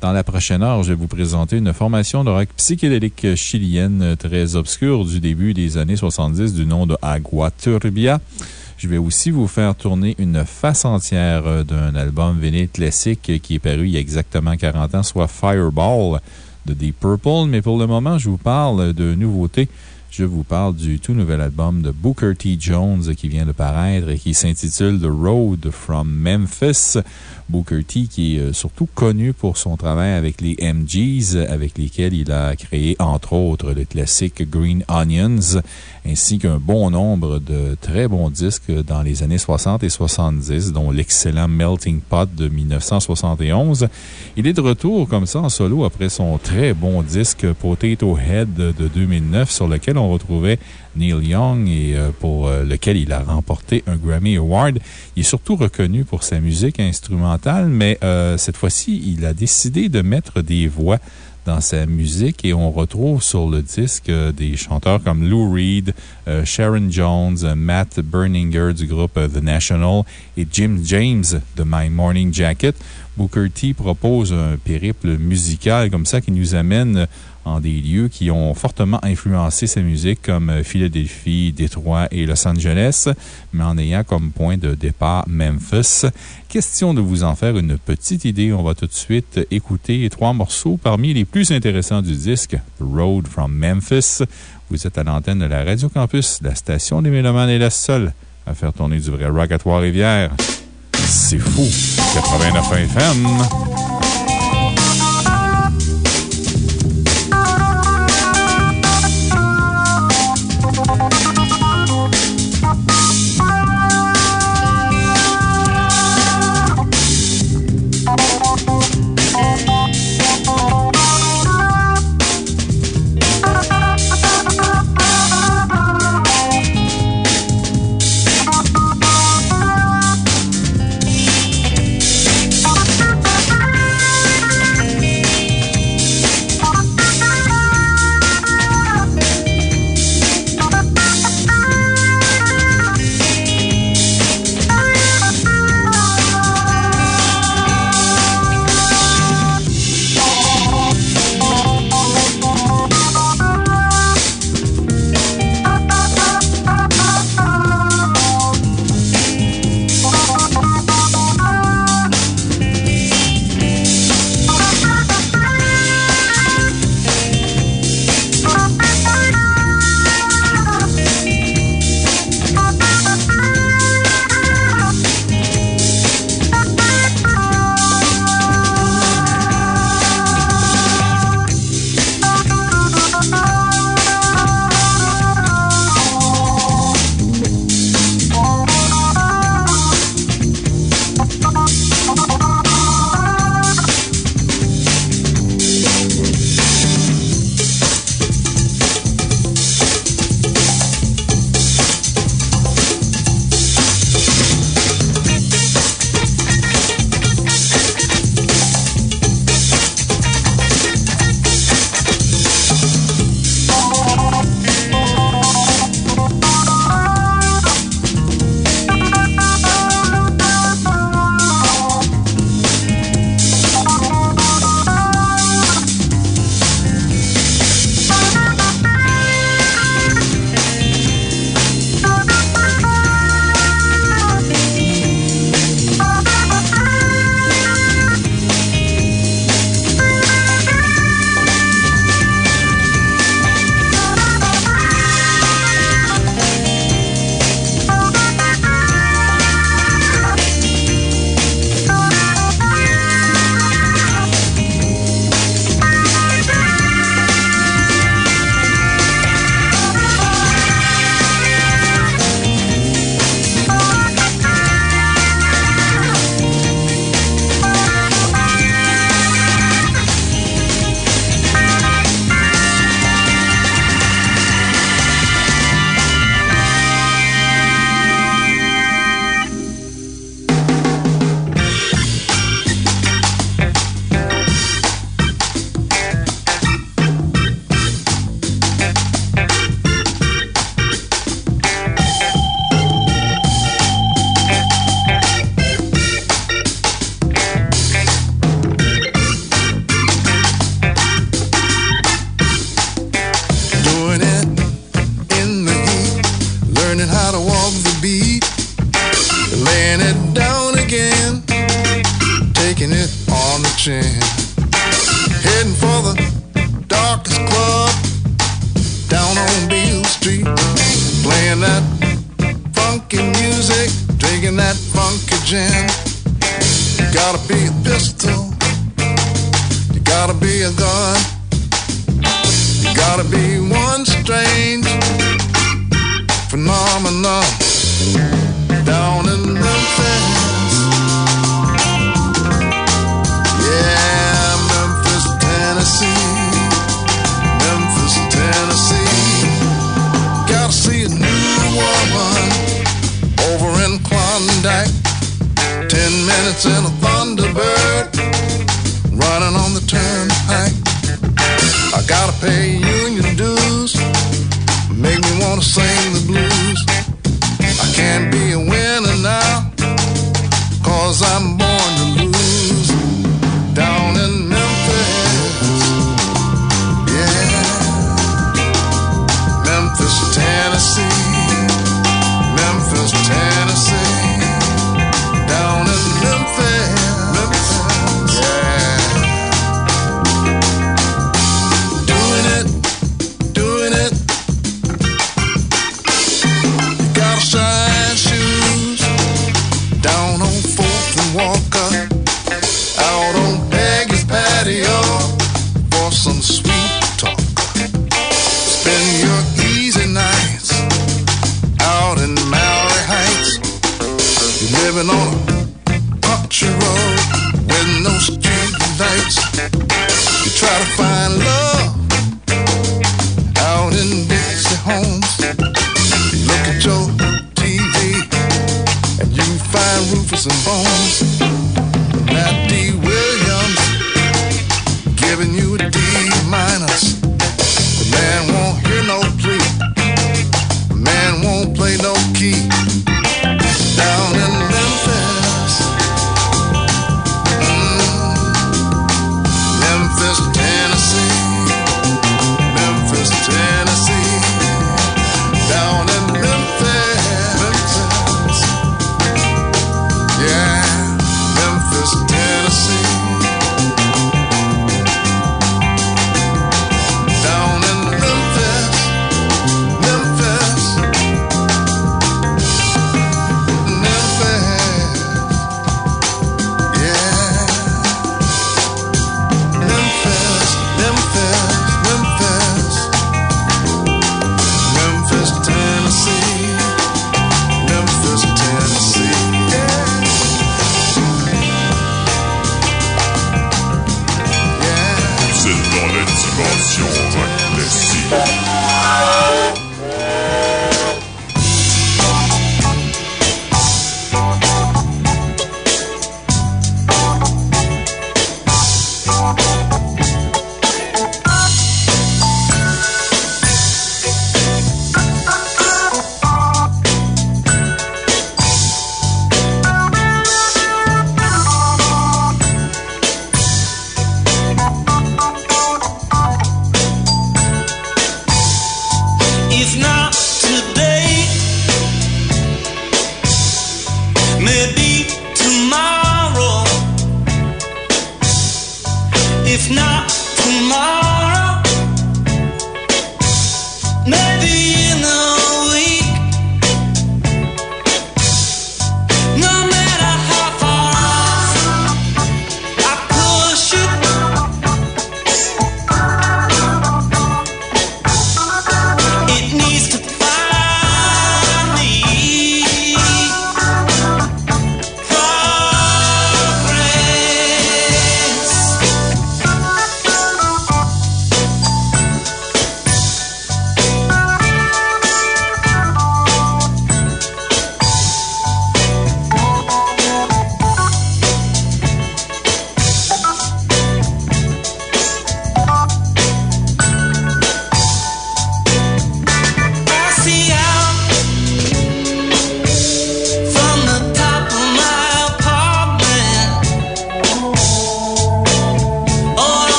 Dans la prochaine heure, je vais vous présenter une formation de rock psychédélique chilienne très obscure du début des années 70 du nom de Agua Turbia. Je vais aussi vous faire tourner une face entière d'un album vinyle classique qui est paru il y a exactement 40 ans, soit Fireball de Deep Purple. Mais pour le moment, je vous parle de nouveautés je vous parle du tout nouvel album de Booker T. Jones qui vient de paraître et qui s'intitule The Road from Memphis. Booker qui est euh, surtout connu pour son travail avec les MGs, avec lesquels il a créé, entre autres, le classique Green Onions, ainsi qu'un bon nombre de très bons disques dans les années 60 et 70, dont l'excellent Melting Pot de 1971. Il est de retour comme ça en solo après son très bon disque Potato Head de 2009, sur lequel on retrouvait Neil Young et euh, pour euh, lequel il a remporté un Grammy Award. Il est surtout reconnu pour sa musique instrumentale, mais euh, cette fois-ci, il a décidé de mettre des voix dans sa musique et on retrouve sur le disque des chanteurs comme Lou Reed, Sharon Jones, Matt Berninger du groupe The National et Jim James de My Morning Jacket. Booker T propose un périple musical comme ça qui nous amène en des lieux qui ont fortement influencé sa musique, comme Philadelphie, Détroit et Los Angeles, mais en ayant comme point de départ Memphis. Question de vous en faire une petite idée. On va tout de suite écouter trois morceaux parmi les plus intéressants du disque, Road from Memphis. Vous êtes à l'antenne de la Radio Campus. La station des Mélomanes est la seule à faire tourner du vrai rock à Trois-Rivières. C'est fou! 89 FM.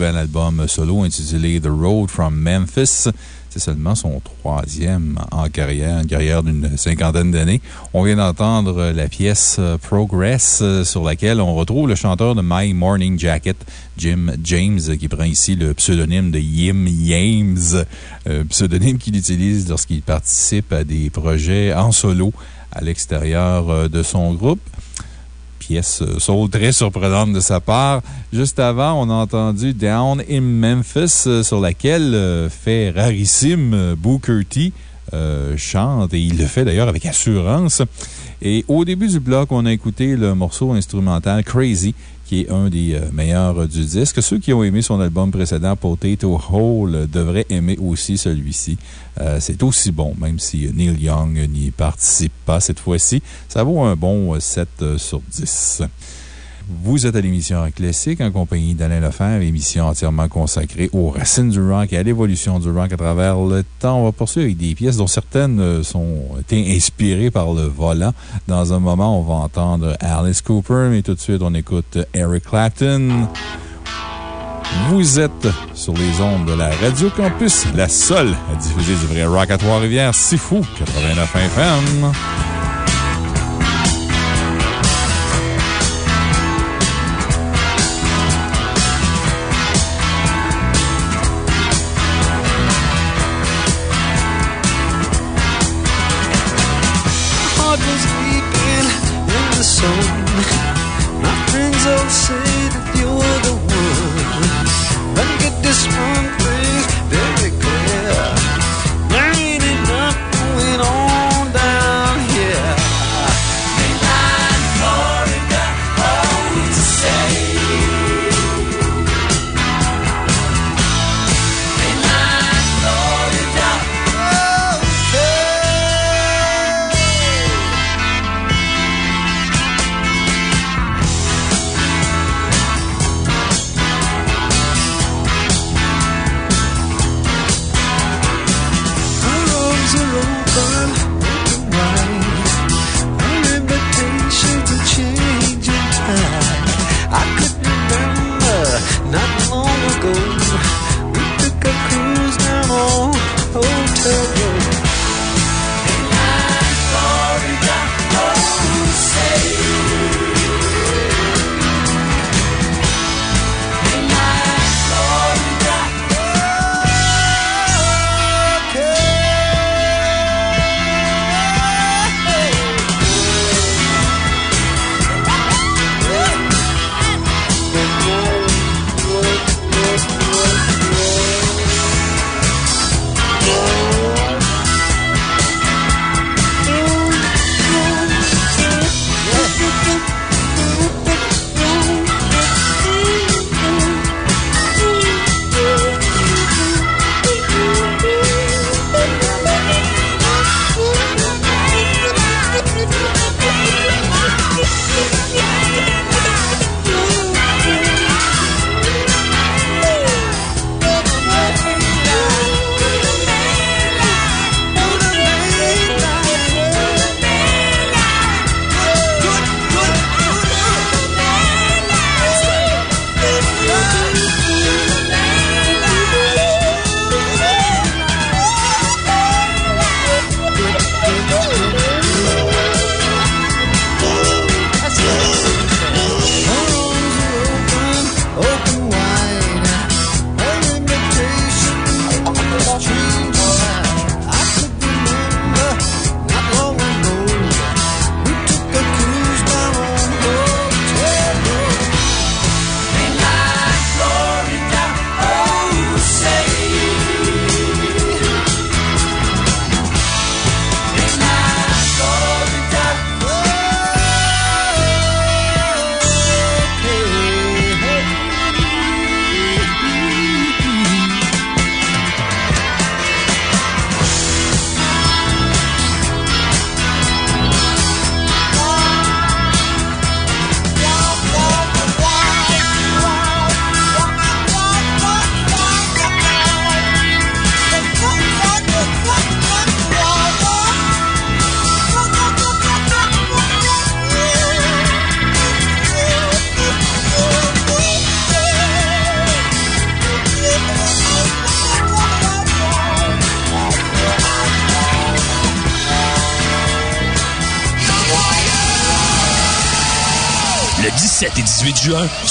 Nouvel album solo intitulé The Road from Memphis. C'est seulement son troisième en carrière, une carrière d'une cinquantaine d'années. On vient d'entendre la pièce Progress, sur laquelle on retrouve le chanteur de My Morning Jacket, Jim James, qui prend ici le pseudonyme de Yim Yames, euh, pseudonyme qu'il utilise lorsqu'il participe à des projets en solo à l'extérieur euh, de son groupe. Pièce euh, soul très surprenante de sa part. Juste avant, on a entendu Down in Memphis, euh, sur laquelle euh, fait rarissime Booker T. chante, et il le fait d'ailleurs avec assurance. Et au début du bloc, on a écouté le morceau instrumental Crazy, qui est un des euh, meilleurs du disque. Ceux qui ont aimé son album précédent, Potato Hole, euh, devraient aimer aussi celui-ci. Euh, C'est aussi bon, même si Neil Young n'y participe pas cette fois-ci. Ça vaut un bon euh, 7 euh, sur 10. Vous êtes à l'émission Classique en compagnie d'Alain Lefebvre, émission entièrement consacrée aux racines du rock et à l'évolution du rock à travers le temps. On va poursuivre avec des pièces dont certaines euh, sont été inspirées par le volant. Dans un moment, on va entendre Alice Cooper, mais tout de suite, on écoute Eric Clapton. Vous êtes sur les ondes de la Radio Campus, la seule à diffuser du vrai rock à Trois-Rivières. C'est fou, 89 FM.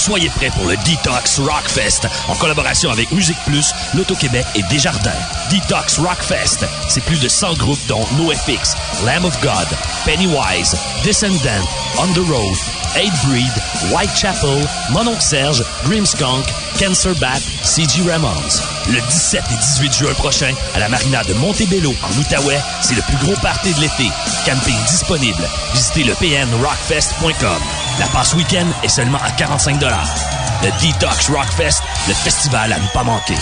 Soyez prêts pour le Detox Rockfest en collaboration avec Musique Plus, L'Auto-Québec et Desjardins. Detox Rockfest, c'est plus de 100 groupes dont NoFX, Lamb of God, Pennywise, Descendant, On the Road, Aid Breed, Whitechapel, Mononcle Serge, Grimskunk, Cancer Bat, C.G. Ramones. Le 17 et 18 juin prochain, à la marina de Montebello, en Outaouais, c'est le plus gros party de l'été. Camping disponible. Visitez le pnrockfest.com. La passe week-end est seulement à 45 Le Detox Rockfest, le festival à ne pas manquer.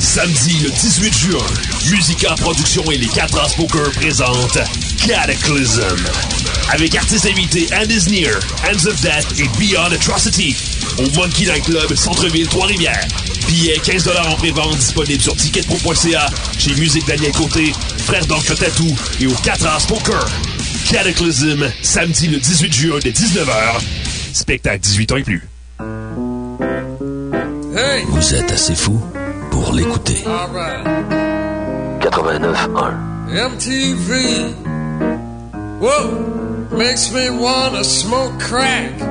Samedi le 18 juin, Musica Production et les 4 As Poker présentent Cataclysm. Avec artistes invités And Is Near, Hands of Death et Beyond Atrocity. Au Monkey Night Club, Centre-Ville, Trois-Rivières. Billets 15 en pré-vente disponibles sur ticketpro.ca, chez Musique Daniel Côté, Frère d'Encre Tatou et au 4 As Poker. Cataclysm, samedi le 18 juin dès 19h. Spectacle 18 ans et plus. Vous êtes assez fou pour l'écouter. Right. 89.1 MTV. Whoa, makes me wanna smoke crack.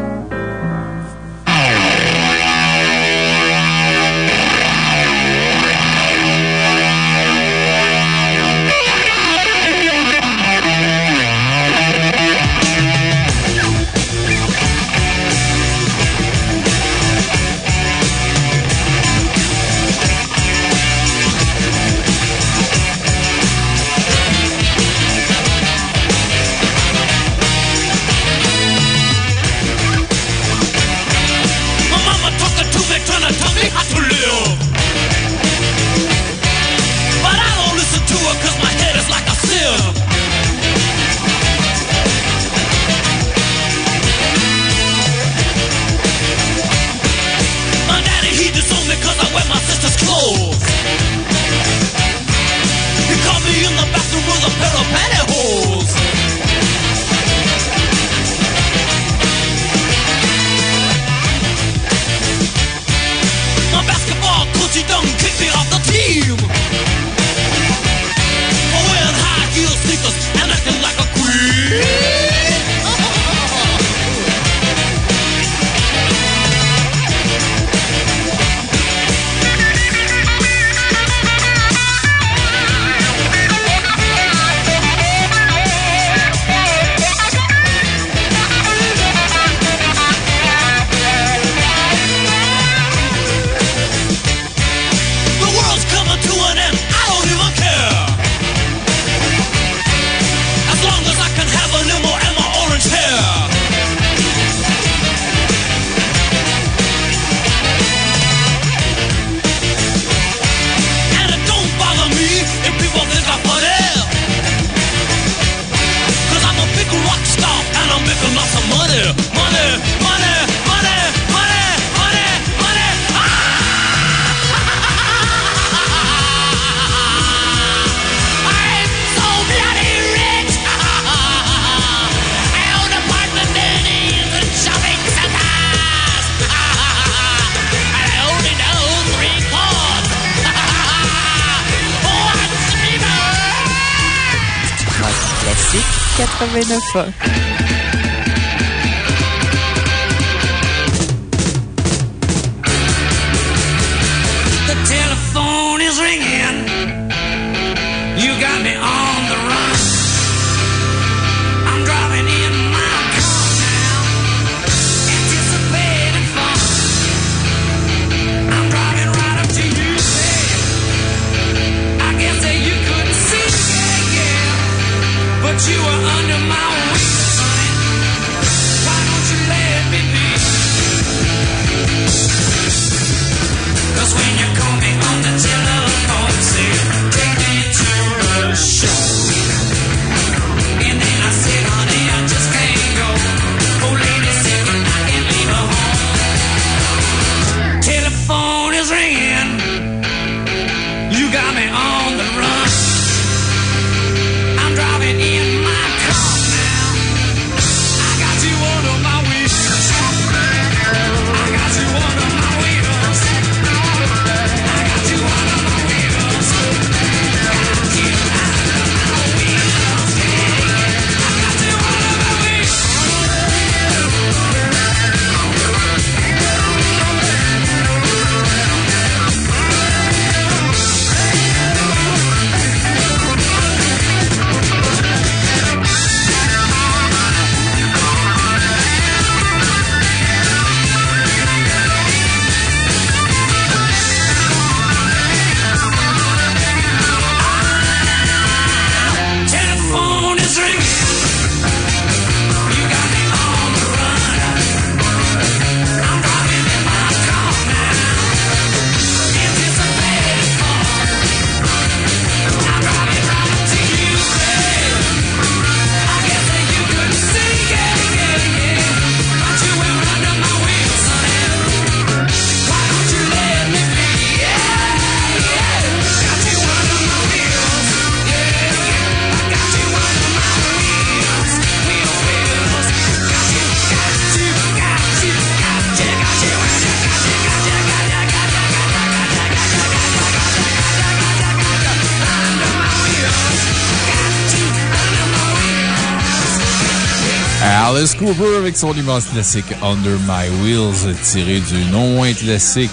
Avec son immense classique Under My Wheels, tiré du non moins classique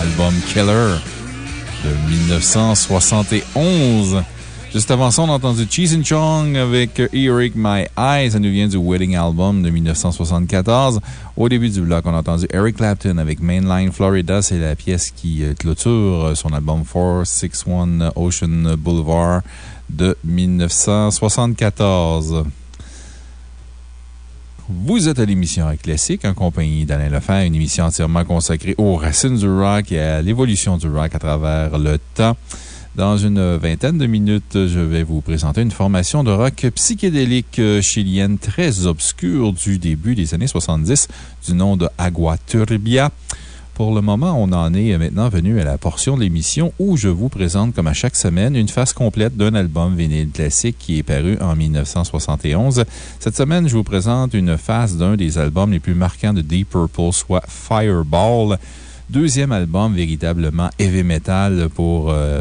album Killer de 1971. Juste avant ça, on a entendu Cheese and Chong avec Eric My Eyes. Ça nous vient du Wedding Album de 1974. Au début du bloc, on a entendu Eric Clapton avec Mainline Florida. C'est la pièce qui euh, clôture son album 461 Ocean Boulevard de 1974. Vous êtes à l'émission Classique en compagnie d'Alain Lefebvre, une émission entièrement consacrée aux racines du rock et à l'évolution du rock à travers le temps. Dans une vingtaine de minutes, je vais vous présenter une formation de rock psychédélique chilienne très obscure du début des années 70 du nom de Agua Turbia. Pour le moment, on en est maintenant venu à la portion de l'émission où je vous présente, comme à chaque semaine, une face complète d'un album vinyle classique qui est paru en 1971. Cette semaine, je vous présente une face d'un des albums les plus marquants de Deep Purple, soit Fireball. Deuxième album véritablement heavy metal pour euh,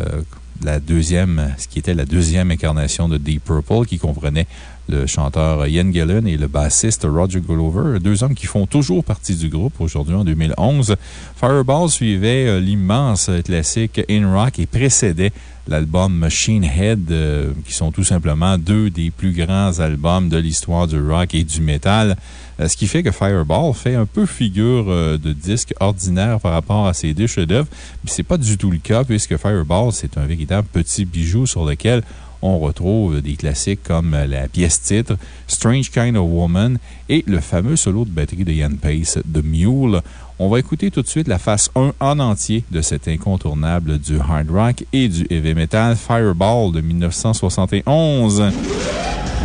la deuxième, ce qui était la deuxième incarnation de Deep Purple, qui comprenait le chanteur Ian Gillan et le bassiste Roger Glover, deux hommes qui font toujours partie du groupe aujourd'hui en 2011. Fireball suivait euh, l'immense classique In Rock et précédait l'album Machine Head, euh, qui sont tout simplement deux des plus grands albums de l'histoire du rock et du metal. Euh, ce qui fait que Fireball fait un peu figure de disque ordinaire par rapport à ses deux chefs-d'œuvre. Mais ce n'est pas du tout le cas, puisque Fireball, c'est un véritable petit bijou sur lequel on retrouve des classiques comme la pièce titre Strange Kind of Woman et le fameux solo de batterie de Ian Pace, The Mule. On va écouter tout de suite la face 1 en entier de cet incontournable du hard rock et du heavy metal Fireball de 1971.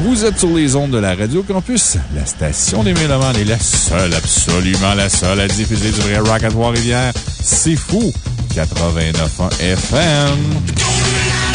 Vous êtes sur les ondes de la Radio Campus, la station des Mélomanes est la seule, absolument la seule à diffuser du vrai rock à Trois-Rivières. C'est fou! 89.1 FM.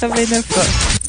89 fois.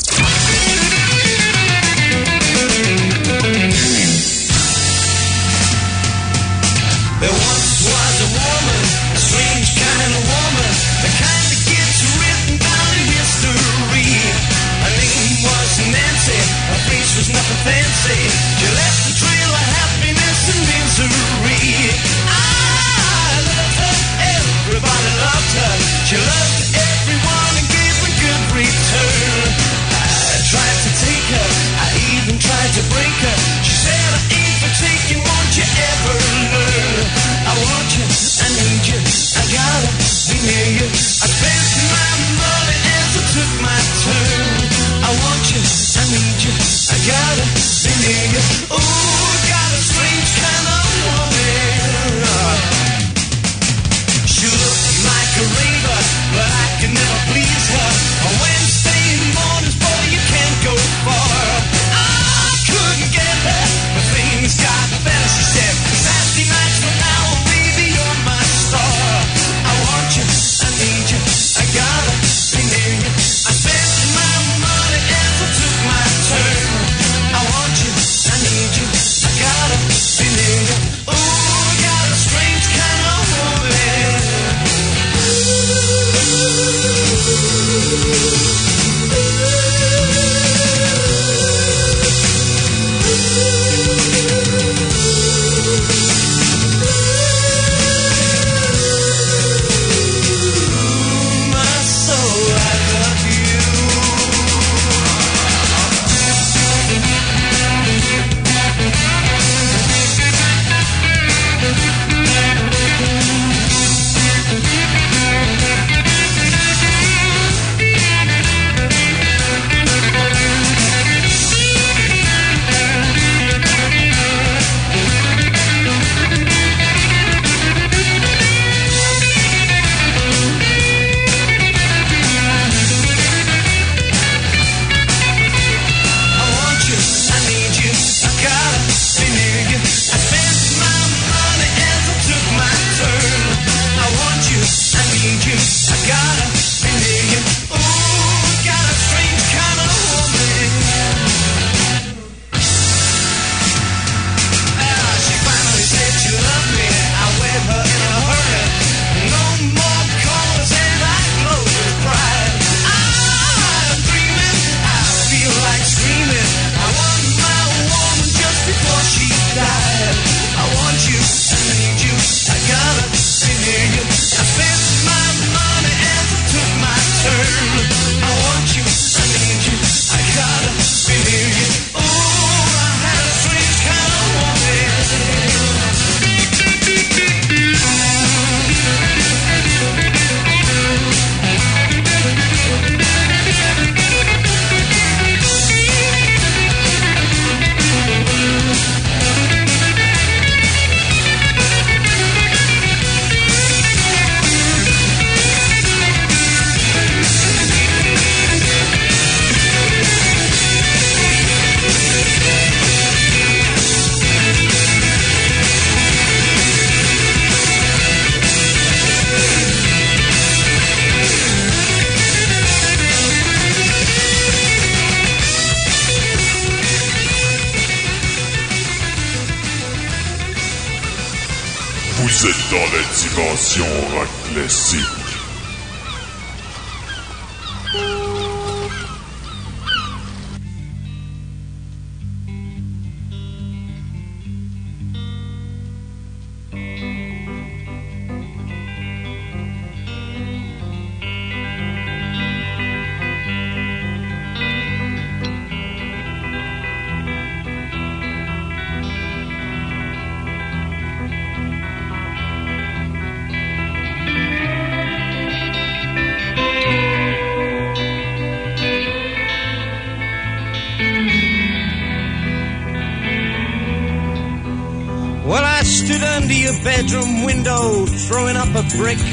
Brick.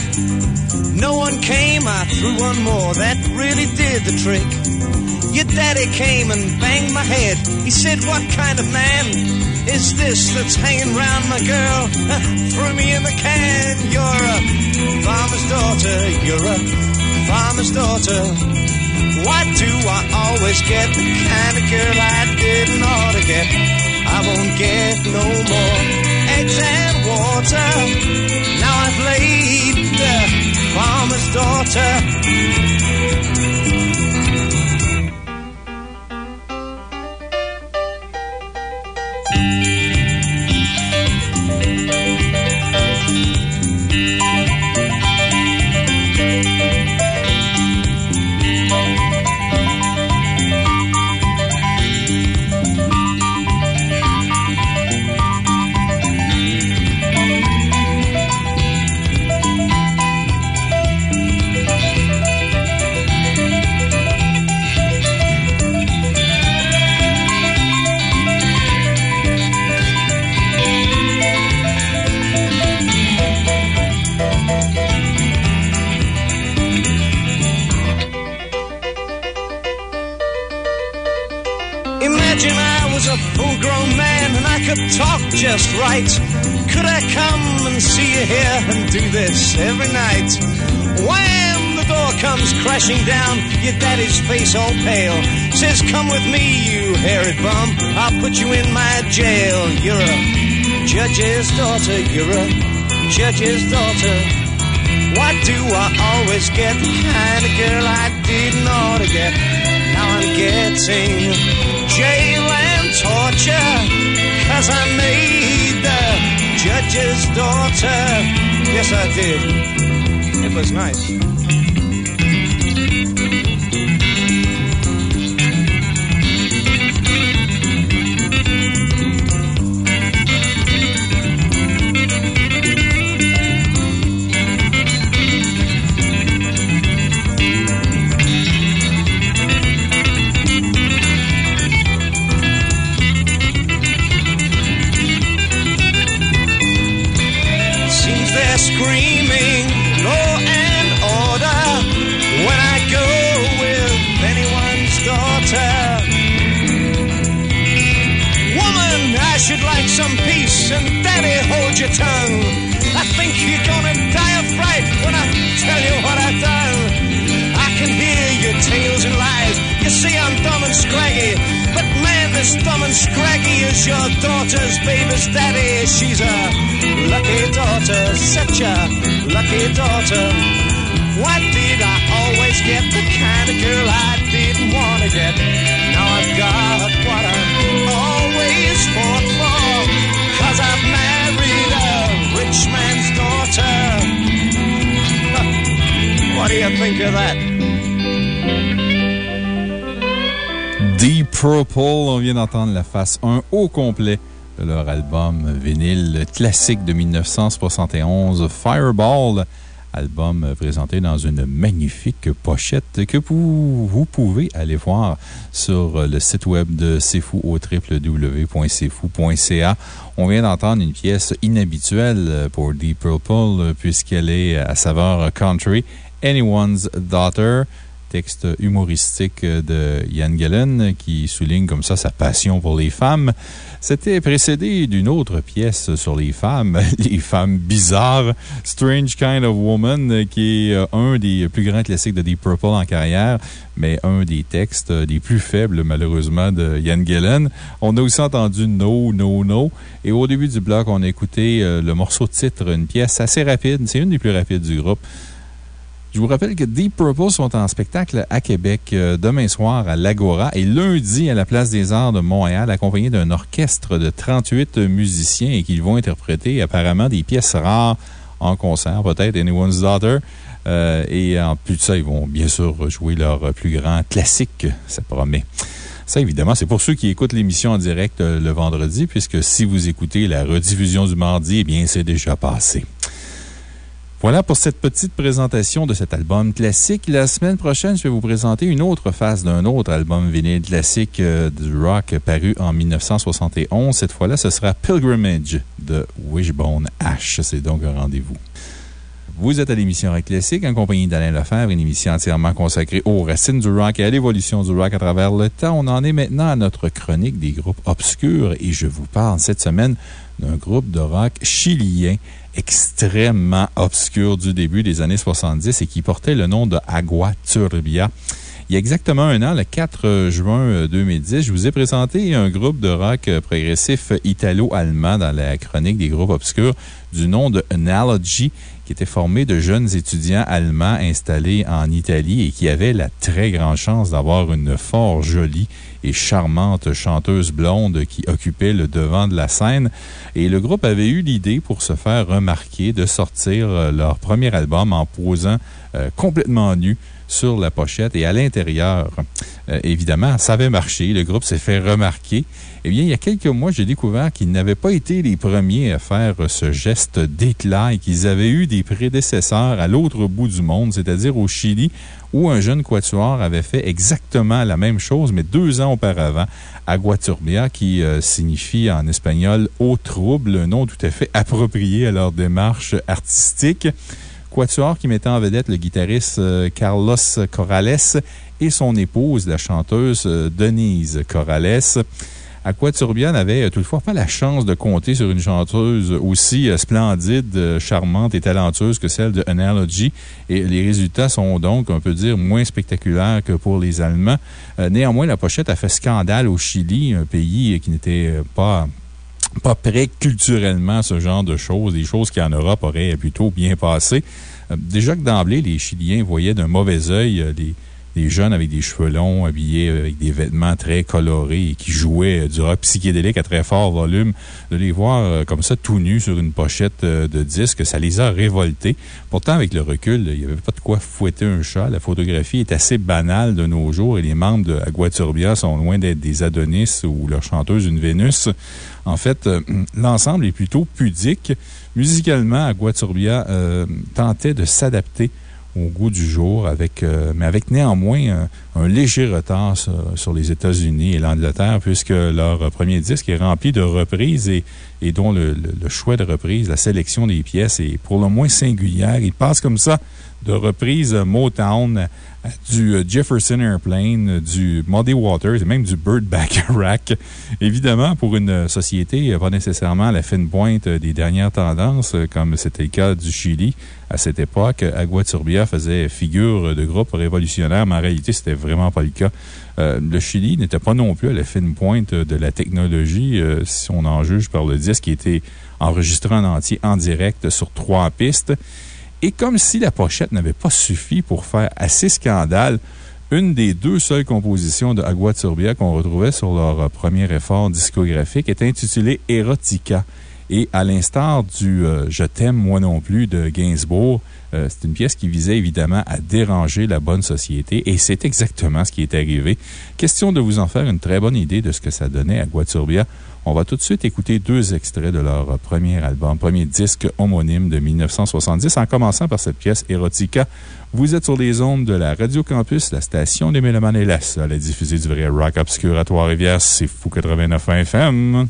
Complet de leur album vinyle classique de 1971, Fireball. Album présenté dans une magnifique pochette que vous, vous pouvez aller voir sur le site web de C'est au www.cfou.ca. On vient d'entendre une pièce inhabituelle pour Deep Purple puisqu'elle est à saveur country, Anyone's Daughter texte humoristique de Ian Gillen qui souligne comme ça sa passion pour les femmes. C'était précédé d'une autre pièce sur les femmes, les femmes bizarres, Strange Kind of Woman, qui est un des plus grands classiques de Deep Purple en carrière, mais un des textes les plus faibles, malheureusement, de Ian Gillen. On a aussi entendu No, No, No. Et au début du bloc, on a écouté euh, le morceau titre, une pièce assez rapide. C'est une des plus rapides du groupe. Je vous rappelle que Deep Purple sont en spectacle à Québec euh, demain soir à l'Agora et lundi à la Place des Arts de Montréal, accompagné d'un orchestre de 38 musiciens et qu'ils vont interpréter apparemment des pièces rares en concert, peut-être Anyone's Daughter. Euh, et en plus de ça, ils vont bien sûr jouer leur plus grand classique, ça promet. Ça, évidemment, c'est pour ceux qui écoutent l'émission en direct euh, le vendredi, puisque si vous écoutez la rediffusion du mardi, eh bien, c'est déjà passé. Voilà pour cette petite présentation de cet album classique. La semaine prochaine, je vais vous présenter une autre face d'un autre album vinyle classique euh, du rock paru en 1971. Cette fois-là, ce sera Pilgrimage de Wishbone Ash. C'est donc un rendez-vous. Vous êtes à l'émission Rock Classique en compagnie d'Alain Lefebvre, une émission entièrement consacrée aux racines du rock et à l'évolution du rock à travers le temps. On en est maintenant à notre chronique des groupes obscurs et je vous parle cette semaine d'un groupe de rock chilien extrêmement obscur du début des années 70 et qui portait le nom de Agua Turbia. Il y a exactement un an, le 4 juin 2010, je vous ai présenté un groupe de rock progressif italo-allemand dans la chronique des groupes obscurs du nom de Analogy qui était formé de jeunes étudiants allemands installés en Italie et qui avaient la très grande chance d'avoir une fort jolie et charmante chanteuse blonde qui occupait le devant de la scène. Et le groupe avait eu l'idée, pour se faire remarquer, de sortir euh, leur premier album en posant euh, complètement nu sur la pochette et à l'intérieur. Euh, évidemment, ça avait marché. Le groupe s'est fait remarquer. Eh bien, il y a quelques mois, j'ai découvert qu'ils n'avaient pas été les premiers à faire ce geste d'éclat et qu'ils avaient eu des prédécesseurs à l'autre bout du monde, c'est-à-dire au Chili, où un jeune quatuor avait fait exactement la même chose, mais deux ans auparavant, Aguaturbia, qui euh, signifie en espagnol au trouble, un nom tout à fait approprié à leur démarche artistique. Quatuor qui mettait en vedette le guitariste euh, Carlos Corrales et son épouse, la chanteuse euh, Denise Corrales. Aquaturbian n'avait toutefois pas la chance de compter sur une chanteuse aussi euh, splendide, charmante et talentueuse que celle de Analogy. Et les résultats sont donc, on peut dire, moins spectaculaires que pour les Allemands. Néanmoins, la pochette a fait scandale au Chili, un pays qui n'était pas pas prêt culturellement ce genre de choses, des choses qui en Europe auraient plutôt bien passé. Euh, déjà que d'emblée, les Chiliens voyaient d'un mauvais œil euh, jeunes avec des cheveux longs, habillés avec des vêtements très colorés et qui jouaient euh, du rock psychédélique à très fort volume. De les voir comme ça tout nus sur une pochette de disque, ça les a révoltés. Pourtant, avec le recul, il n'y avait pas de quoi fouetter un chat. La photographie est assez banale de nos jours et les membres de Aguaturbia sont loin d'être des Adonis ou leur chanteuse une Vénus. En fait, euh, l'ensemble est plutôt pudique. Musicalement, Aguaturbia euh, tentait de s'adapter au goût du jour, avec, euh, mais avec néanmoins un, léger retard sur, les États-Unis et l'Angleterre, puisque leur premier disque est rempli de reprises et, dont le, le, choix de reprises, la sélection des pièces est pour le moins singulière. Il passe comme ça de reprises Motown du euh, Jefferson Airplane, du Muddy Waters et même du Bird Rack. Évidemment, pour une société pas nécessairement la fine pointe des dernières tendances, comme c'était le cas du Chili à cette époque, Aguaturbia faisait figure de groupe révolutionnaire, mais en réalité, c'était vraiment pas le cas. Euh, le Chili n'était pas non plus à la fine pointe de la technologie, euh, si on en juge par le disque qui était enregistré en entier en direct sur trois pistes. Et comme si la pochette n'avait pas suffi pour faire assez scandale, une des deux seules compositions de Agua Turbia qu'on retrouvait sur leur premier effort discographique est intitulée Erotica. Et à l'instar du euh, Je t'aime moi non plus de Gainsbourg, euh, c'est une pièce qui visait évidemment à déranger la bonne société et c'est exactement ce qui est arrivé. Question de vous en faire une très bonne idée de ce que ça donnait à Guaturbia. On va tout de suite écouter deux extraits de leur premier album, premier disque homonyme de 1970, en commençant par cette pièce Erotica. Vous êtes sur les ondes de la Radio Campus, la station des Mélomanes et la seule du vrai rock obscur à Trois-Rivières. C'est Fou 89 FM.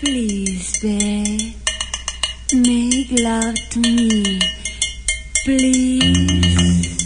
Please, babe, make love to me. Please.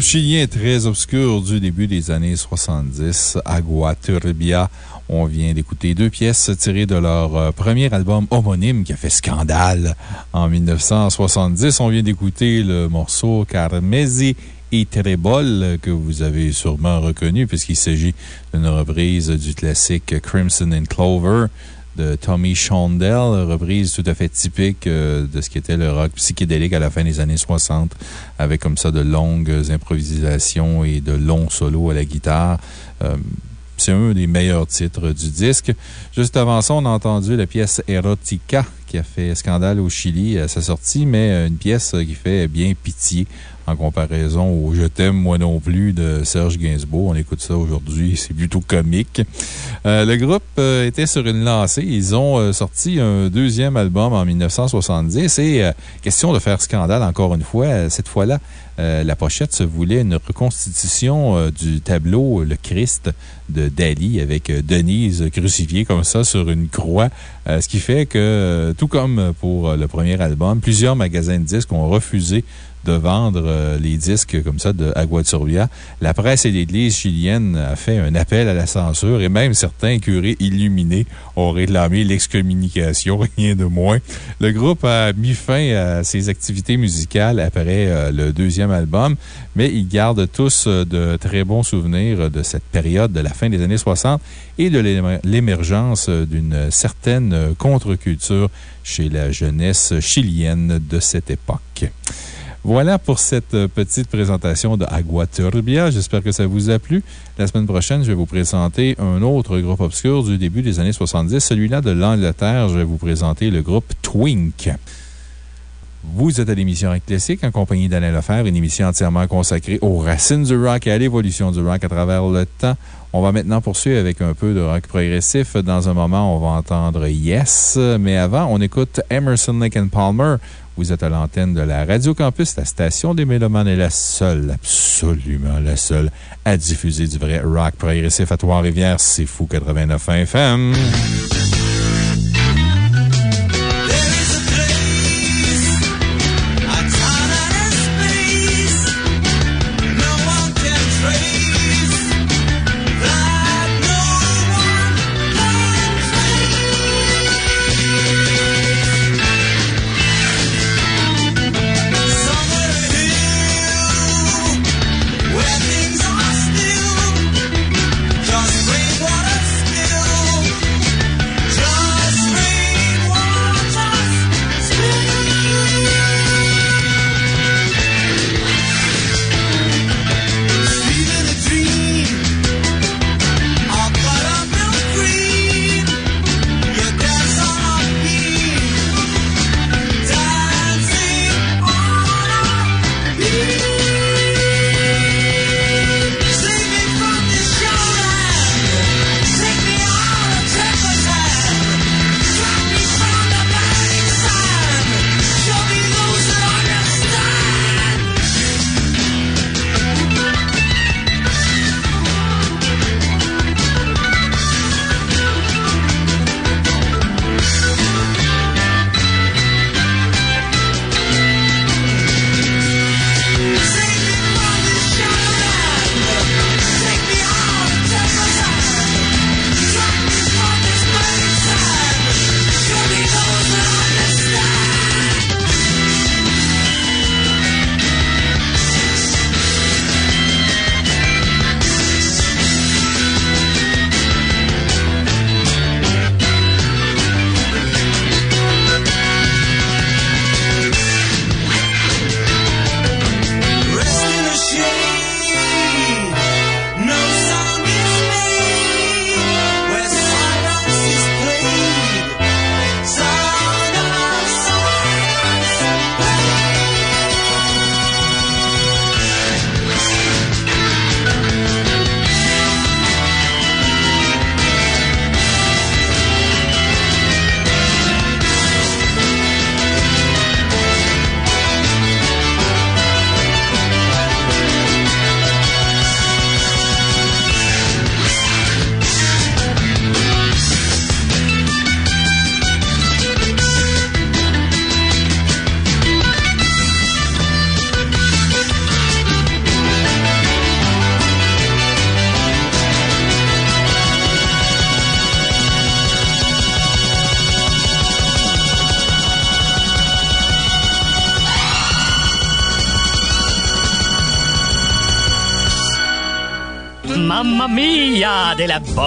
Groupe chilien très obscur du début des années 70, Agua Turbia. On vient d'écouter deux pièces tirées de leur euh, premier album homonyme qui a fait scandale en 1970. On vient d'écouter le morceau Carmesi et Trebol que vous avez sûrement reconnu puisqu'il s'agit d'une reprise du classique Crimson and Clover Tommy Shondell, reprise tout à fait typique euh, de ce qui était le rock psychédélique à la fin des années 60, avec comme ça de longues improvisations et de longs solos à la guitare. Euh, c'est un des meilleurs titres du disque. Juste avant ça, on a entendu la pièce Erotica qui a fait scandale au Chili à sa sortie, mais une pièce qui fait bien pitié en comparaison au Je t'aime, moi non plus de Serge Gainsbourg. On écoute ça aujourd'hui, c'est plutôt comique. Euh, le groupe euh, était sur une lancée. Ils ont euh, sorti un deuxième album en 1970 et question de faire scandale encore une fois. Cette fois-là, la pochette se voulait une reconstitution du tableau Le Christ de Dali avec Denise crucifiée comme ça sur une croix. ce qui fait que, tout comme pour le premier album, plusieurs magasins de disques ont refusé de vendre euh, les disques comme ça de Agua Turbia. La presse et l'Église chilienne a fait un appel à la censure et même certains curés illuminés ont réclamé l'excommunication, rien de moins. Le groupe a mis fin à ses activités musicales après euh, le deuxième album, mais ils gardent tous euh, de très bons souvenirs de cette période de la fin des années 60 et de l'émergence d'une certaine contre-culture chez la jeunesse chilienne de cette époque. Voilà pour cette euh, petite présentation de Agua Turbia. J'espère que ça vous a plu. La semaine prochaine, je vais vous présenter un autre groupe obscur du début des années 70. Celui-là de l'Angleterre, je vais vous présenter le groupe Twink. Vous êtes à l'émission Rock Classique en compagnie d'Alain Lefebvre, une émission entièrement consacrée aux racines du rock et à l'évolution du rock à travers le temps. On va maintenant poursuivre avec un peu de rock progressif. Dans un moment, on va entendre Yes, mais avant, on écoute Emerson, Lake Palmer. Vous êtes à l'antenne de la Radio Campus. La station des Mélomanes est la seule, absolument la seule, à diffuser du vrai rock progressif à Trois-Rivières. C'est fou 89 FM.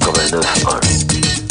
89.1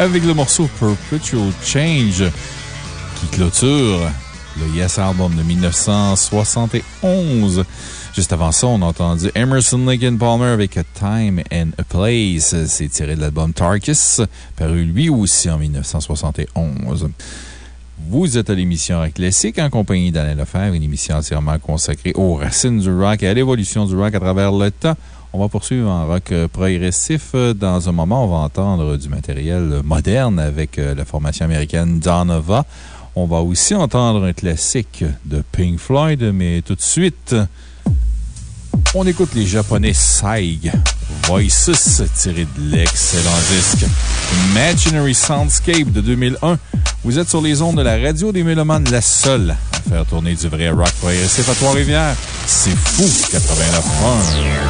Avec le morceau Perpetual Change qui clôture le Yes Album de 1971. Juste avant ça, on a entendu Emerson Lincoln Palmer avec A Time and a Place. C'est tiré de l'album Tarkus, paru lui aussi en 1971. Vous êtes à l'émission Rock Classique en compagnie d'Alain Lefebvre, une émission entièrement consacrée aux racines du rock et à l'évolution du rock à travers le temps. On va poursuivre en rock progressif. Dans un moment, on va entendre du matériel moderne avec la formation américaine Donova. On va aussi entendre un classique de Pink Floyd, mais tout de suite, on écoute les japonais Saig Voices tiré de l'excellent disque Imaginary Soundscape de 2001. Vous êtes sur les ondes de la radio des Mélomanes, la seule à faire tourner du vrai rock progressif à Trois-Rivières. C'est fou, 89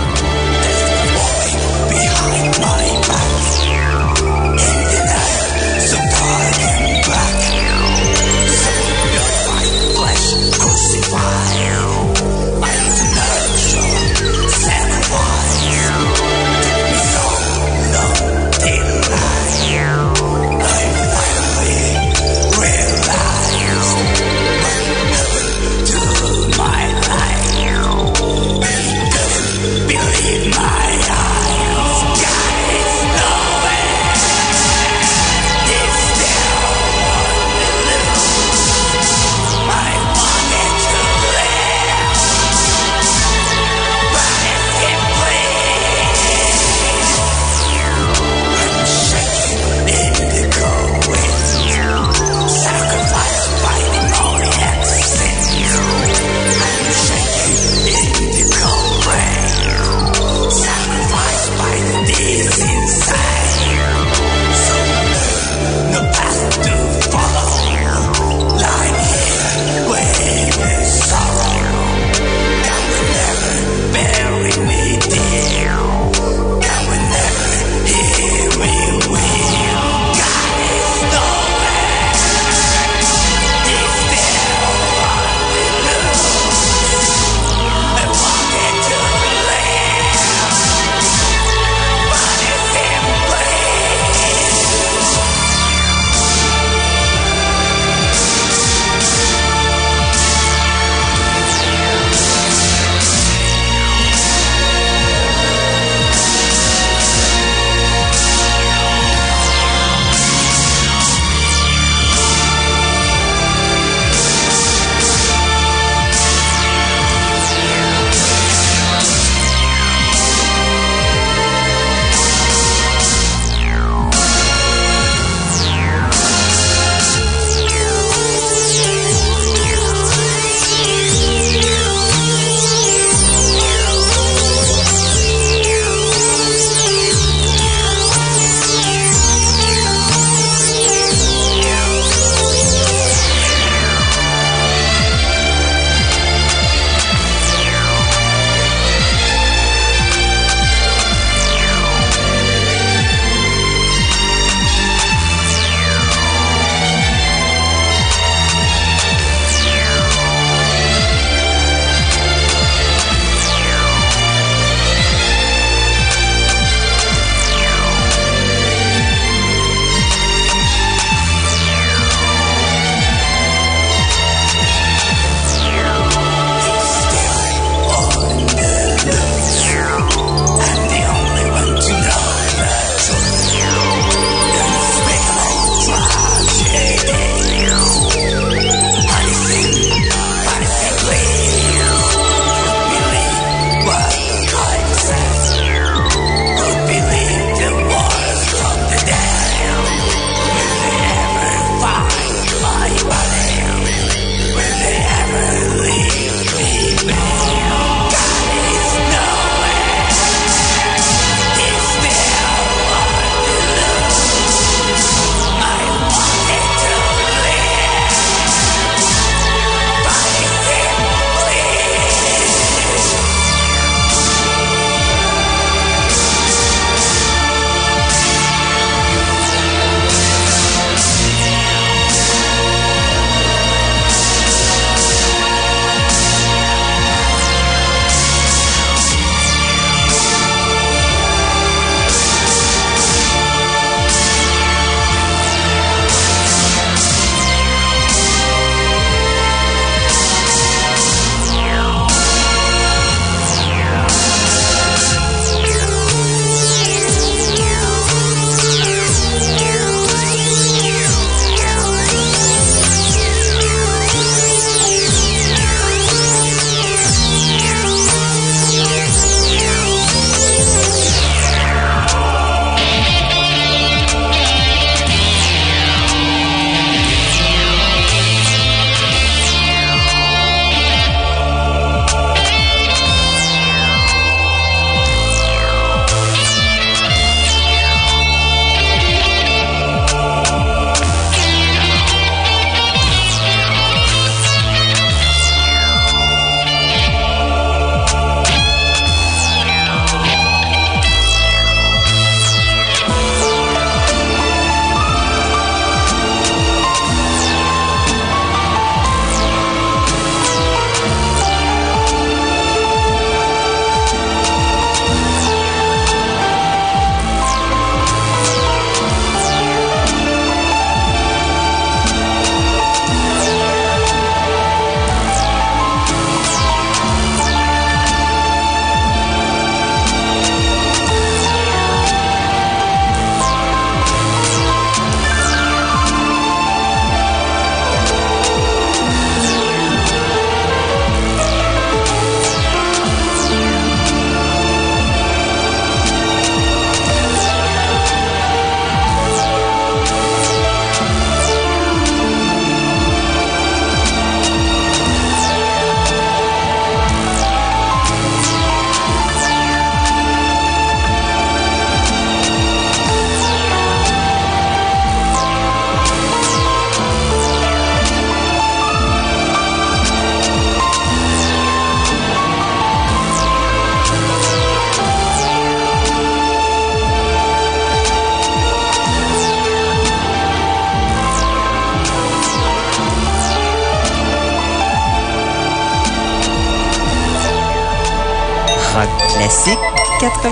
Fire.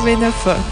89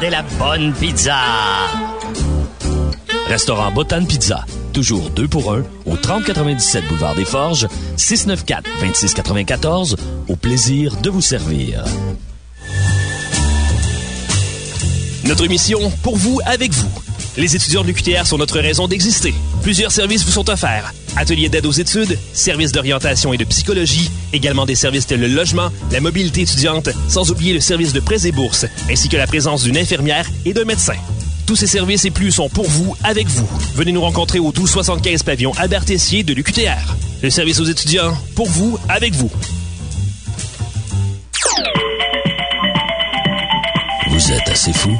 de la bonne pizza! Restaurant Botan Pizza. Toujours deux pour un au 3097 Boulevard des Forges, 694-2694. Au plaisir de vous servir. Notre mission, pour vous, avec vous. Les étudiants de l'UQTR sont notre raison d'exister. Plusieurs services vous sont offerts. Ateliers d'aide aux études, services d'orientation et de psychologie, également des services tels le logement, la mobilité étudiante, sans oublier le service de prêts et bourses, ainsi que la présence d'une infirmière et d'un médecin. Tous ces services et plus sont pour vous, avec vous. Venez nous rencontrer au 1275 pavillon Albert Tessier de l'UQTR. Le service aux étudiants, pour vous, avec vous. Vous êtes assez fou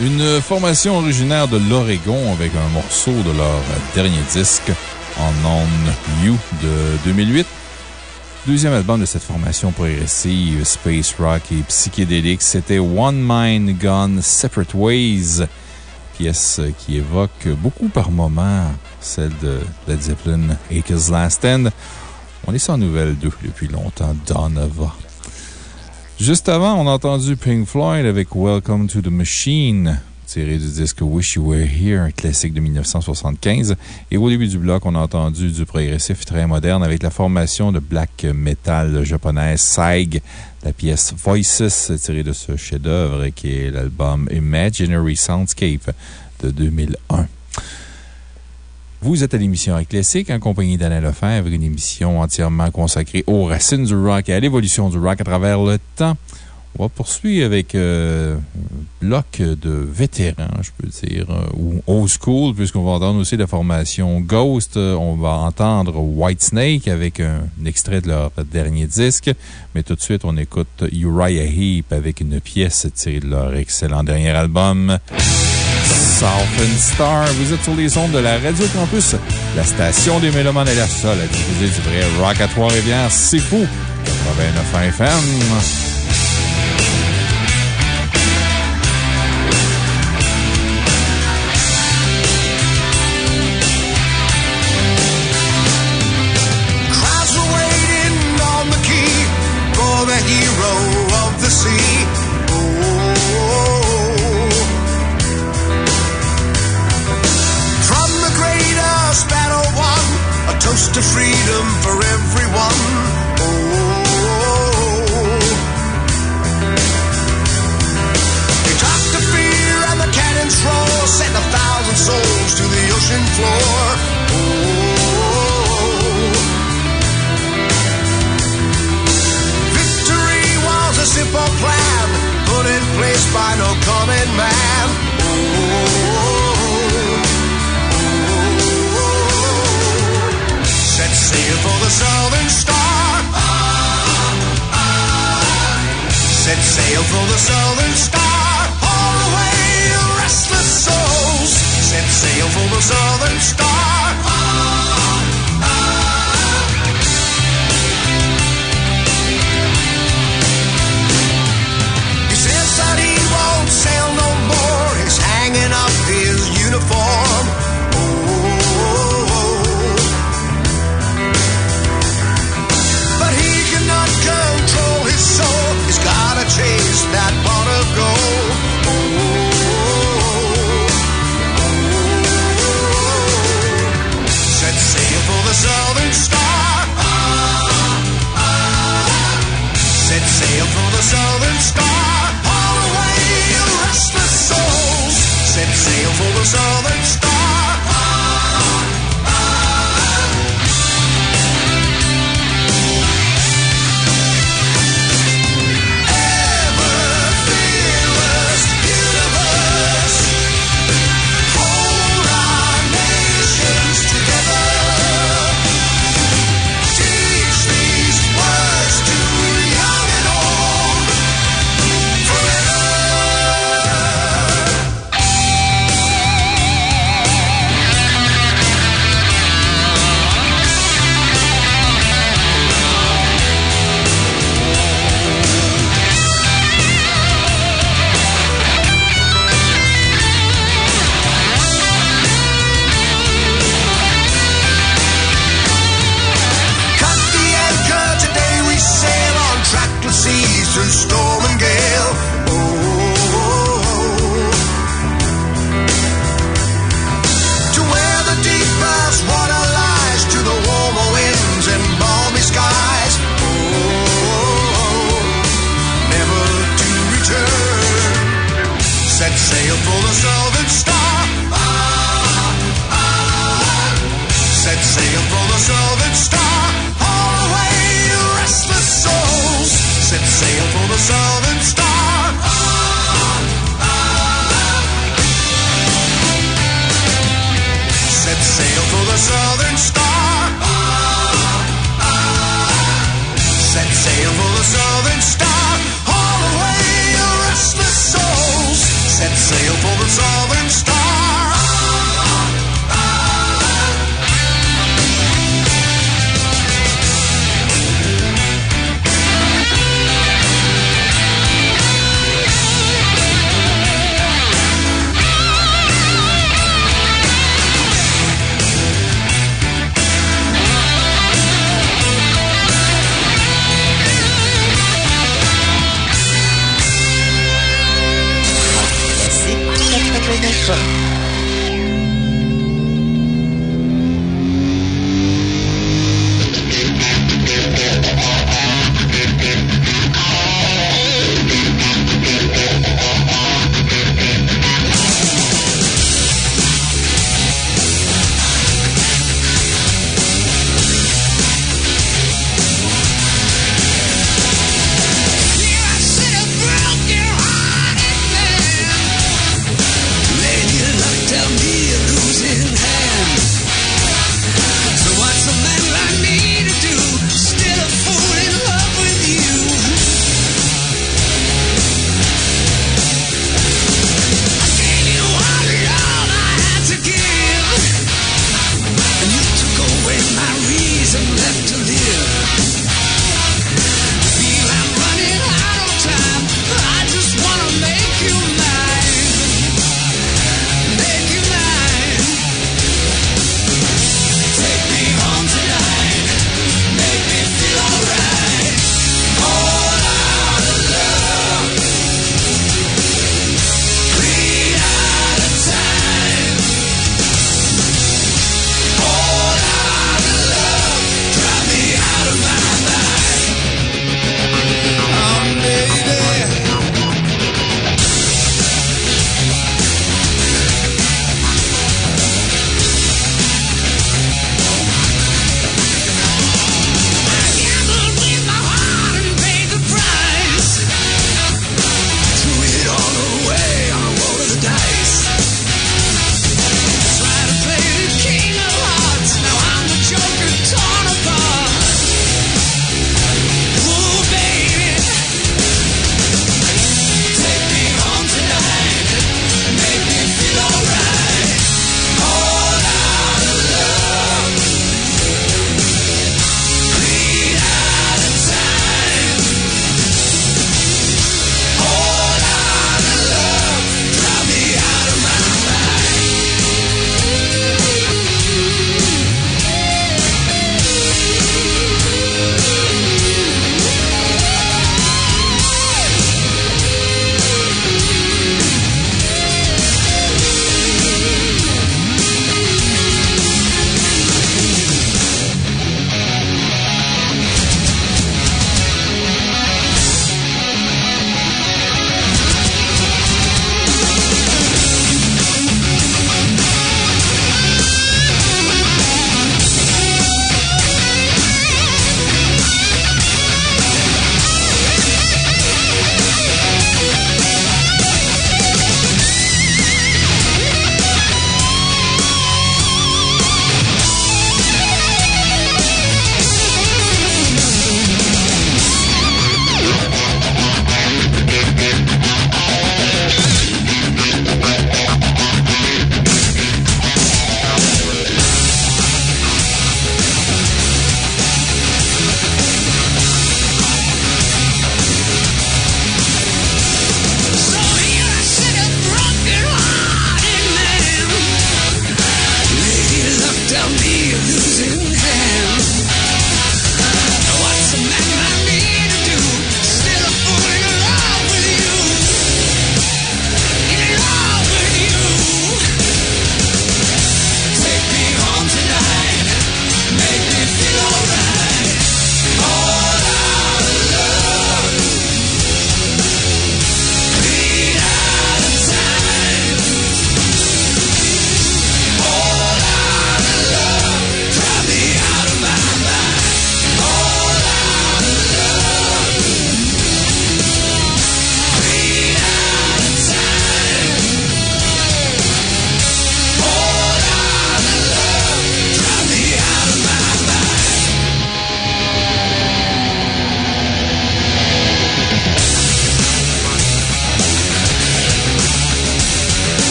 Une formation originaire de l'Oregon avec un morceau de leur dernier disque, On On You de 2008. Deuxième album de cette formation progressive, space rock et psychédélique, c'était One Mind Gone Separate Ways, pièce qui évoque beaucoup par moments celle de Led Zeppelin, Acres Last End. On est sans nouvelles d'eux depuis longtemps, Donova. Juste avant, on a entendu Pink Floyd avec Welcome to the Machine, tiré du disque Wish You Were Here, un classique de 1975. Et au début du bloc, on a entendu du progressif très moderne avec la formation de black metal japonaise SAIG, la pièce Voices, tirée de ce chef-d'œuvre qui est l'album Imaginary Soundscape de 2001. Vous êtes à l'émission Classique en compagnie d'Alain Lefebvre, une émission entièrement consacrée aux racines du rock et à l'évolution du rock à travers le temps. On va poursuivre avec euh, un bloc de vétérans, je peux dire, euh, ou old school, puisqu'on va entendre aussi la formation Ghost. Euh, On va entendre Whitesnake avec un, extrait de leur dernier disque. Mais tout de suite, on écoute Uriah Heep avec une pièce tirée de leur excellent dernier album. Southern Star. Vous êtes sur les ondes de la Radio Campus. La station des Mélomanes est la seule à diffuser du vrai rock à Trois-Rivières. C'est fou! 89 FM. To freedom for everyone. Oh. They talked the fear and the cannons roar, sent a thousand souls to the ocean floor. Oh. Victory was a simple plan put in place by no common man. Oh, Sail for the Southern Star. Set sail for the Southern Star. All away, restless souls. Set sail for the Southern Star. He that pot of gold. Set sail for the Southern Star. Set sail for the Southern Star. Away, restless souls. Set sail for the Southern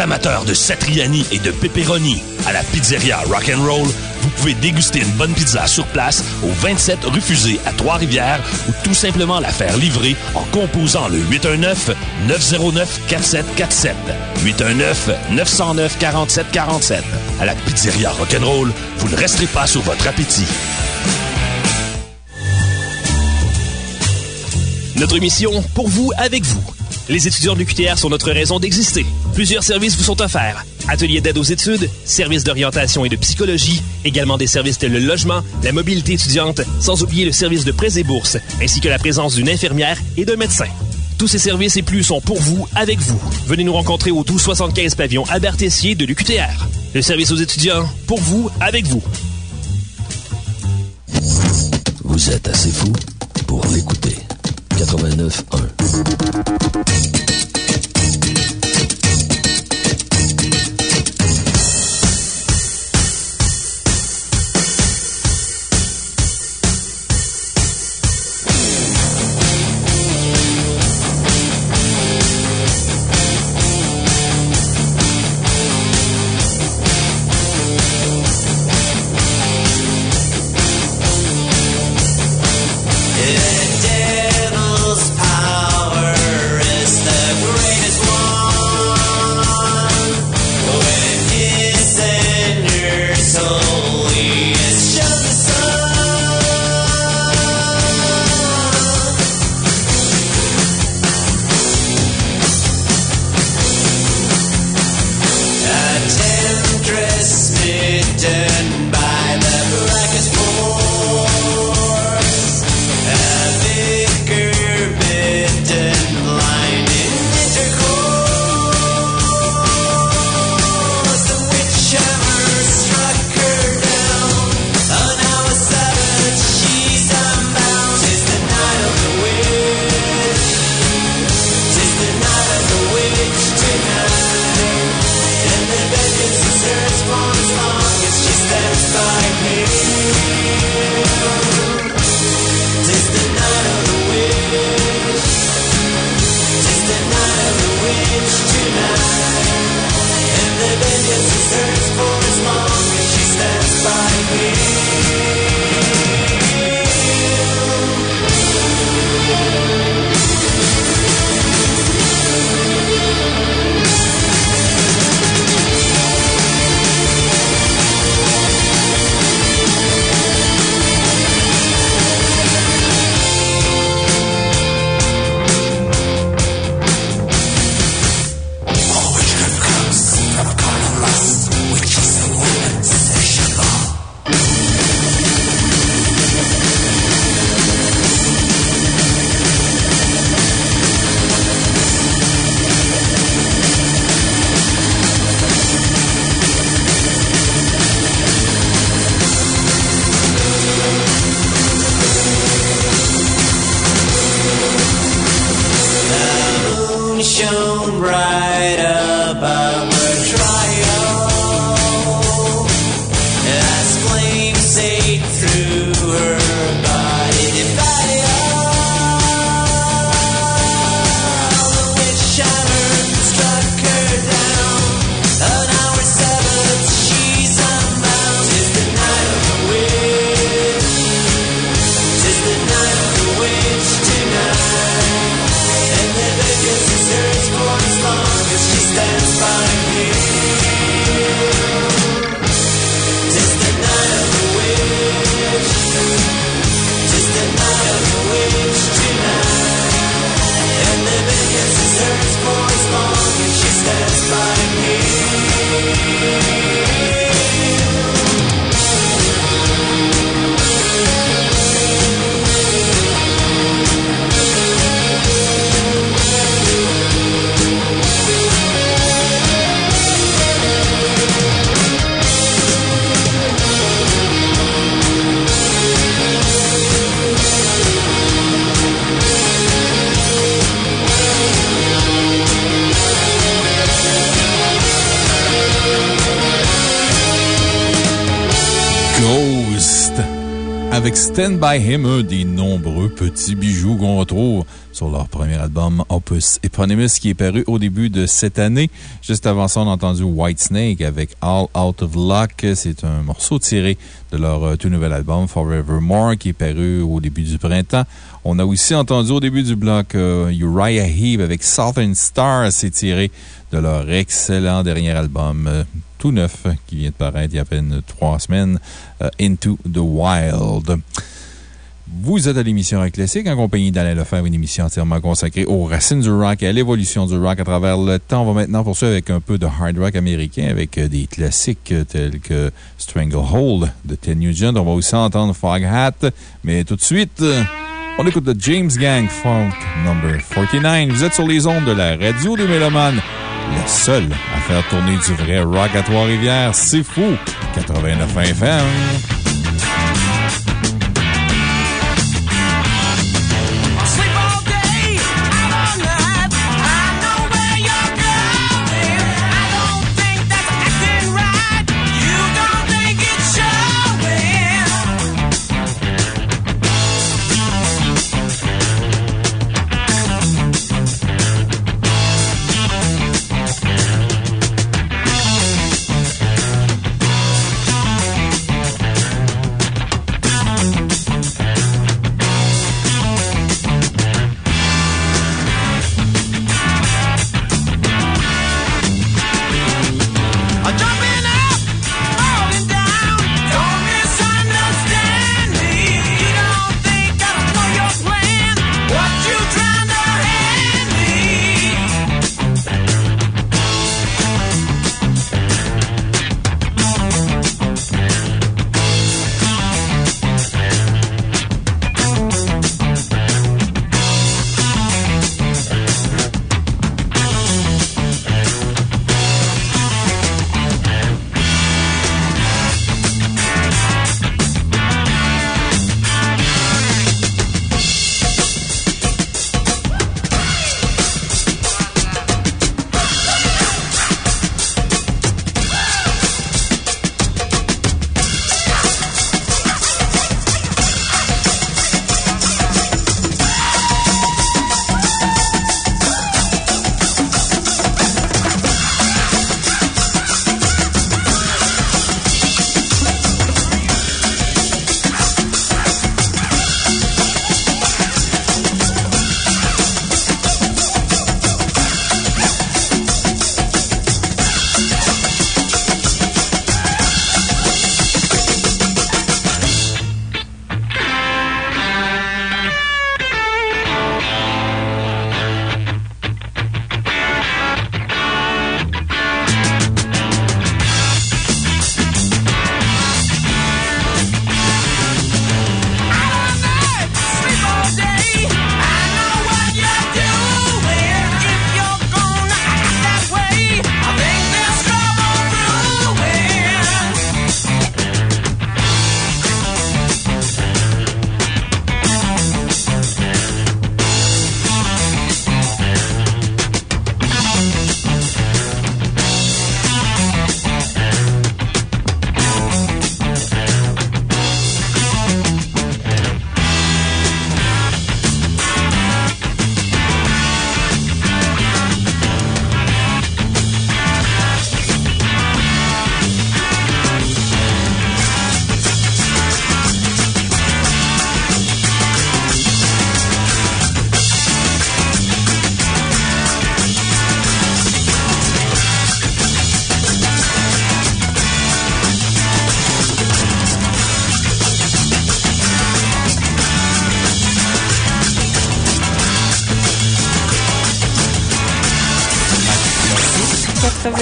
Amateurs de satriani et de pepperoni, à la pizzeria Rock'n'Roll, vous pouvez déguster une bonne pizza sur place au 27 rue Fusée à Trois-Rivières ou tout simplement la faire livrer en composant le 819-909-4747. 819-909-4747. À la pizzeria Rock'n'Roll, vous ne resterez pas sur votre appétit. Notre mission, pour vous, avec vous. Les étudiants de l'UQTR sont notre raison d'exister. Plusieurs services vous sont offerts. Ateliers d'aide aux études, services d'orientation et de psychologie, également des services tels le logement, la mobilité étudiante, sans oublier le service de prêts et bourses, ainsi que la présence d'une infirmière et d'un médecin. Tous ces services et plus sont pour vous, avec vous. Venez nous rencontrer au 1275 pavillon Albert Tessier de l'UQTR. Le service aux étudiants, pour vous, avec vous. Vous êtes assez fou pour l'écouter. 89.1 Stand By Him, un des nombreux petits bijoux qu'on retrouve sur leur premier album Opus Eponymous qui est paru au début de cette année. Juste avant ça, on a entendu Whitesnake avec All Out of Luck. C'est un morceau tiré de leur euh, tout nouvel album Forevermore qui est paru au début du printemps. On a aussi entendu au début du bloc euh, Uriah Heep avec Southern Star. C'est tiré de leur excellent dernier album, euh, tout neuf, qui vient de paraître il y a à peine trois semaines, Into the Wild. Vous êtes à l'émission Rock Classique en compagnie d'Alain Lefebvre, une émission entièrement consacrée aux racines du rock et à l'évolution du rock à travers le temps. On va maintenant poursuivre avec un peu de hard rock américain avec euh, des classiques tels que Stranglehold de Ted Nugent. On va aussi entendre Fog Hat, mais tout de suite, on écoute le James Gang Funk number 49. Vous êtes sur les ondes de la radio des Mélomanes, le seul à faire tourner du vrai rock à Trois-Rivières. C'est fou! 89 FM.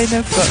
Zeynep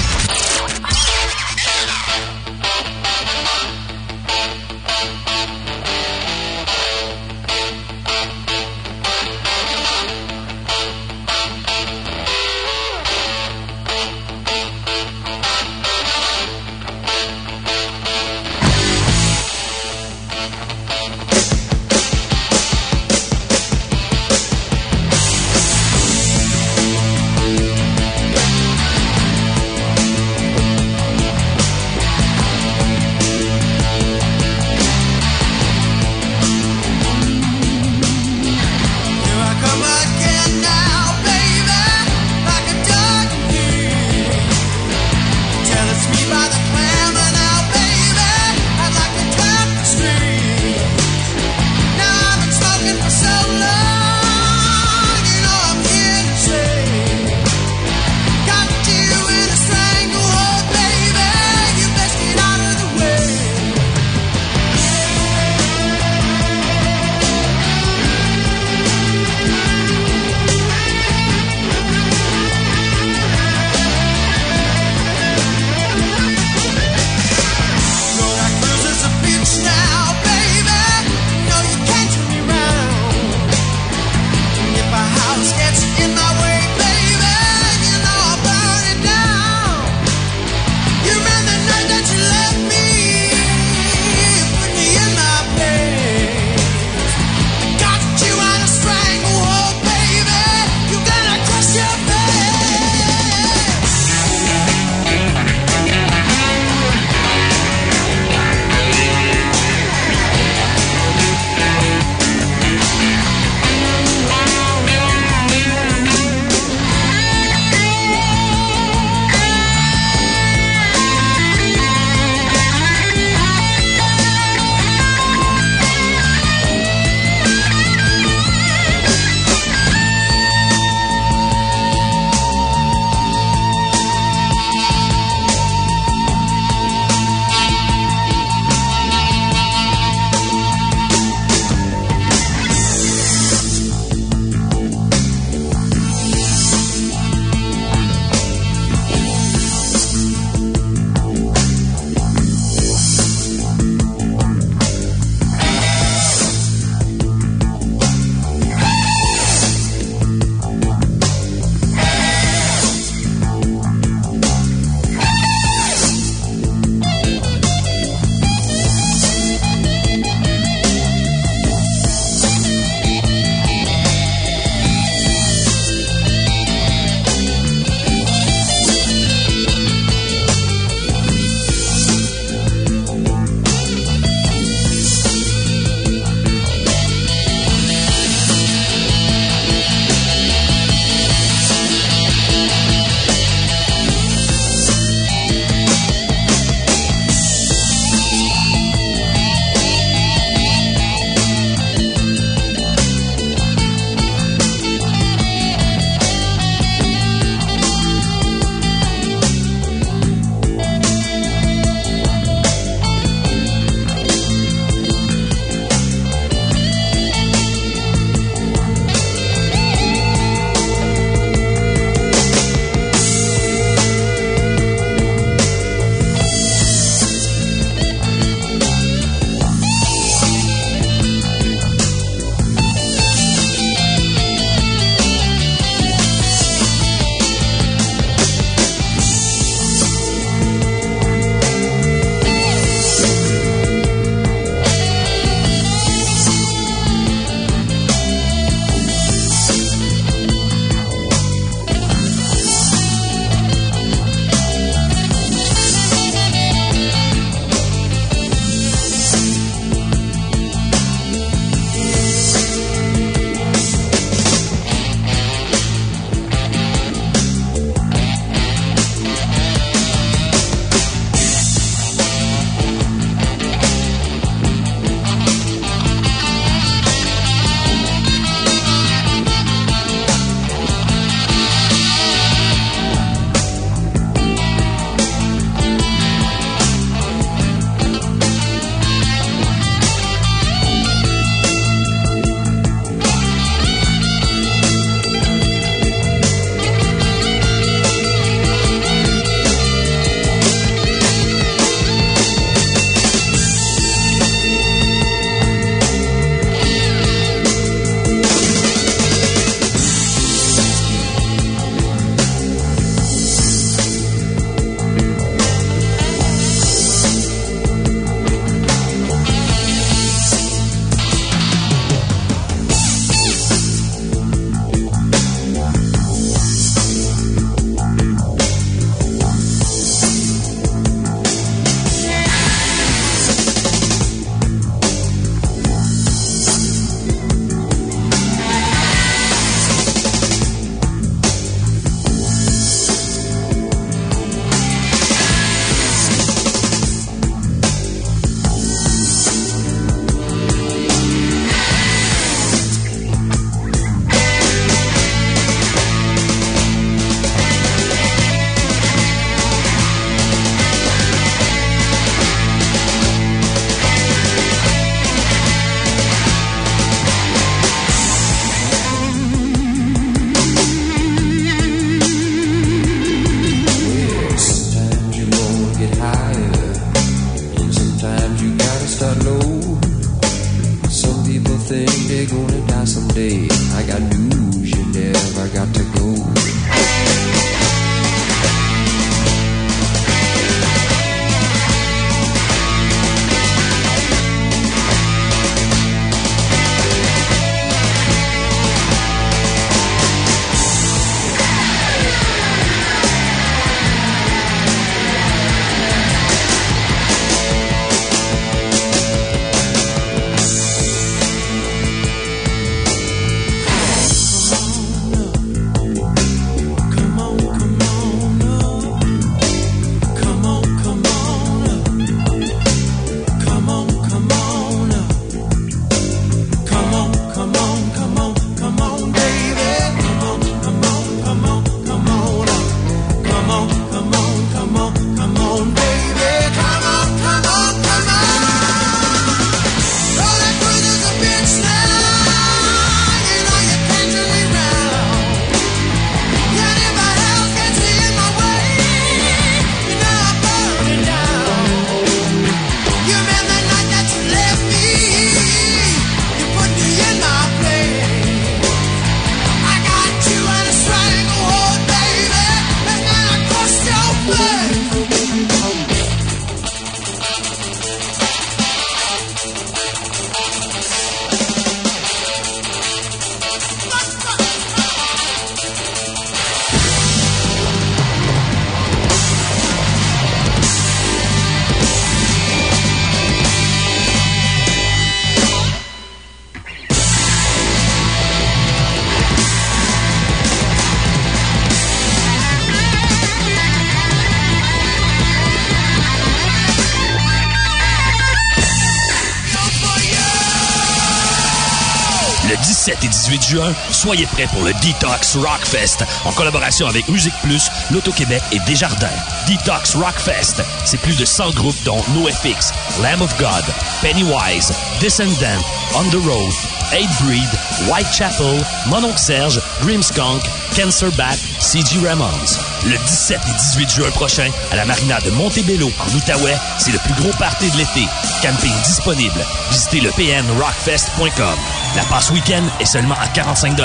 18 juin, soyez prêts pour le Detox Rockfest en collaboration avec Musique Plus, L'Auto-Québec et Desjardins. Detox Rockfest, c'est plus de 100 groupes dont NoFX, Lamb of God, Pennywise, Descendant, On the Road, Eight Breed, Whitechapel, Mononc Serge, Grimskunk, Cancer Bat, C.G. Ramones. Le 17 et 18 juin prochain, à la marina de Montebello, en Outaouais, c'est le plus gros party de l'été. Camping disponible. Visitez le pnrockfest.com. La passe week-end est seulement à 45 Le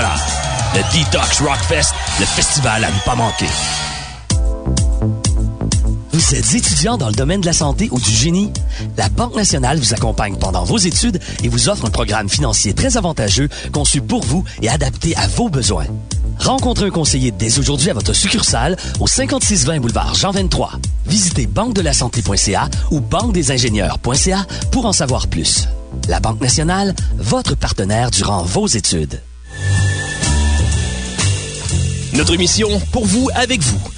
Detox Rockfest, le festival à ne pas manquer. Vous êtes étudiant dans le domaine de la santé ou du génie? La Banque nationale vous accompagne pendant vos études et vous offre un programme financier très avantageux conçu pour vous et adapté à vos besoins. Rencontrez un conseiller dès aujourd'hui à votre succursale au 5620 boulevard Jean 23. Visitez banque-de-la-santé.ca ou banque-des-ingénieurs.ca pour en savoir plus. La Banque nationale, votre partenaire durant vos études. Notre mission, pour vous, avec vous.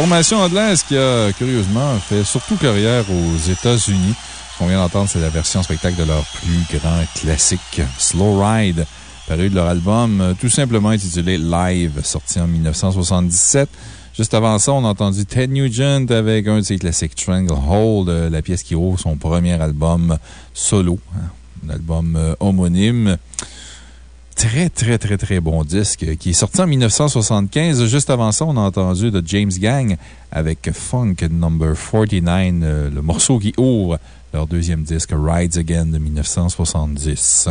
Formation anglaise qui a, curieusement, fait surtout carrière aux États-Unis. Ce qu'on vient d'entendre, c'est la version spectacle de leur plus grand classique, Slow Ride, paru de leur album euh, tout simplement intitulé Live, sorti en 1977. Juste avant ça, on a entendu Ted Nugent avec un de ses classiques, Stranglehold, euh, la pièce qui ouvre son premier album solo, hein, un album euh, homonyme très, très, très, très bon disque qui est sorti en 1975. Juste avant ça, on a entendu de James Gang avec Funk Number 49, euh, le morceau qui ouvre leur deuxième disque, Rides Again de 1970.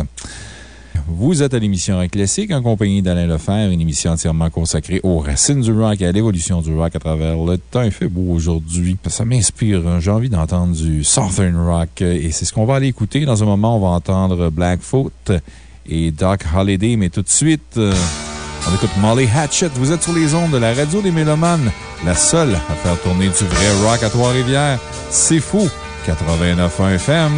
Vous êtes à l'émission Rock Classique en compagnie d'Alain Lefebvre, une émission entièrement consacrée aux racines du rock et à l'évolution du rock à travers le temps. Il fait beau aujourd'hui. Ça m'inspire. hein. J'ai envie d'entendre du Southern Rock et c'est ce qu'on va aller écouter. Dans un moment, on va entendre Blackfoot et Doc Holliday, mais tout de suite, euh, on écoute Molly Hatchet. Vous êtes sur les ondes de la radio des Mélomanes, la seule à faire tourner du vrai rock à Trois-Rivières. C'est fou! 89.1 FM.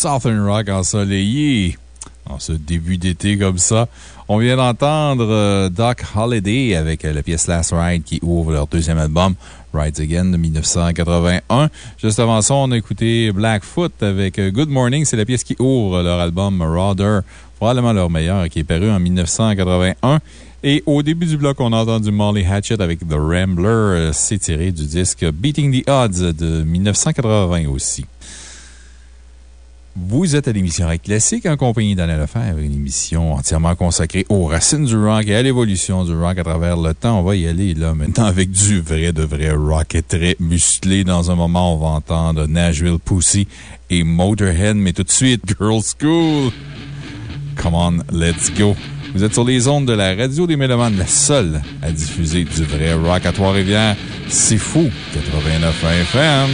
Southern Rock ensoleillé en ce début d'été comme ça. On vient d'entendre euh, Doc Holliday avec euh, la pièce Last Ride qui ouvre leur deuxième album, Rides Again de 1981. Juste avant ça, on a écouté Blackfoot avec euh, Good Morning. C'est la pièce qui ouvre leur album Marauder, probablement leur meilleur, qui est paru en 1981. Et au début du bloc, on a entendu Molly Hatchet avec The Rambler. C'est tiré du disque Beating the Odds de 1980 aussi. Vous êtes à l'émission Rock Classique en compagnie d'Alain Lefebvre, une émission entièrement consacrée aux racines du rock et à l'évolution du rock à travers le temps. On va y aller là maintenant avec du vrai, de vrai rock et très musclé. Dans un moment, on va entendre Nashville Pussy et Motorhead, mais tout de suite, Girl School. Come on, let's go. Vous êtes sur les ondes de la radio des Mélomanes, la seule à diffuser du vrai rock à Trois-Rivières. C'est fou, 89 FM.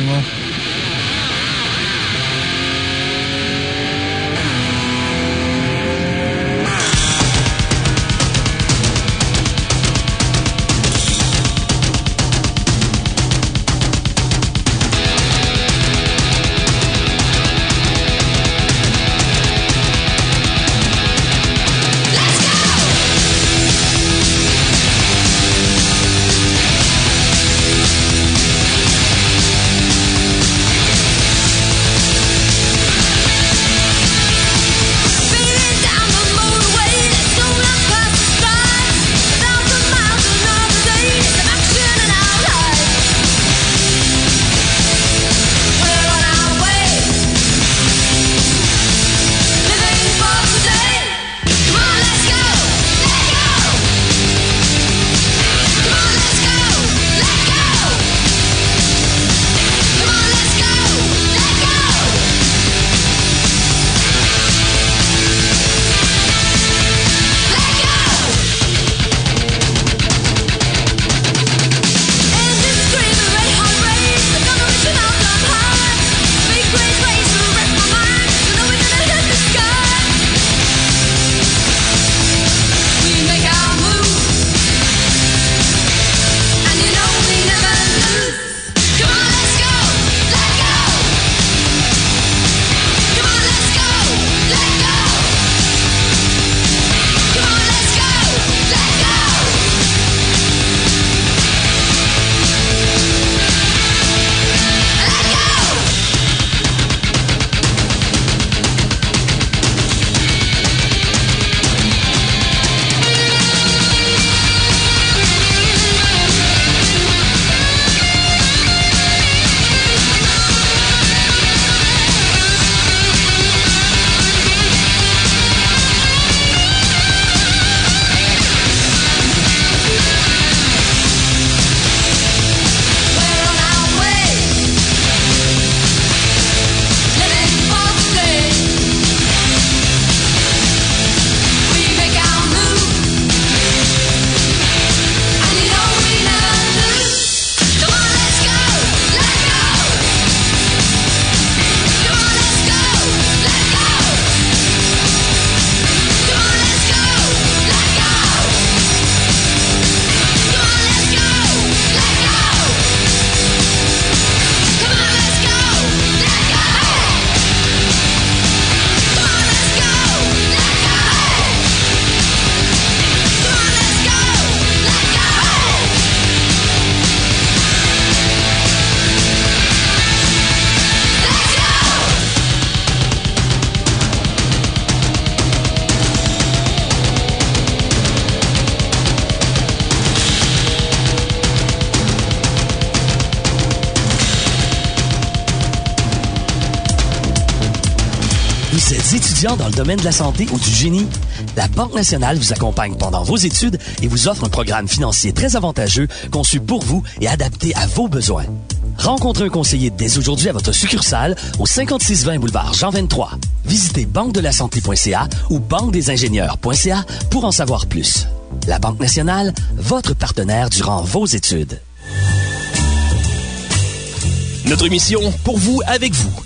Domaine de la santé ou du génie? La Banque nationale vous accompagne pendant vos études et vous offre un programme financier très avantageux conçu pour vous et adapté à vos besoins. Rencontrez un conseiller dès aujourd'hui à votre succursale au 5620 boulevard Jean 23. Visitez banque-de-la-santé.ca ou banque-des-ingénieurs.ca pour en savoir plus. La Banque nationale, votre partenaire durant vos études. Notre mission, pour vous, avec vous.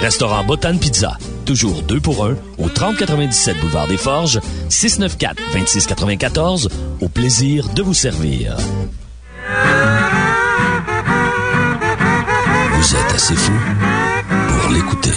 Restaurant Botan Pizza. Toujours 2 pour 1 au 3097 Boulevard des Forges, 694-2694. Au plaisir de vous servir. Vous êtes assez fou pour l'écouter.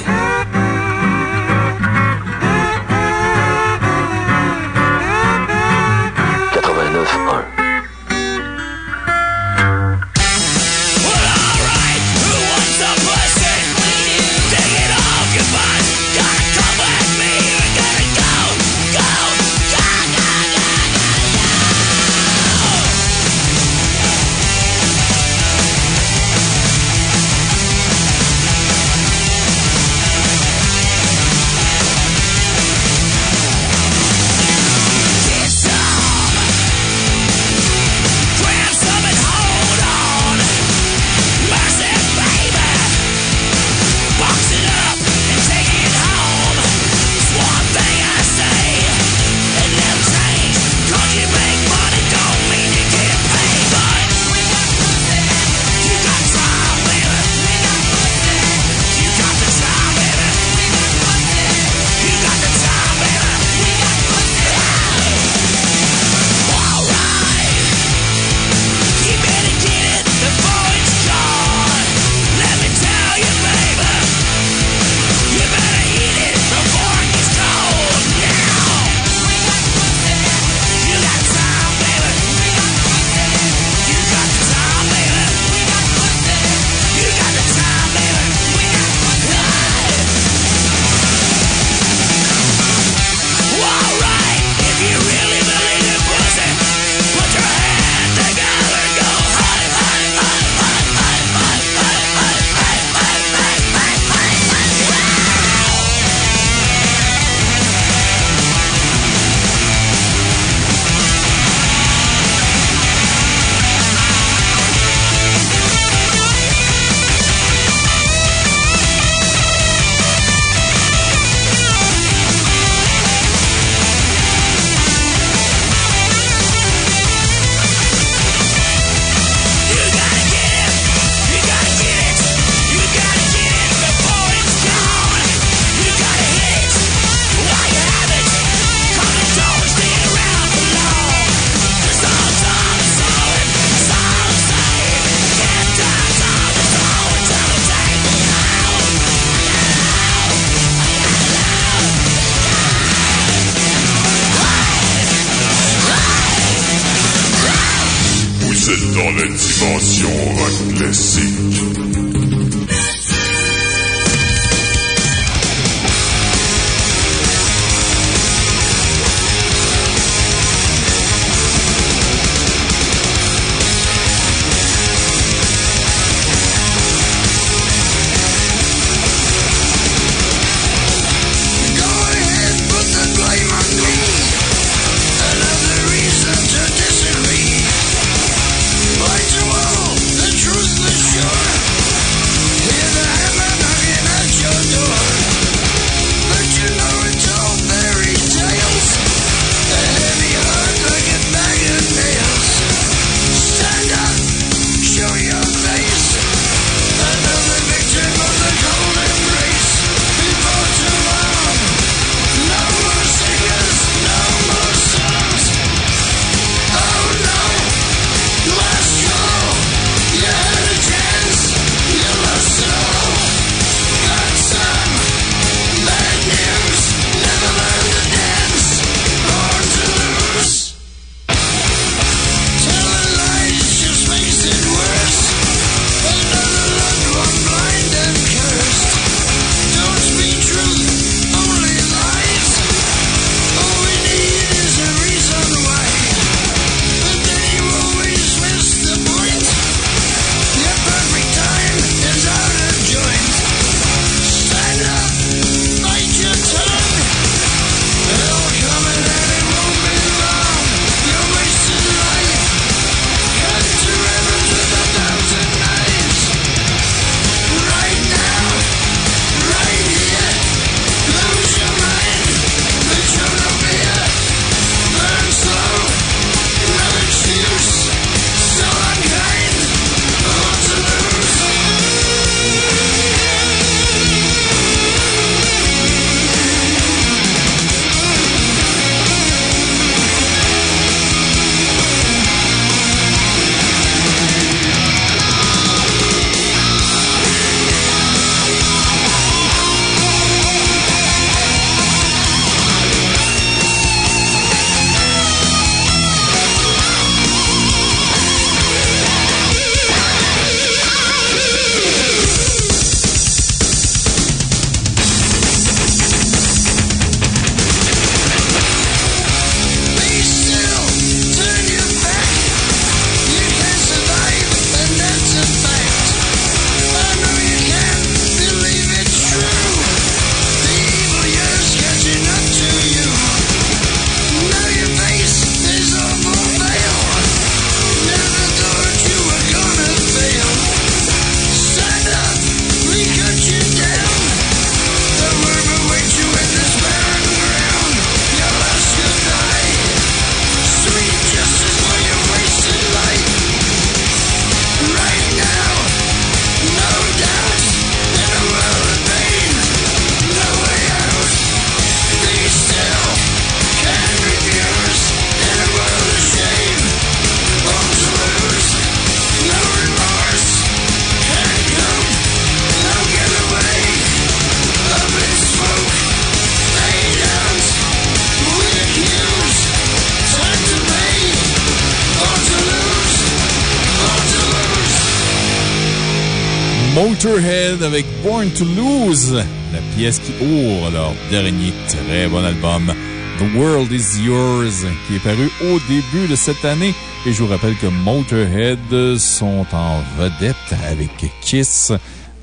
Motorhead avec Born to Lose, la pièce qui ouvre leur dernier très bon album, The World is Yours, qui est paru au début de cette année. Et je vous rappelle que Motorhead sont en vedette avec Kiss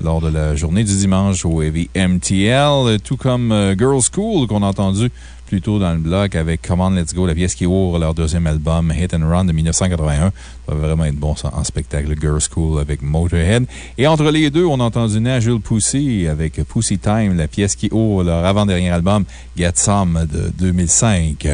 lors de la journée du dimanche au Heavy MTL, tout comme euh, Girls School qu'on a entendu plus tôt dans le bloc avec Come On Let's Go, la pièce qui ouvre leur deuxième album Hit and Run de 1981. Ça va vraiment être bon ça, en spectacle Girls School avec Motorhead. Et entre les deux, on a entendu Nashville Pussy avec Pussy Time, la pièce qui ouvre leur avant-dernier album Get Some de 2005.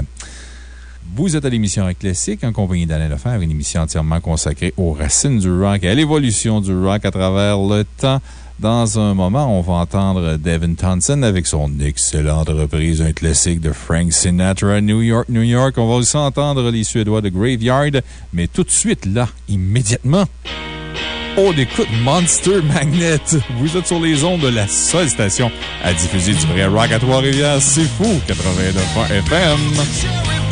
Vous êtes à l'émission Classique en compagnie d'Alain Lefebvre, une émission entièrement consacrée aux racines du rock et à l'évolution du rock à travers le temps. Dans un moment, on va entendre Devin Townsend avec son excellente reprise, un classique de Frank Sinatra, New York, New York. On va aussi entendre les Suédois de Graveyard, mais tout de suite, là, immédiatement, on écoute Monster Magnet. Vous êtes sur les ondes de la seule station à diffuser du vrai rock à Trois-Rivières. C'est fou, 89 FM.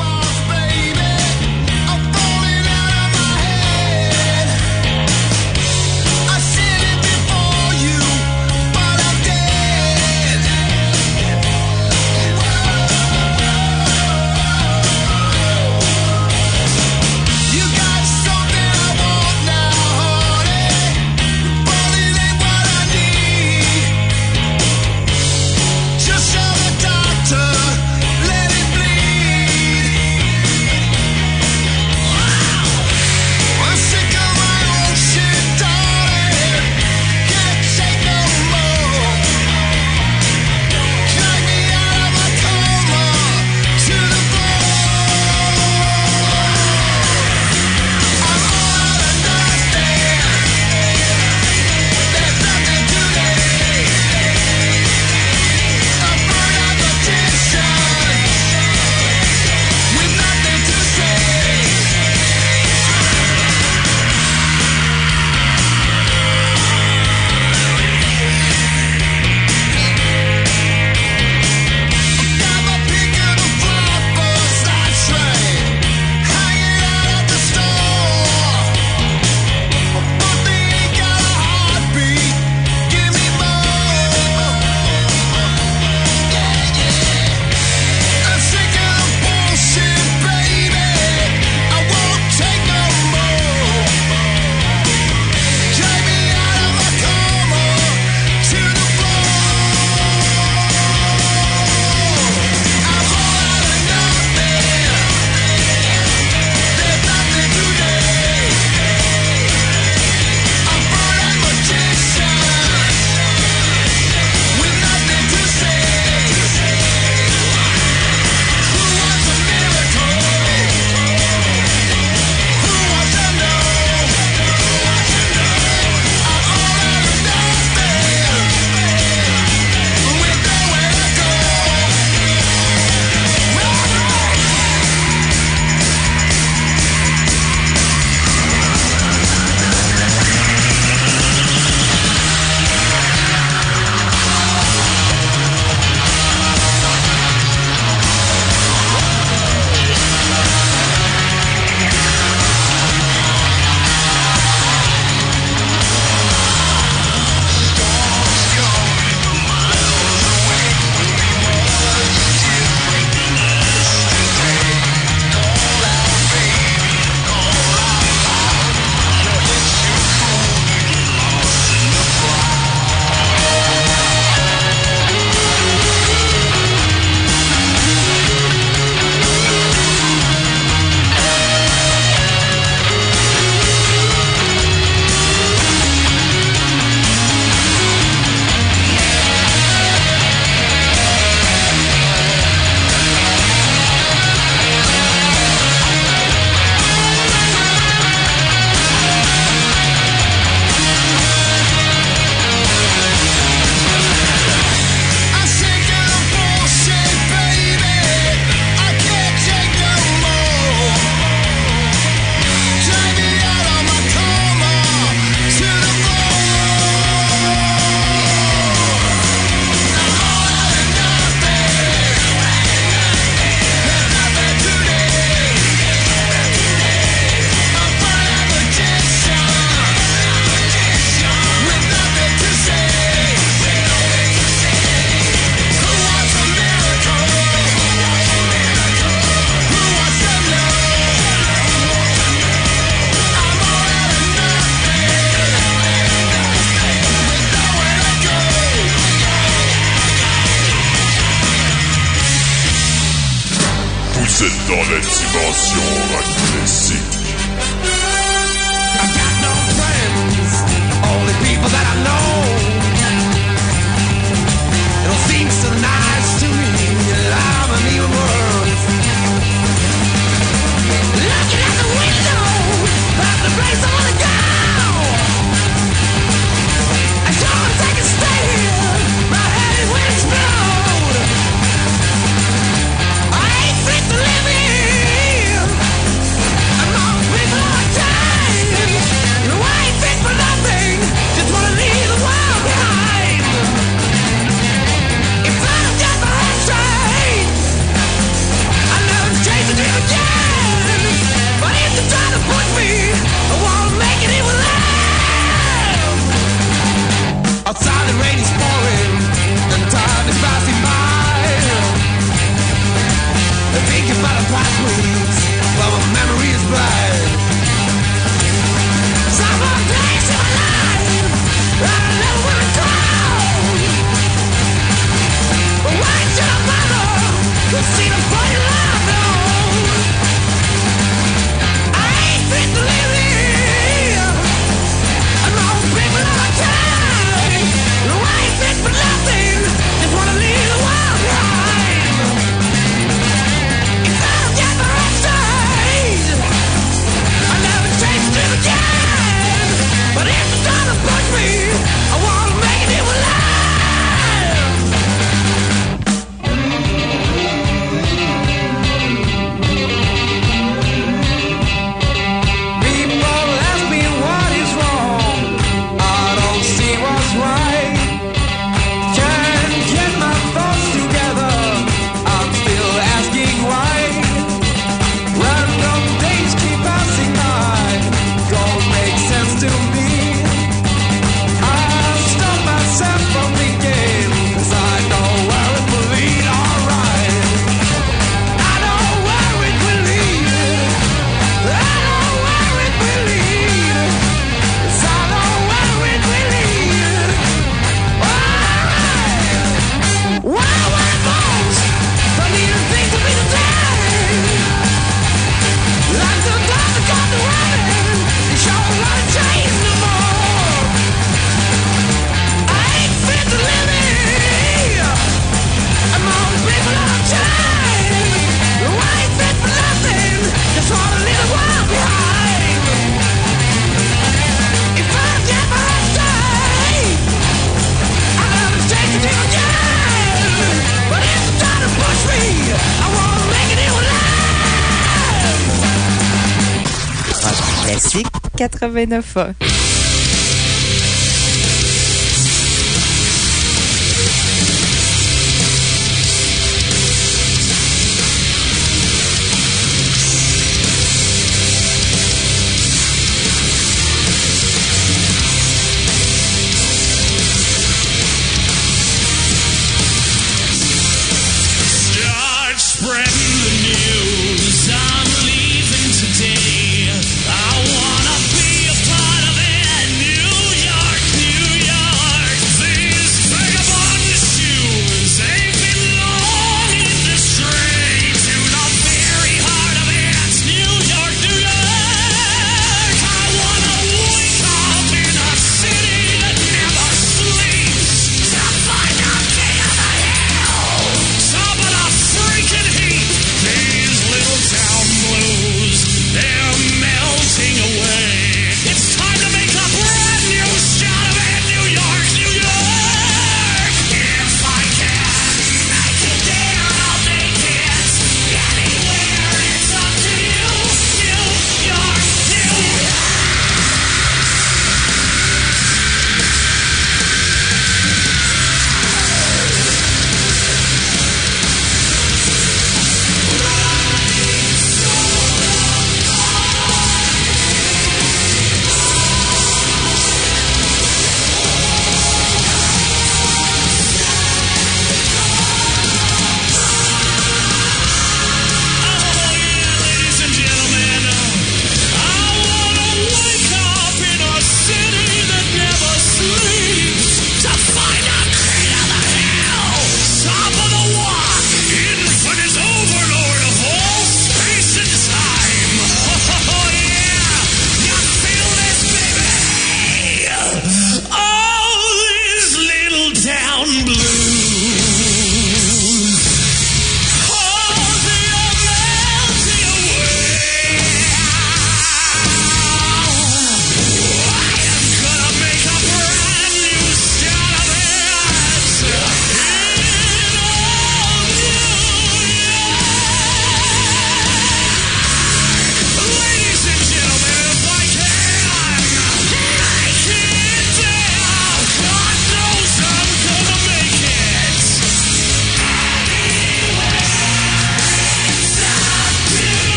89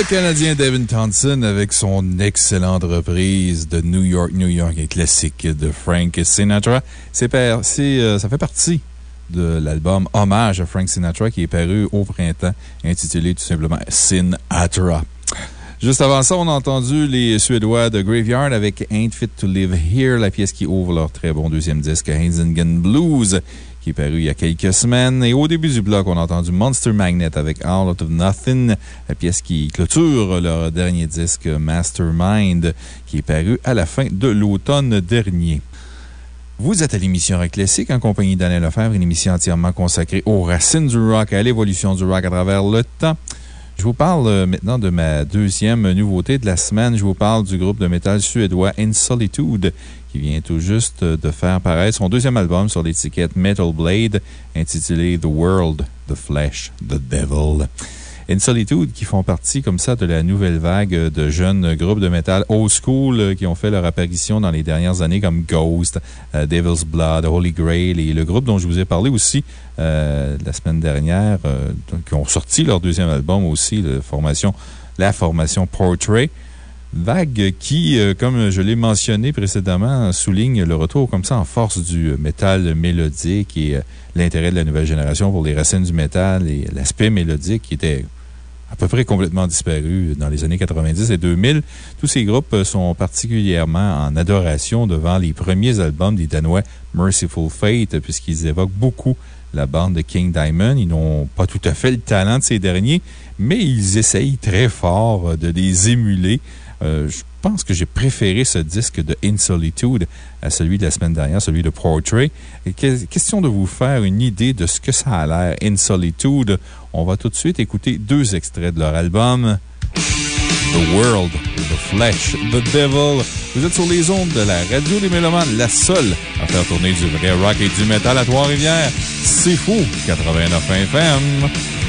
Le Canadien Devin Townsend avec son excellente reprise de New York, New York, un classique de Frank Sinatra. C'est, euh, ça fait partie de l'album Hommage à Frank Sinatra qui est paru au printemps, intitulé tout simplement Sinatra. Juste avant ça, on a entendu les Suédois de Graveyard avec Ain't Fit to Live Here, la pièce qui ouvre leur très bon deuxième disque, Heinzingen Blues, qui est paru il y a quelques semaines. Et au début du bloc, on a entendu Monster Magnet avec All Out of Nothing, la pièce qui clôture leur dernier disque, Mastermind, qui est paru à la fin de l'automne dernier. Vous êtes à l'émission Rock Classique en compagnie d'Alain Lefebvre, une émission entièrement consacrée aux racines du rock et à l'évolution du rock à travers le temps. Je vous parle euh, maintenant de ma deuxième nouveauté de la semaine. Je vous parle du groupe de métal suédois In Solitude, qui vient tout juste de faire paraître son deuxième album sur l'étiquette Metal Blade, intitulé The World, The Flesh, The Devil. In Solitude, qui font partie comme ça de la nouvelle vague de jeunes groupes de métal old school euh, qui ont fait leur apparition dans les dernières années comme Ghost, euh, Devil's Blood, Holy Grail et le groupe dont je vous ai parlé aussi euh, la semaine dernière, qui ont sorti leur deuxième album aussi, la formation, la formation Portrait. Vague qui, comme je l'ai mentionné précédemment, souligne le retour comme ça en force du métal mélodique et l'intérêt de la nouvelle génération pour les racines du métal et l'aspect mélodique qui était à peu près complètement disparu dans les années 90 et 2000. Tous ces groupes sont particulièrement en adoration devant les premiers albums des Danois Merciful Fate, puisqu'ils évoquent beaucoup la bande de King Diamond. Ils n'ont pas tout à fait le talent de ces derniers, mais ils essayent très fort de les émuler. Euh, je pense que j'ai préféré ce disque de In Solitude à celui de la semaine dernière, celui de Portrait. question de vous faire une idée de ce que ça a l'air, In Solitude. On va tout de suite écouter deux extraits de leur album. The World, The Flesh, The Devil. Vous êtes sur les ondes de la radio des Mélomanes, la seule à faire tourner du vrai rock et du métal à Trois-Rivières. C'est fou, 89 FM.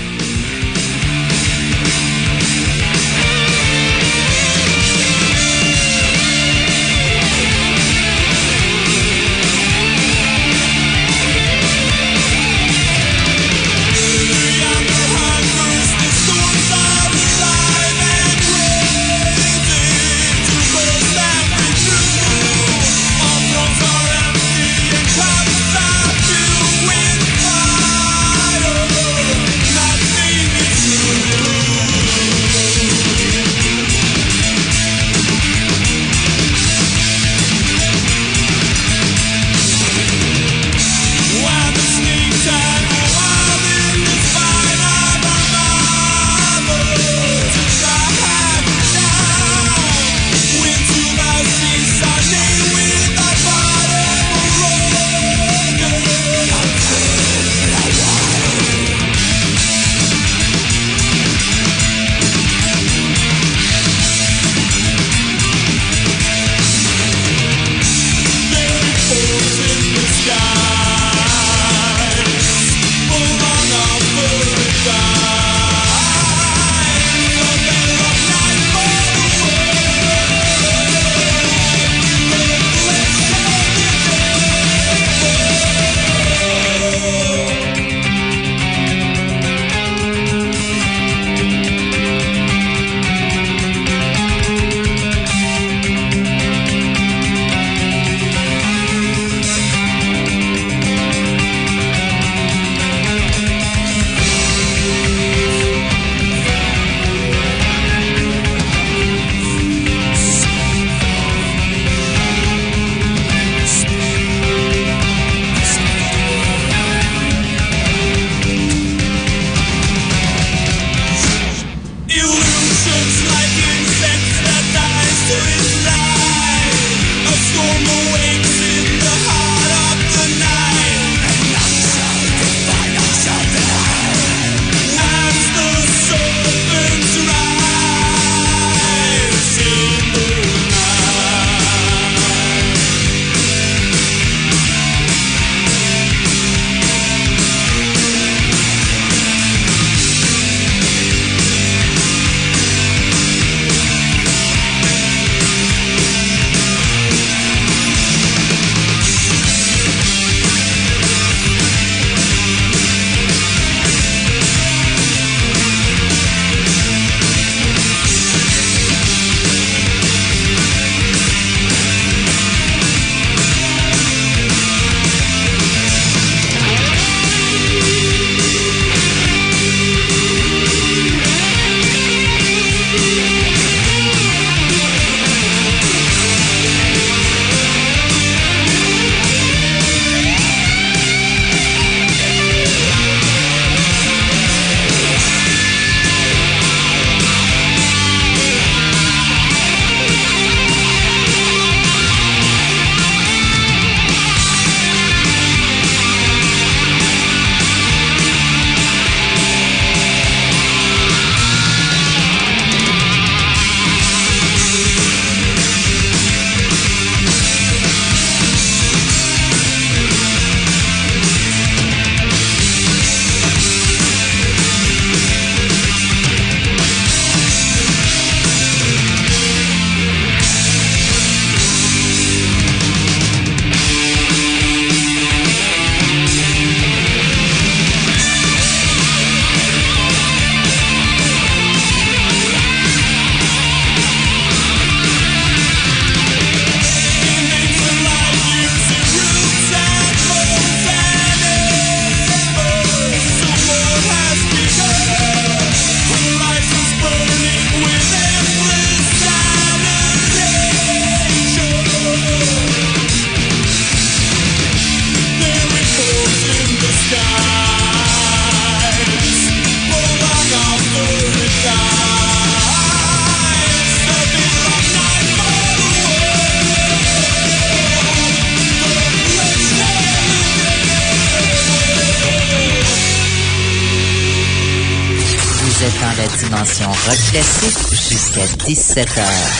17h.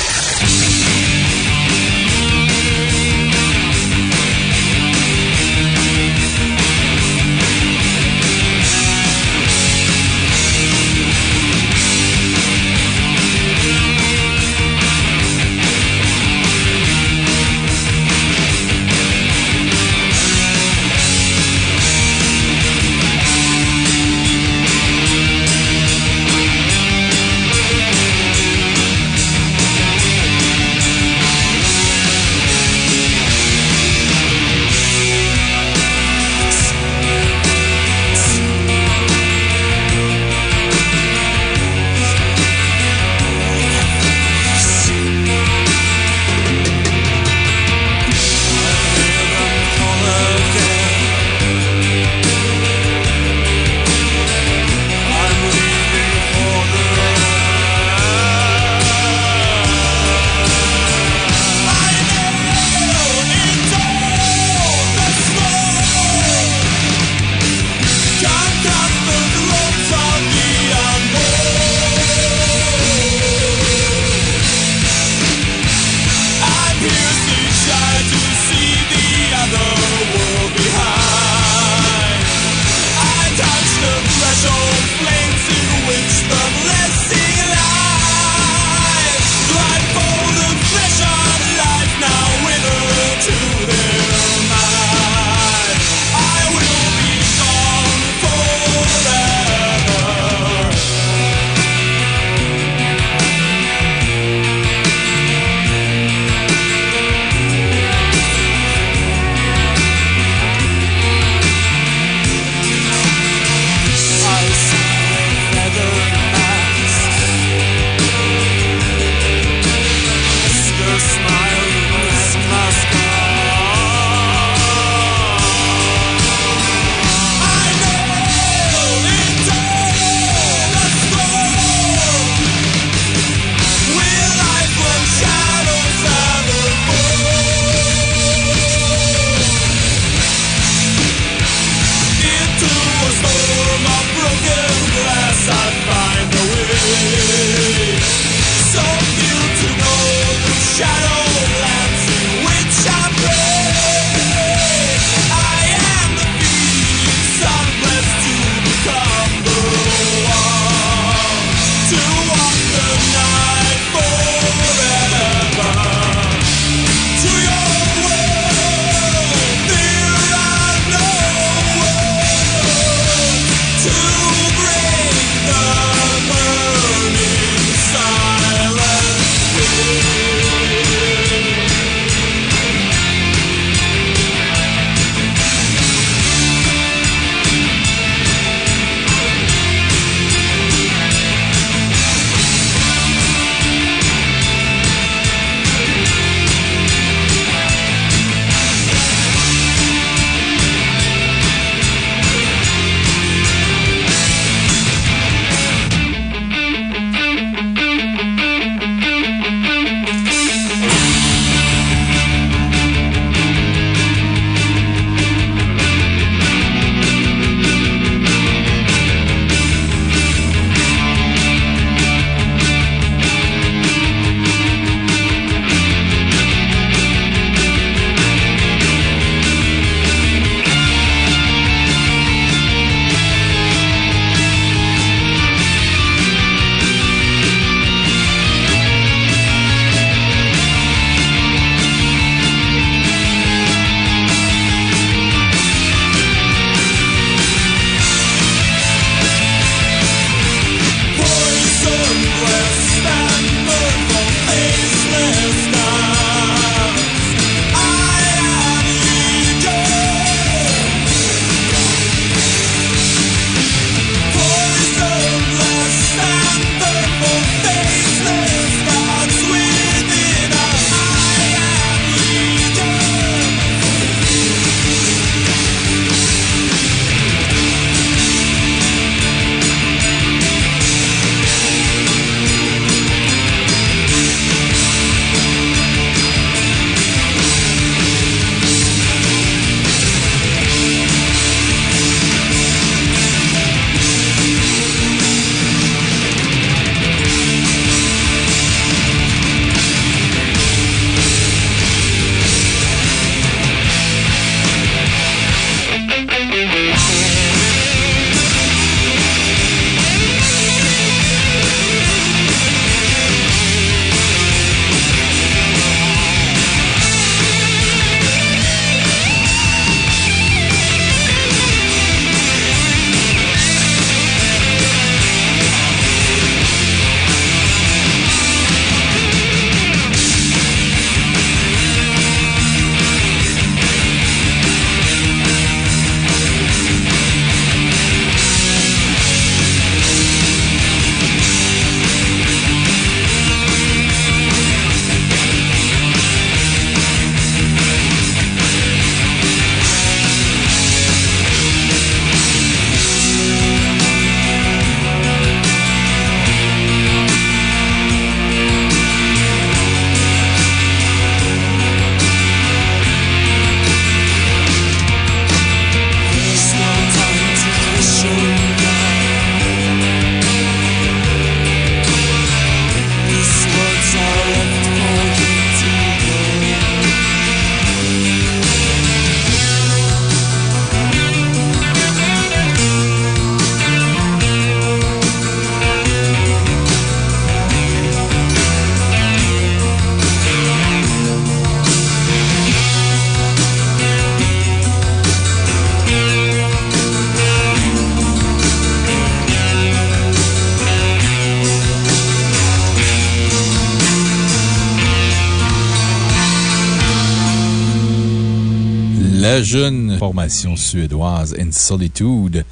Jeune formation suédoise In Solitude.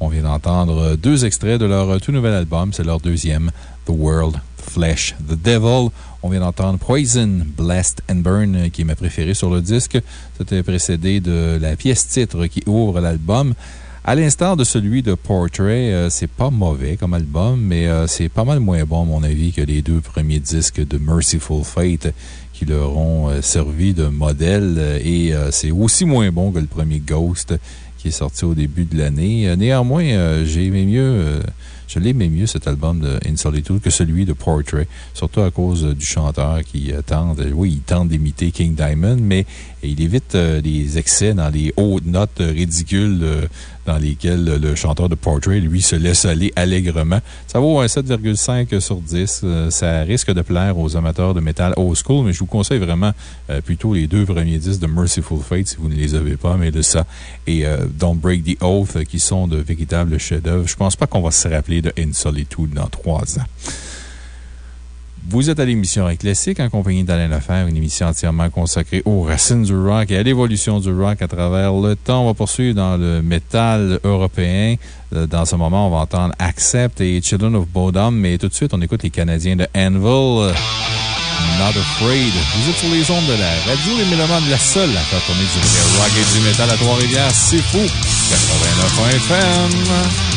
On vient d'entendre deux extraits de leur tout nouvel album. C'est leur deuxième, The World, Flesh, The Devil. On vient d'entendre Poison, Blessed and Burn, qui est ma préférée sur le disque. C'était précédé de la pièce titre qui ouvre l'album. À l'instar de celui de Portrait, euh, c'est pas mauvais comme album, mais euh, c'est pas mal moins bon, à mon avis, que les deux premiers disques de Merciful Fate qui leur ont euh, servi de modèle. Et c'est aussi moins bon que le premier Ghost qui est sorti au début de l'année. Néanmoins, j'ai aimé mieux je l'aimais mieux, cet album de In Solitude, que celui de Portrait, surtout à cause du chanteur qui tente, oui, il tente d'imiter King Diamond, mais il évite les excès dans les hautes notes ridicules dans lesquels le chanteur de Portrait, lui, se laisse aller allègrement. Ça vaut un 7,5 sur 10. Euh, ça risque de plaire aux amateurs de métal old school, mais je vous conseille vraiment euh, plutôt les deux premiers disques de Merciful Fate si vous ne les avez pas, mais de ça et euh, Don't Break the Oath qui sont de véritables chefs-d'œuvre. Je pense pas qu'on va se rappeler de In Solitude dans trois ans. Vous êtes à l'émission Rock Classique en compagnie d'Alain Lefebvre, une émission entièrement consacrée aux racines du rock et à l'évolution du rock à travers le temps. On va poursuivre dans le métal européen. Euh, dans ce moment, on va entendre Accept et Children of Bodom, mais tout de suite, on écoute les Canadiens de Anvil. Not Afraid. Vous êtes sur les ondes de la radio Les Mélomanes, la seule à faire tourner du rock et du métal à Trois-Rivières. C'est fou! 89 FM.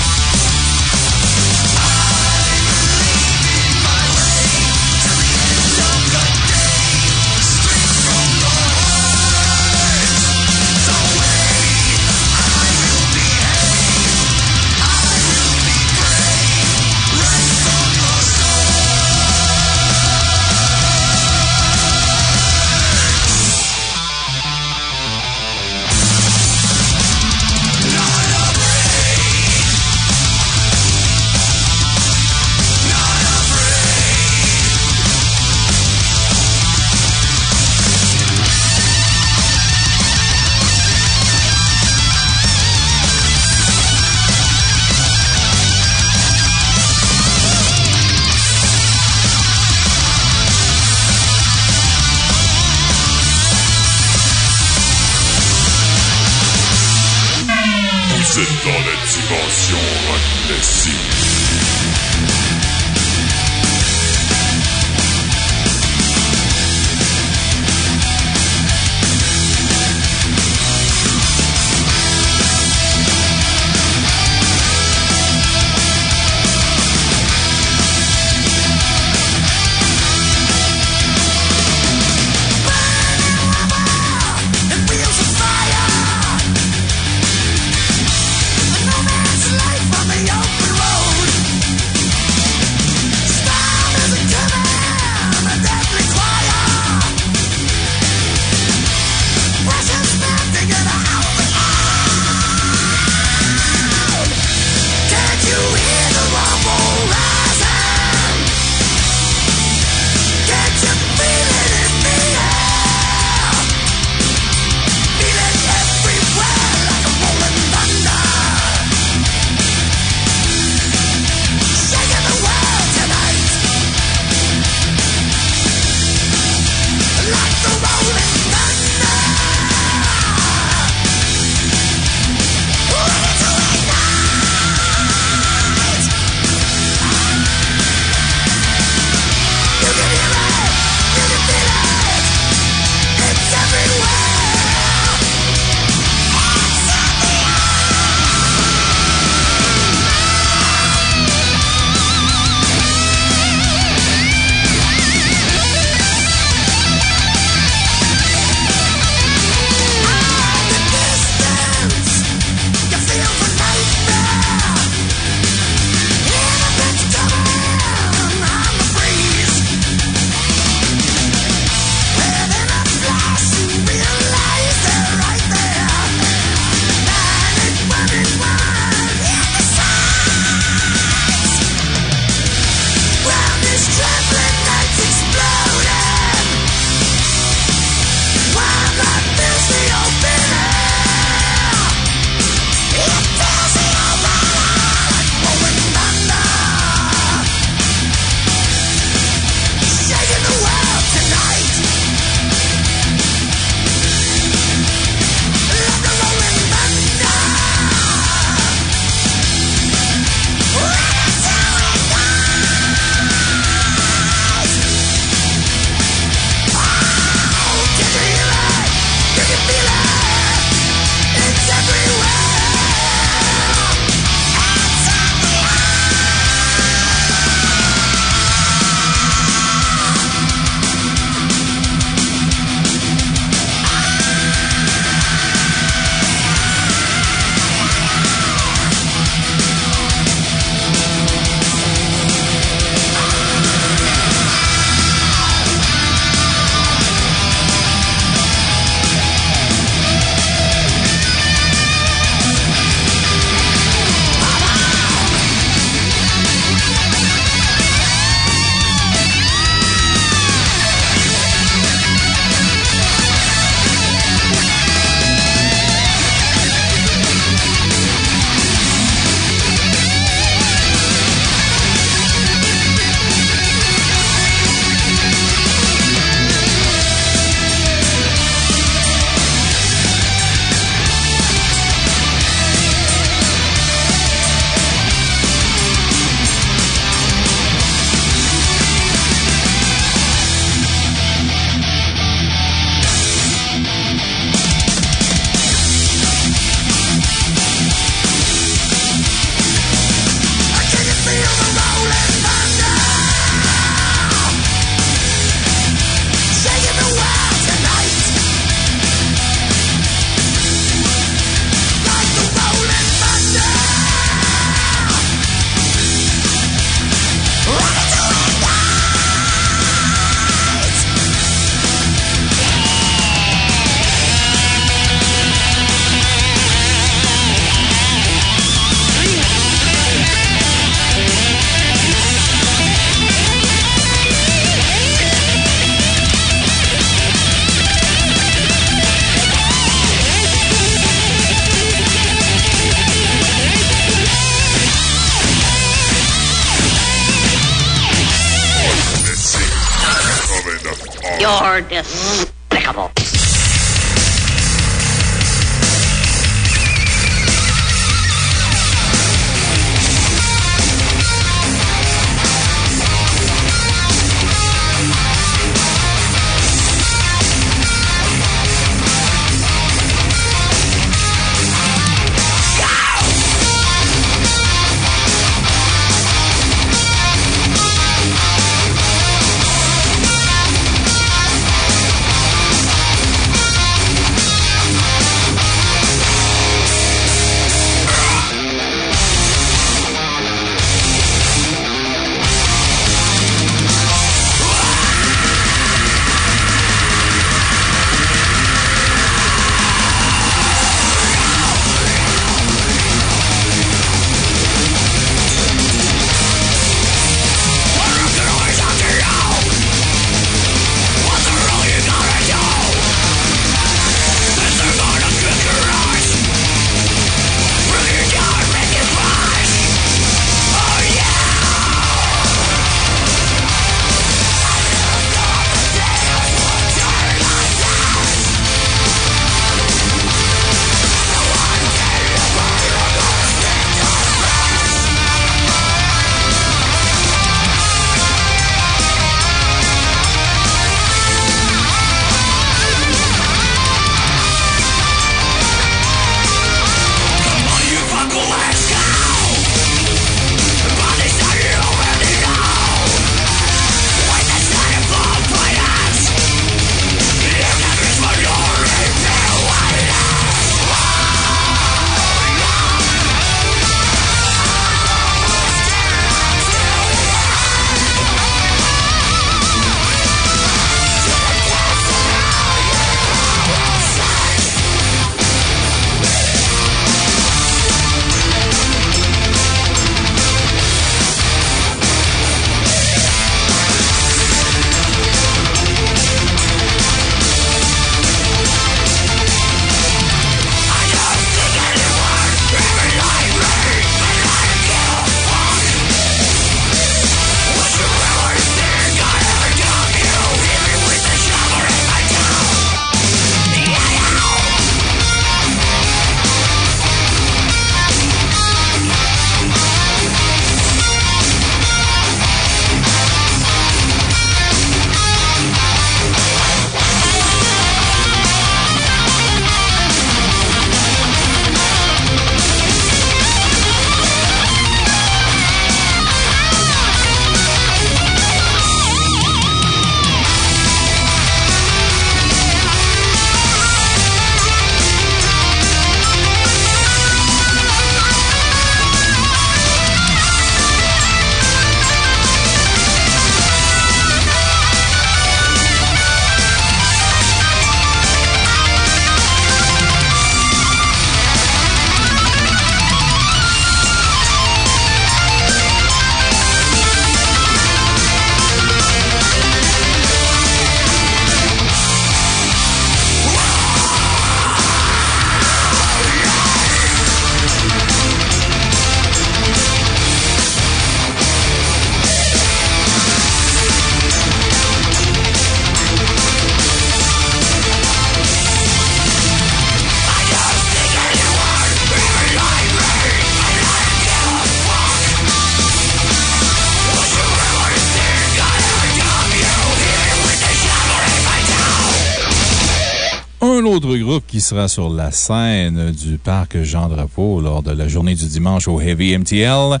Qui sera sur la scène du parc Jean-Drapeau lors de la journée du dimanche au Heavy MTL.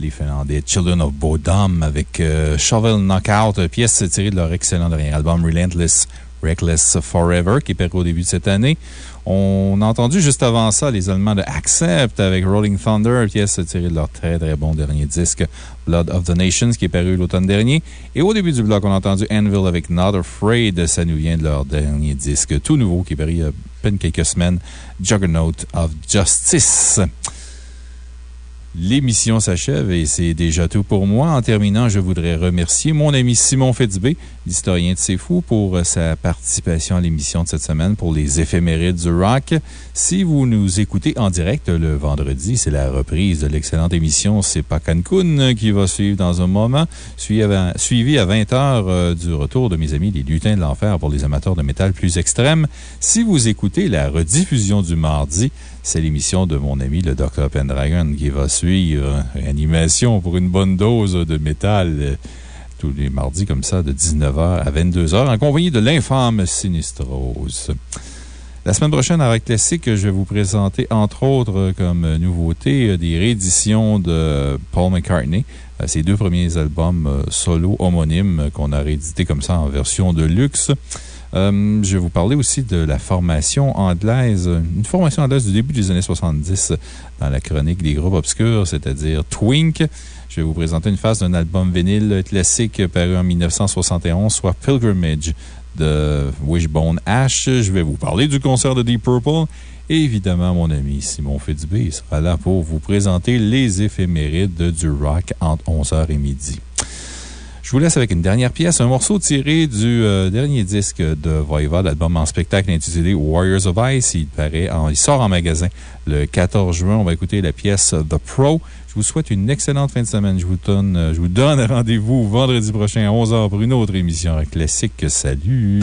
Les Finlandais Children of Bodom avec euh, Shovel Knockout, pièce tirée de leur excellent dernier album Relentless Reckless Forever, qui est paru au début de cette année. On a entendu juste avant ça les Allemands de Accept avec Rolling Thunder, pièce tirée de leur très très bon dernier disque Blood of the Nations, qui est paru l'automne dernier. Et au début du bloc, on a entendu Anvil avec Not Afraid. Ça nous vient de leur dernier disque tout nouveau qui est paru à peine quelques semaines, Juggernaut of Justice. L'émission s'achève et c'est déjà tout pour moi. En terminant, je voudrais remercier mon ami Simon Fitzbé, l'historien de C'est Fou, pour sa participation à l'émission de cette semaine pour les éphémérides du rock. Si vous nous écoutez en direct le vendredi, c'est la reprise de l'excellente émission C'est pas Cancun qui va suivre dans un moment, suivi à 20 heures euh, du retour de mes amis les lutins de l'enfer pour les amateurs de métal plus extrêmes. Si vous écoutez la rediffusion du mardi, c'est l'émission de mon ami le Dr. Pendragon qui va suivre. Animation pour une bonne dose de métal euh, tous les mardis comme ça, de 19h à 22h, en compagnie de l'infâme Sinistrose. La semaine prochaine, à Rock Classique, je vais vous présenter, entre autres, comme nouveauté, des rééditions de Paul McCartney. Euh, ses deux premiers albums euh, solo homonymes qu'on a réédités comme ça en version de luxe. Euh, je vais vous parler aussi de la formation anglaise, une formation anglaise du début des années 70 dans la chronique des groupes obscurs, c'est-à-dire Twink. Je vais vous présenter une phase d'un album vinyle classique paru en 1971, soit Pilgrimage de Wishbone Ash. Je vais vous parler du concert de Deep Purple. Et évidemment, mon ami Simon Fitzbé sera là pour vous présenter les éphémérides du rock entre 11h et midi. Je vous laisse avec une dernière pièce, un morceau tiré du euh, dernier disque de Voivod, l'album en spectacle intitulé Warriors of Ice. Il, paraît il sort en magasin le 14 juin. On va écouter la pièce The Pro. Je vous souhaite une excellente fin de semaine. Je vous donne, euh, je vous donne rendez-vous vendredi prochain à 11h pour une autre émission classique. Salut!